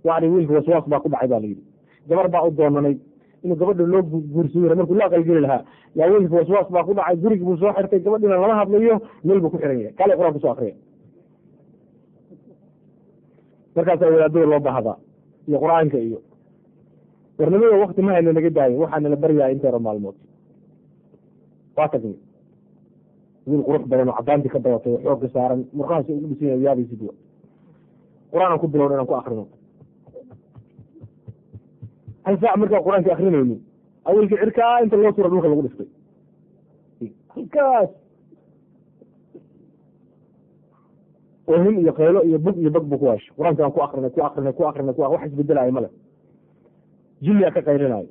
Wacdi wiilka waswaas baa ku dhacay ba layidhi gabar baa u doonanay. Inuu gabadha loo guursiyo markuu la aqalgeli lahaa wiilka waswaas baa ku dhacay gurigi buu soo xirtay gabadhiina lama hadlayo meel buu ku xiran yahay. Kale qur'aan ku soo akriya markaasaa wadaadada loo baahdaa iyo qur'aanka iyo. Warnimada wakti ma hayna naga daayin waxaana la baryahay inteero maalmood. Waa tagnay wiil qurux badan oo cadaantii ka dabatay oo xoogga saaran murqahaas ugu dhisan yahay yaabaysid qur'aanan ku bilowna inaan ku akrino hal saac markaa qur'aanka akrinayni awelkii cirkaa inta loo sura dhulka lagu dhiftay halkaas. Ohin iyo qaylo iyo bug iyo bag bu ku waasho qur'aankaan ku akrinay ku akrinay ku akrinay ku wax isbedelaayo male jilliyaa ka qaylinaayo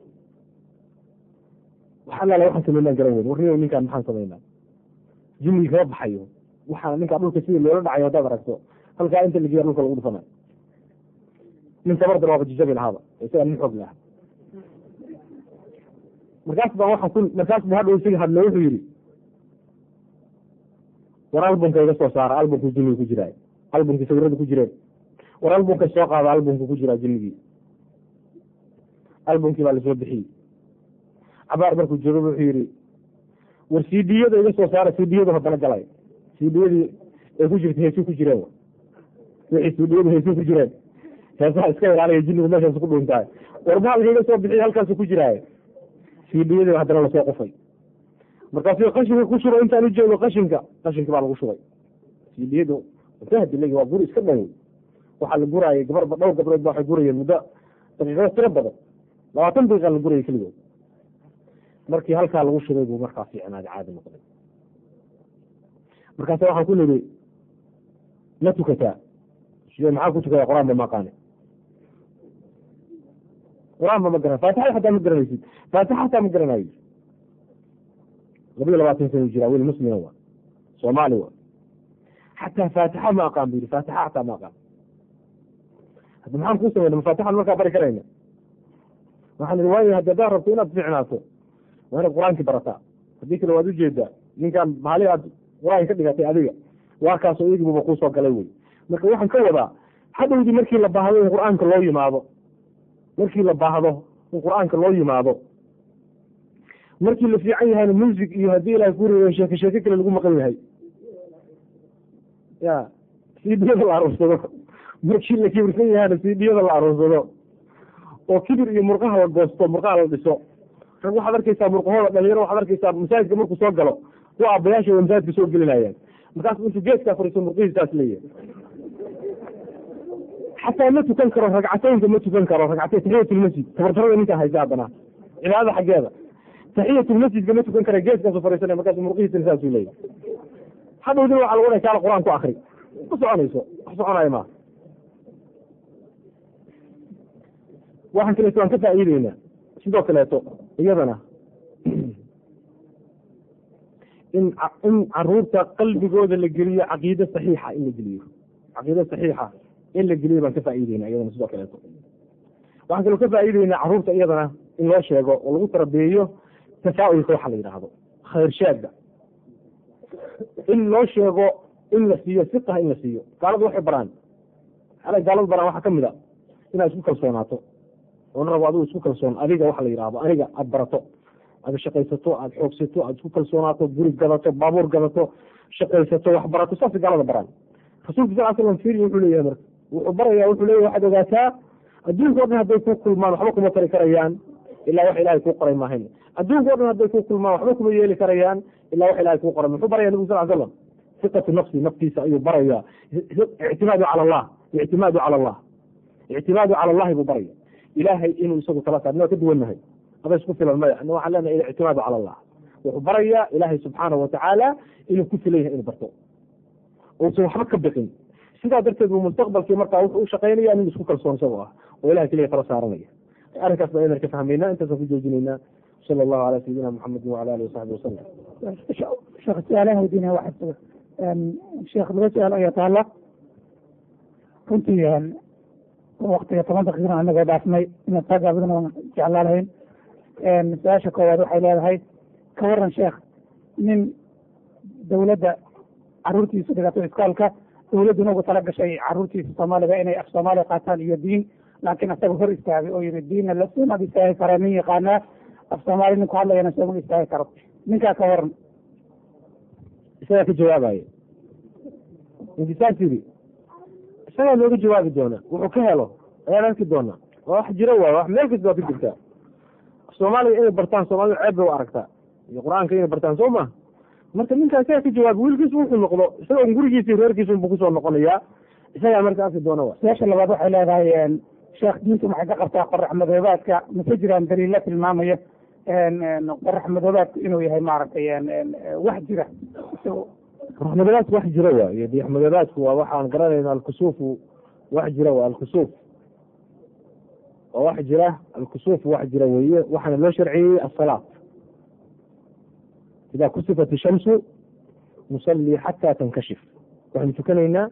waxaa lala waxaan samaynaan garan weyn. Warniyo ninkaan maxaan samaynaa jilligii kama baxayo. Waxaa ninkaa dhulka sidii loola dhacayo haddaad aragto. Halkaa inta lageeya dhulka lagu dhufanayo nin tabardan waaba jijabi lahaaba isagaa nin xoog lahaa markaas baa waxaa ku markaas bu hadhow isaga hadlo wuxuu yidhi war albumka iga soo saara albumku jinniga ku jiraay albumkii sawirada ku jireen war albumka soo qaada albumka ku jiraa jinnigii albumkii baa la soo bixiyey. Cabaar markuu joogo wuxuu yidhi war cdiyada iga soo saara cdiyadu haddana galay. Cdiyadii ay ku jirta heesuu ku jireen wixii cdiyadu heesuu ku jireen. Heesaha iska ilaaliya jinnigu meeshaas ku dhuuntaay war maalka iga soo bixiy halkaasu ku jiraaye cdiyadii haddana la soo qufay markaasu qashinka ku shubay intaan ujeedo qashinka qashinka baa lagu shubay cdiyadu intahadilay waa guri iska dhow waxaa la guraayay gabar dhowr gabdhood ba waxay gurayeen muddo daqiiqada tiro badan labaatan daqiiqa la gurayay keligood markii halkaa lagu shubay buu markaa fiicnaaday caadi noqday markaasa waxaan ku nidhi ma tukataa maxaa ku tukada qur'aan ba maqaane qur'aan ba ma garan faatixada xataa ma garanaysid faatixa xataa ma garanayo labiyo labaatan sana jira weli muslima wa soomaali wa xataa faatixa ma aqaan bu yidhi faatixa xataa ma aqaan hadda maxaan kuu samayna mafaatixan markaa bari karayna waxaan idhi waayo haddi haddaad rabto inaad fiicnaato waa inaad qur'aankii barataa haddii kale waad u jeedaa ninkaan maali aad qur'aanka ka dhigatay adiga waa kaasoo iyagiibuba kuusoo galay wey marka waxaan ka wadaa hadhowdii markii la baahdo in qur'aanka loo yimaado markii la baahdo in qur'aanka loo yimaado. Markii la fiican yahayna music iyo haddii ilahay ku sheeke sheeke kale lagu maqan yahay. Ya cdiyada la aruursado markii la kibirsan yahayna cdiyada la aruursado oo kibir iyo murqaha la goosto murqaha la dhiso. Rag waxaad arkaysaa murqahooda dhalinyaro waxaad arkaysaa masaajidka markuu soo galo kuwa abayaasha masaajidka soo gelinayaan. Markaas intuu geeskaa fariiso murqihiisaas leeyahay xataa ma tukan karo ragcataynka ma tukan karo ragcatayn taxiyatulmasjid tabartarada ninkaa haysa haddana cibaadada xaggeeda taxiyatulmasjidka ma tukan kara geeskaasu fariisanaya markaasu murqihiisana saasuu leeyahay hadhowdina waxa lagu kaala qur'aan ku akri ma soconayso wax soconayo maa waxaan kaleeto waan ka faa'iideynaa sidoo kaleeto iyadana in in carruurta qalbigooda la geliyo caqiide saxiixa in la geliyo caqiide saxiixa in la geliyo baan ka faa'iideyna iyadana sidoo kaleeto waxaan kaloo ka faa'iideynaa carruurta iyadana in loo sheego oo lagu tarabeeyo tafaa'ulka waxa la yidhaahdo khayrshaadda in loo sheego in la siiyo siqaha in la siiyo gaaladu waxay baraan ala gaaladu baraan waxaa ka mid a inaad isku kalsoonaato oona rabo adigu isku kalsoon adiga waxa la yidhaahdo aniga aad barato aad shaqaysato aad xoogsato aad isku kalsoonaato guri gadato baabuur gadato shaqaysato wax saasay gaalada baraan rasuulka sal slam firi wuxuu leeyahay marka wuxuu baraya wuxuu leeyahy waxaad ogaataa adduunka o dhan hadday ku kulmaan waxba kuma tari karayaan ilaa wax ilahay kuu qoray maahayn. Adduunka o dhan hadday ku kulmaan waxba kuma yeeli karayaan ilaa wax ilahay kuu qoray muxuu baraya nabigu sal slam siqatu nafsi naftiisa ayuu baraya ictimaadu cala allah ictimaadu cala allah ictimaadu cala allahi buu baraya ilaahay inuu isagu tala saar waa ka duwannahay ada isku filan maya ana waxaan leenahay ictimaadu cala allah. Wuxuu barayaa ilaahay subxaanahu watacaala inuu ku filan yahay inuu barto. Uusan waxba ka biqin sidaa darteed buu mustaqbalkii markaa wuxuu u shaqaynaya nin isku kalsoon isagoo ah oo ilahay keliya tala saaranaya. Arrinkaas baa idan ka fahmaynaa intaasaan ku joojinaynaa. Sala allahu ala sayidina muxamedin wala alihi wasaxbi wasalam sheekh su'aalaha weydiinaya sheekh laba su'aal ayaa taala runtii waktiga toban daqiiqna anagoo dhaafnay inaad taa gaabidana jeclaa lahayn. Su'aasha koowaad waxay leedahay ka waran sheekh nin dawladda caruurtiisa dhigato iskoolka dawladduna ugu tala gashay caruurtiisa soomaaliga inay af soomaaliya qaataan iyo diin laakiin asaga hor istaagay oo yihi diinna lasuma istaagi kara nin yaqaanaa af soomaali nin ku hadlayana sooma istaagi karo. Ninkaa ka waran isagaa ka jawaabaya ninkii yidhi isagaa looga jawaabi doona wuxuu ka helo? Ayaan arki doonaa? Waa wax jiro waay wax meel kasta waa ka jirtaa soomaaliga inay bartaan soomaalida ceeb bay u aragtaa. Iyo qur'aanka inay bartaan soo ma marka ninkaa isagaa ka jawaabi wiilkiisu wuxuu noqdo isagoo gurigiisi reerkiisu buu ku soo noqonayaa. Isagaa marka arki doona wa su'aasha labaad waxay leedahay sheekh diintu maxay ka qabtaa qorax madoobaadka. Mase jiraan daliilla tilmaamaya qorax madoobaadku inuu yahay maaragtay wax jira. Qoraxmadoobaadku wax jira waayo diixmadoobaadku waa waxaan garanayna alkusuufu wax jira waa alkusuuf. Waa wax jira alkusuuf wax jira weeye waxaana loo sharciyey asalaat ida kusifat ishamsu nusalii xataa tankashif waxaynu tukanaynaa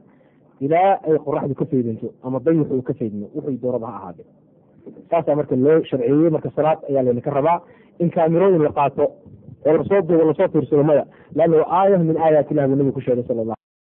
ilaa ay qoraxdu ka faydinto ama dayixu uu ka faydmo wuxuu dooraba ha ahaade saasaa marka loo sharciyeyey marka salaad ayaa laydinka rabaa in kaamirooyin la qaato oo la soo duubo la soo fiirsado maya leannahu aaya min aayaat ilah buu nabigu ku sheegay sala allah